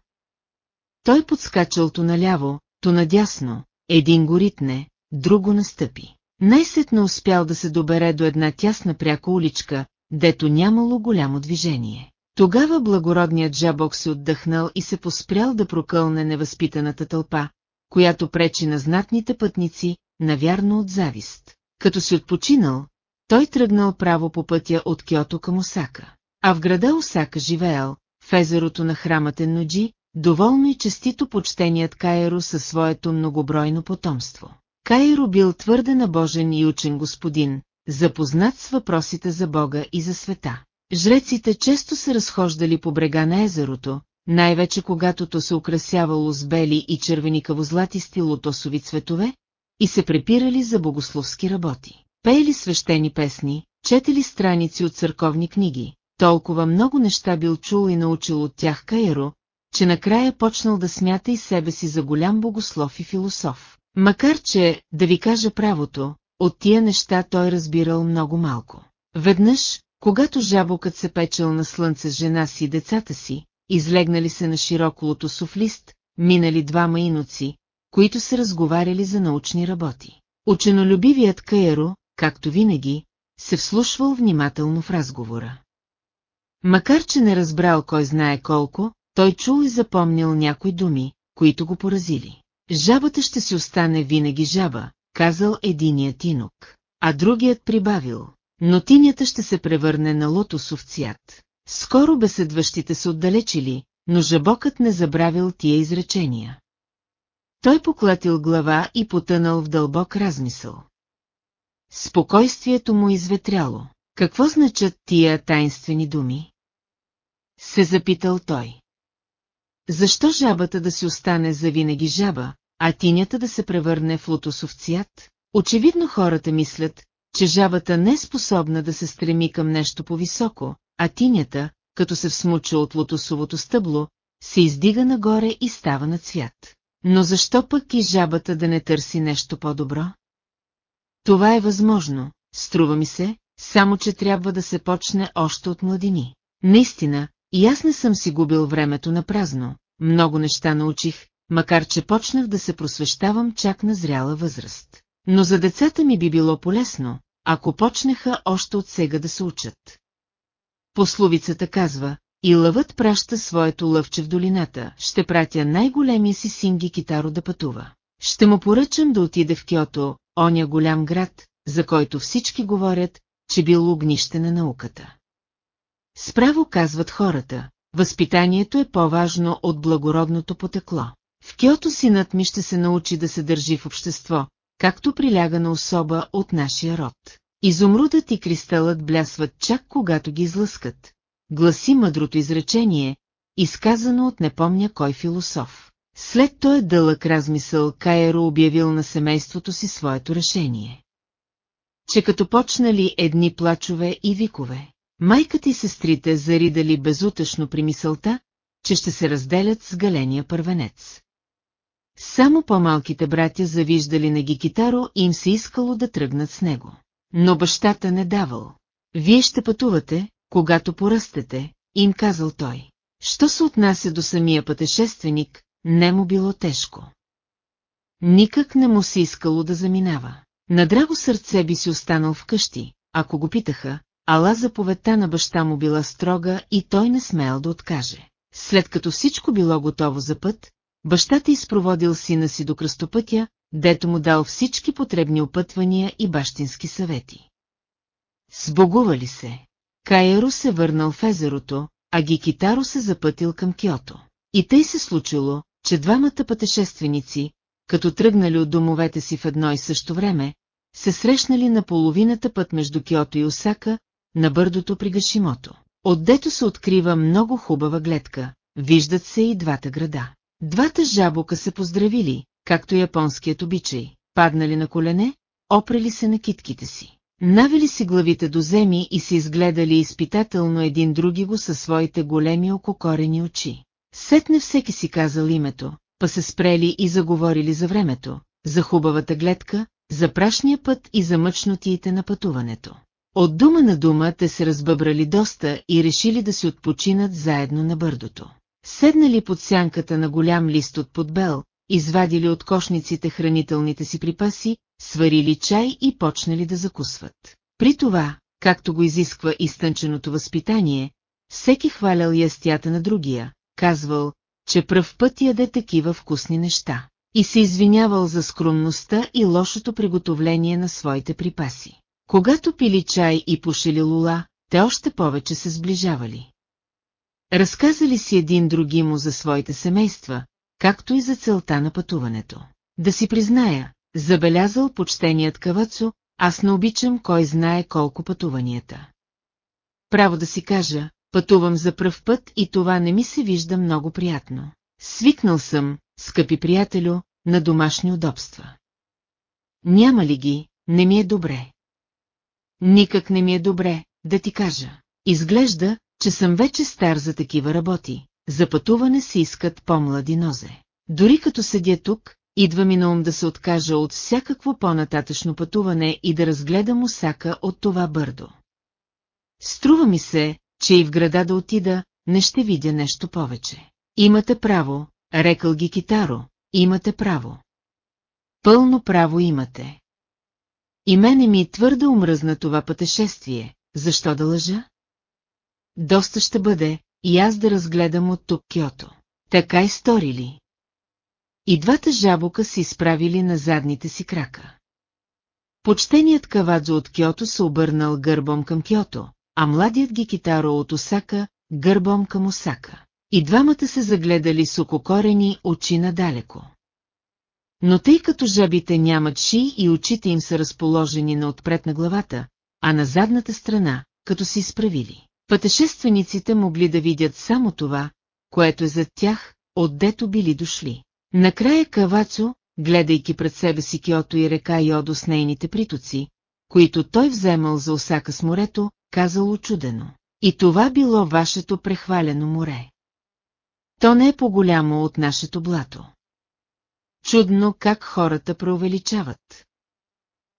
Той подскачал то наляво, то надясно, един го ритне, друго настъпи. Най-сетно успял да се добере до една тясна пряка уличка, дето нямало голямо движение. Тогава благородният жабок се отдъхнал и се поспрял да прокълне невъзпитаната тълпа, която пречи на знатните пътници, навярно от завист. Като си отпочинал, той тръгнал право по пътя от Киото към Осака. А в града Осака живеел, в езерото на храмата Ноджи, доволно и честито почтеният Кайро със своето многобройно потомство. Кайро бил твърде набожен и учен господин, запознат с въпросите за Бога и за света. Жреците често се разхождали по брега на езерото, най-вече когато то се украсявало с бели и червеникаво-златисти лотосови цветове, и се препирали за богословски работи. Пеели свещени песни, четели страници от църковни книги, толкова много неща бил чул и научил от тях Кайро, че накрая почнал да смята и себе си за голям богослов и философ. Макар че, да ви кажа правото, от тия неща той разбирал много малко. Веднъж, когато жабокът се печел на слънце с жена си и децата си, излегнали се на широк лотосов лист, минали двама иноци, които се разговаряли за научни работи. Ученолюбивият Каеро, както винаги, се вслушвал внимателно в разговора. Макар че не разбрал кой знае колко, той чул и запомнил някои думи, които го поразили. Жабата ще си остане винаги жаба, казал единият инок, а другият прибавил, но тинята ще се превърне на лотосов цвят. Скоро беседващите се отдалечили, но жабокът не забравил тия изречения. Той поклатил глава и потънал в дълбок размисъл. Спокойствието му изветряло. Какво значат тия тайнствени думи? Се запитал той. Защо жабата да си остане завинаги жаба, а тинята да се превърне в лотосов цвят? Очевидно хората мислят, че жабата не е способна да се стреми към нещо по-високо, а тинята, като се всмуча от лотосовото стъбло, се издига нагоре и става на цвят. Но защо пък и жабата да не търси нещо по-добро? Това е възможно, струва ми се, само че трябва да се почне още от младини. Наистина, и аз не съм си губил времето на празно, много неща научих, макар че почнах да се просвещавам чак на зряла възраст. Но за децата ми би било полезно, ако почнеха още от сега да се учат. Пословицата казва, и лъвът праща своето лъвче в долината, ще пратя най-големия си синги китаро да пътува. Ще му поръчам да отиде в Киото, оня голям град, за който всички говорят, че бил огнище на науката. Справо казват хората, възпитанието е по-важно от благородното потекло. В Киото синът ми ще се научи да се държи в общество, както приляга на особа от нашия род. Изумрудът и кристалът блясват чак когато ги излъскат. Гласи мъдрото изречение, изказано от не помня кой философ. След той дълъг размисъл Кайеро обявил на семейството си своето решение. Че като почнали едни плачове и викове, майката и сестрите заридали безутъшно при мисълта, че ще се разделят с галения първенец. Само по-малките братя завиждали на Гикитаро и им се искало да тръгнат с него. Но бащата не давал. Вие ще пътувате, когато поръстете, им казал той. Що се отнася до самия пътешественик, не му било тежко. Никак не му се искало да заминава. На драго сърце би си останал вкъщи, ако го питаха, ала заповедта на баща му била строга и той не смел да откаже. След като всичко било готово за път, бащата изпроводил сина си до кръстопътя, дето му дал всички потребни опътвания и бащински съвети. Сбогували се. Каеро се върнал в езерото, а Гикитаро се запътил към Киото. И тъй се случило, че двамата пътешественици, като тръгнали от домовете си в едно и също време, се срещнали на половината път между Киото и Осака, на бърдото при Гашимото. Отдето се открива много хубава гледка, виждат се и двата града. Двата жабока се поздравили, както японският обичай, паднали на колене, опрели се на китките си. Навели си главите до земи и се изгледали изпитателно един други го със своите големи ококорени очи. Сетне всеки си казал името, па се спрели и заговорили за времето, за хубавата гледка, за прашния път и за мъчнотиите на пътуването. От дума на дума те се разбъбрали доста и решили да си отпочинат заедно на бърдото. Седнали под сянката на голям лист от подбел, извадили от кошниците хранителните си припаси, сварили чай и почнали да закусват. При това, както го изисква изтънченото възпитание, всеки хвалял ястята на другия, казвал, че пръв път яде такива вкусни неща. И се извинявал за скромността и лошото приготовление на своите припаси. Когато пили чай и пушили лула, те още повече се сближавали. Разказали си един други му за своите семейства, както и за целта на пътуването. Да си призная, забелязал почтеният кавацо, аз не обичам кой знае колко пътуванията. Право да си кажа, пътувам за пръв път и това не ми се вижда много приятно. Свикнал съм, скъпи приятелю, на домашни удобства. Няма ли ги, не ми е добре. Никак не ми е добре, да ти кажа. Изглежда, че съм вече стар за такива работи, за пътуване се искат по-млади нозе. Дори като седя тук, идва ми на ум да се откажа от всякакво по-нататъчно пътуване и да разгледам Осака от това бърдо. Струва ми се, че и в града да отида, не ще видя нещо повече. Имате право, рекал ги Китаро, имате право. Пълно право имате. И мене ми твърде умръзна това пътешествие, защо да лъжа? Доста ще бъде, и аз да разгледам от тук Киото. Така и сторили. И двата жабока се изправили на задните си крака. Почтеният Кавадзо от Киото се обърнал гърбом към Киото, а младият ги китаро от Осака гърбом към Осака. И двамата се загледали с ококорени очи надалеко. Но тъй като жабите нямат ши и очите им са разположени на отпред на главата, а на задната страна, като се изправили, пътешествениците могли да видят само това, което е зад тях, отдето били дошли. Накрая Кавацо, гледайки пред себе си Киото и река Йодо с нейните притоци, които той вземал за Осака с морето, казал очудено. И това било вашето прехвалено море. То не е по-голямо от нашето блато. Чудно как хората преувеличават.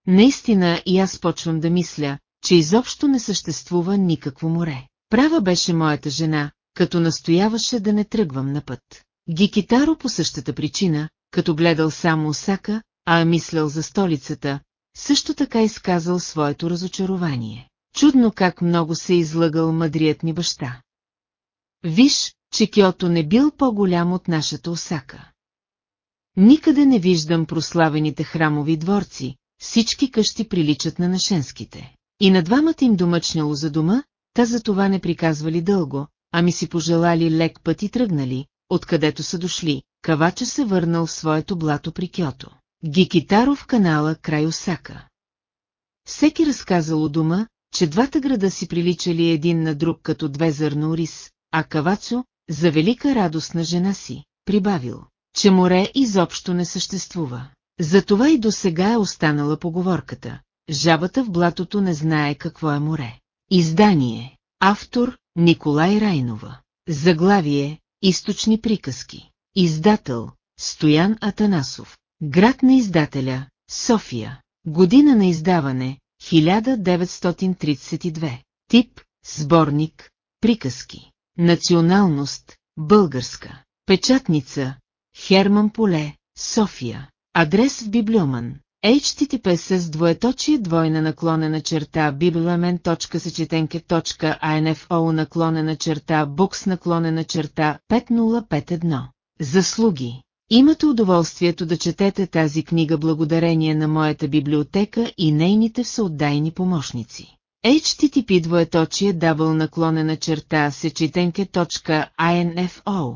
Наистина и аз почвам да мисля, че изобщо не съществува никакво море. Права беше моята жена, като настояваше да не тръгвам на път. Гикитаро по същата причина, като гледал само Осака, а е мислял за столицата, също така изказал своето разочарование. Чудно как много се излъгал мъдрият ми баща. Виж, че Киото не бил по-голям от нашата Осака. Никъде не виждам прославените храмови дворци, всички къщи приличат на нашенските. И на двамата им домъчняло за дома, та за това не приказвали дълго, ами си пожелали лек път и тръгнали, откъдето са дошли, Кавача се върнал в своето блато при Киото. Гикитаро в канала край Осака. Всеки разказал у дома, че двата града си приличали един на друг като две зърна ориз, а Кавацо, за велика радост на жена си, прибавил, че море изобщо не съществува. Затова и до сега е останала поговорката. Жабата в блатото не знае какво е море. Издание. Автор Николай Райнова. Заглавие Източни приказки. Издател Стоян Атанасов. Град на издателя София. Година на издаване 1932. Тип Сборник Приказки. Националност Българска. Печатница Херман Поле, София. Адрес в Библиоман. HTTPS с двоеточие двойна наклонена черта bibliamen.сечетенке.info наклонена черта букс наклонена черта 5051. Заслуги. Имате удоволствието да четете тази книга благодарение на моята библиотека и нейните всеотдайни помощници. HTTP двоеточие дабл наклонена черта сечетенке.info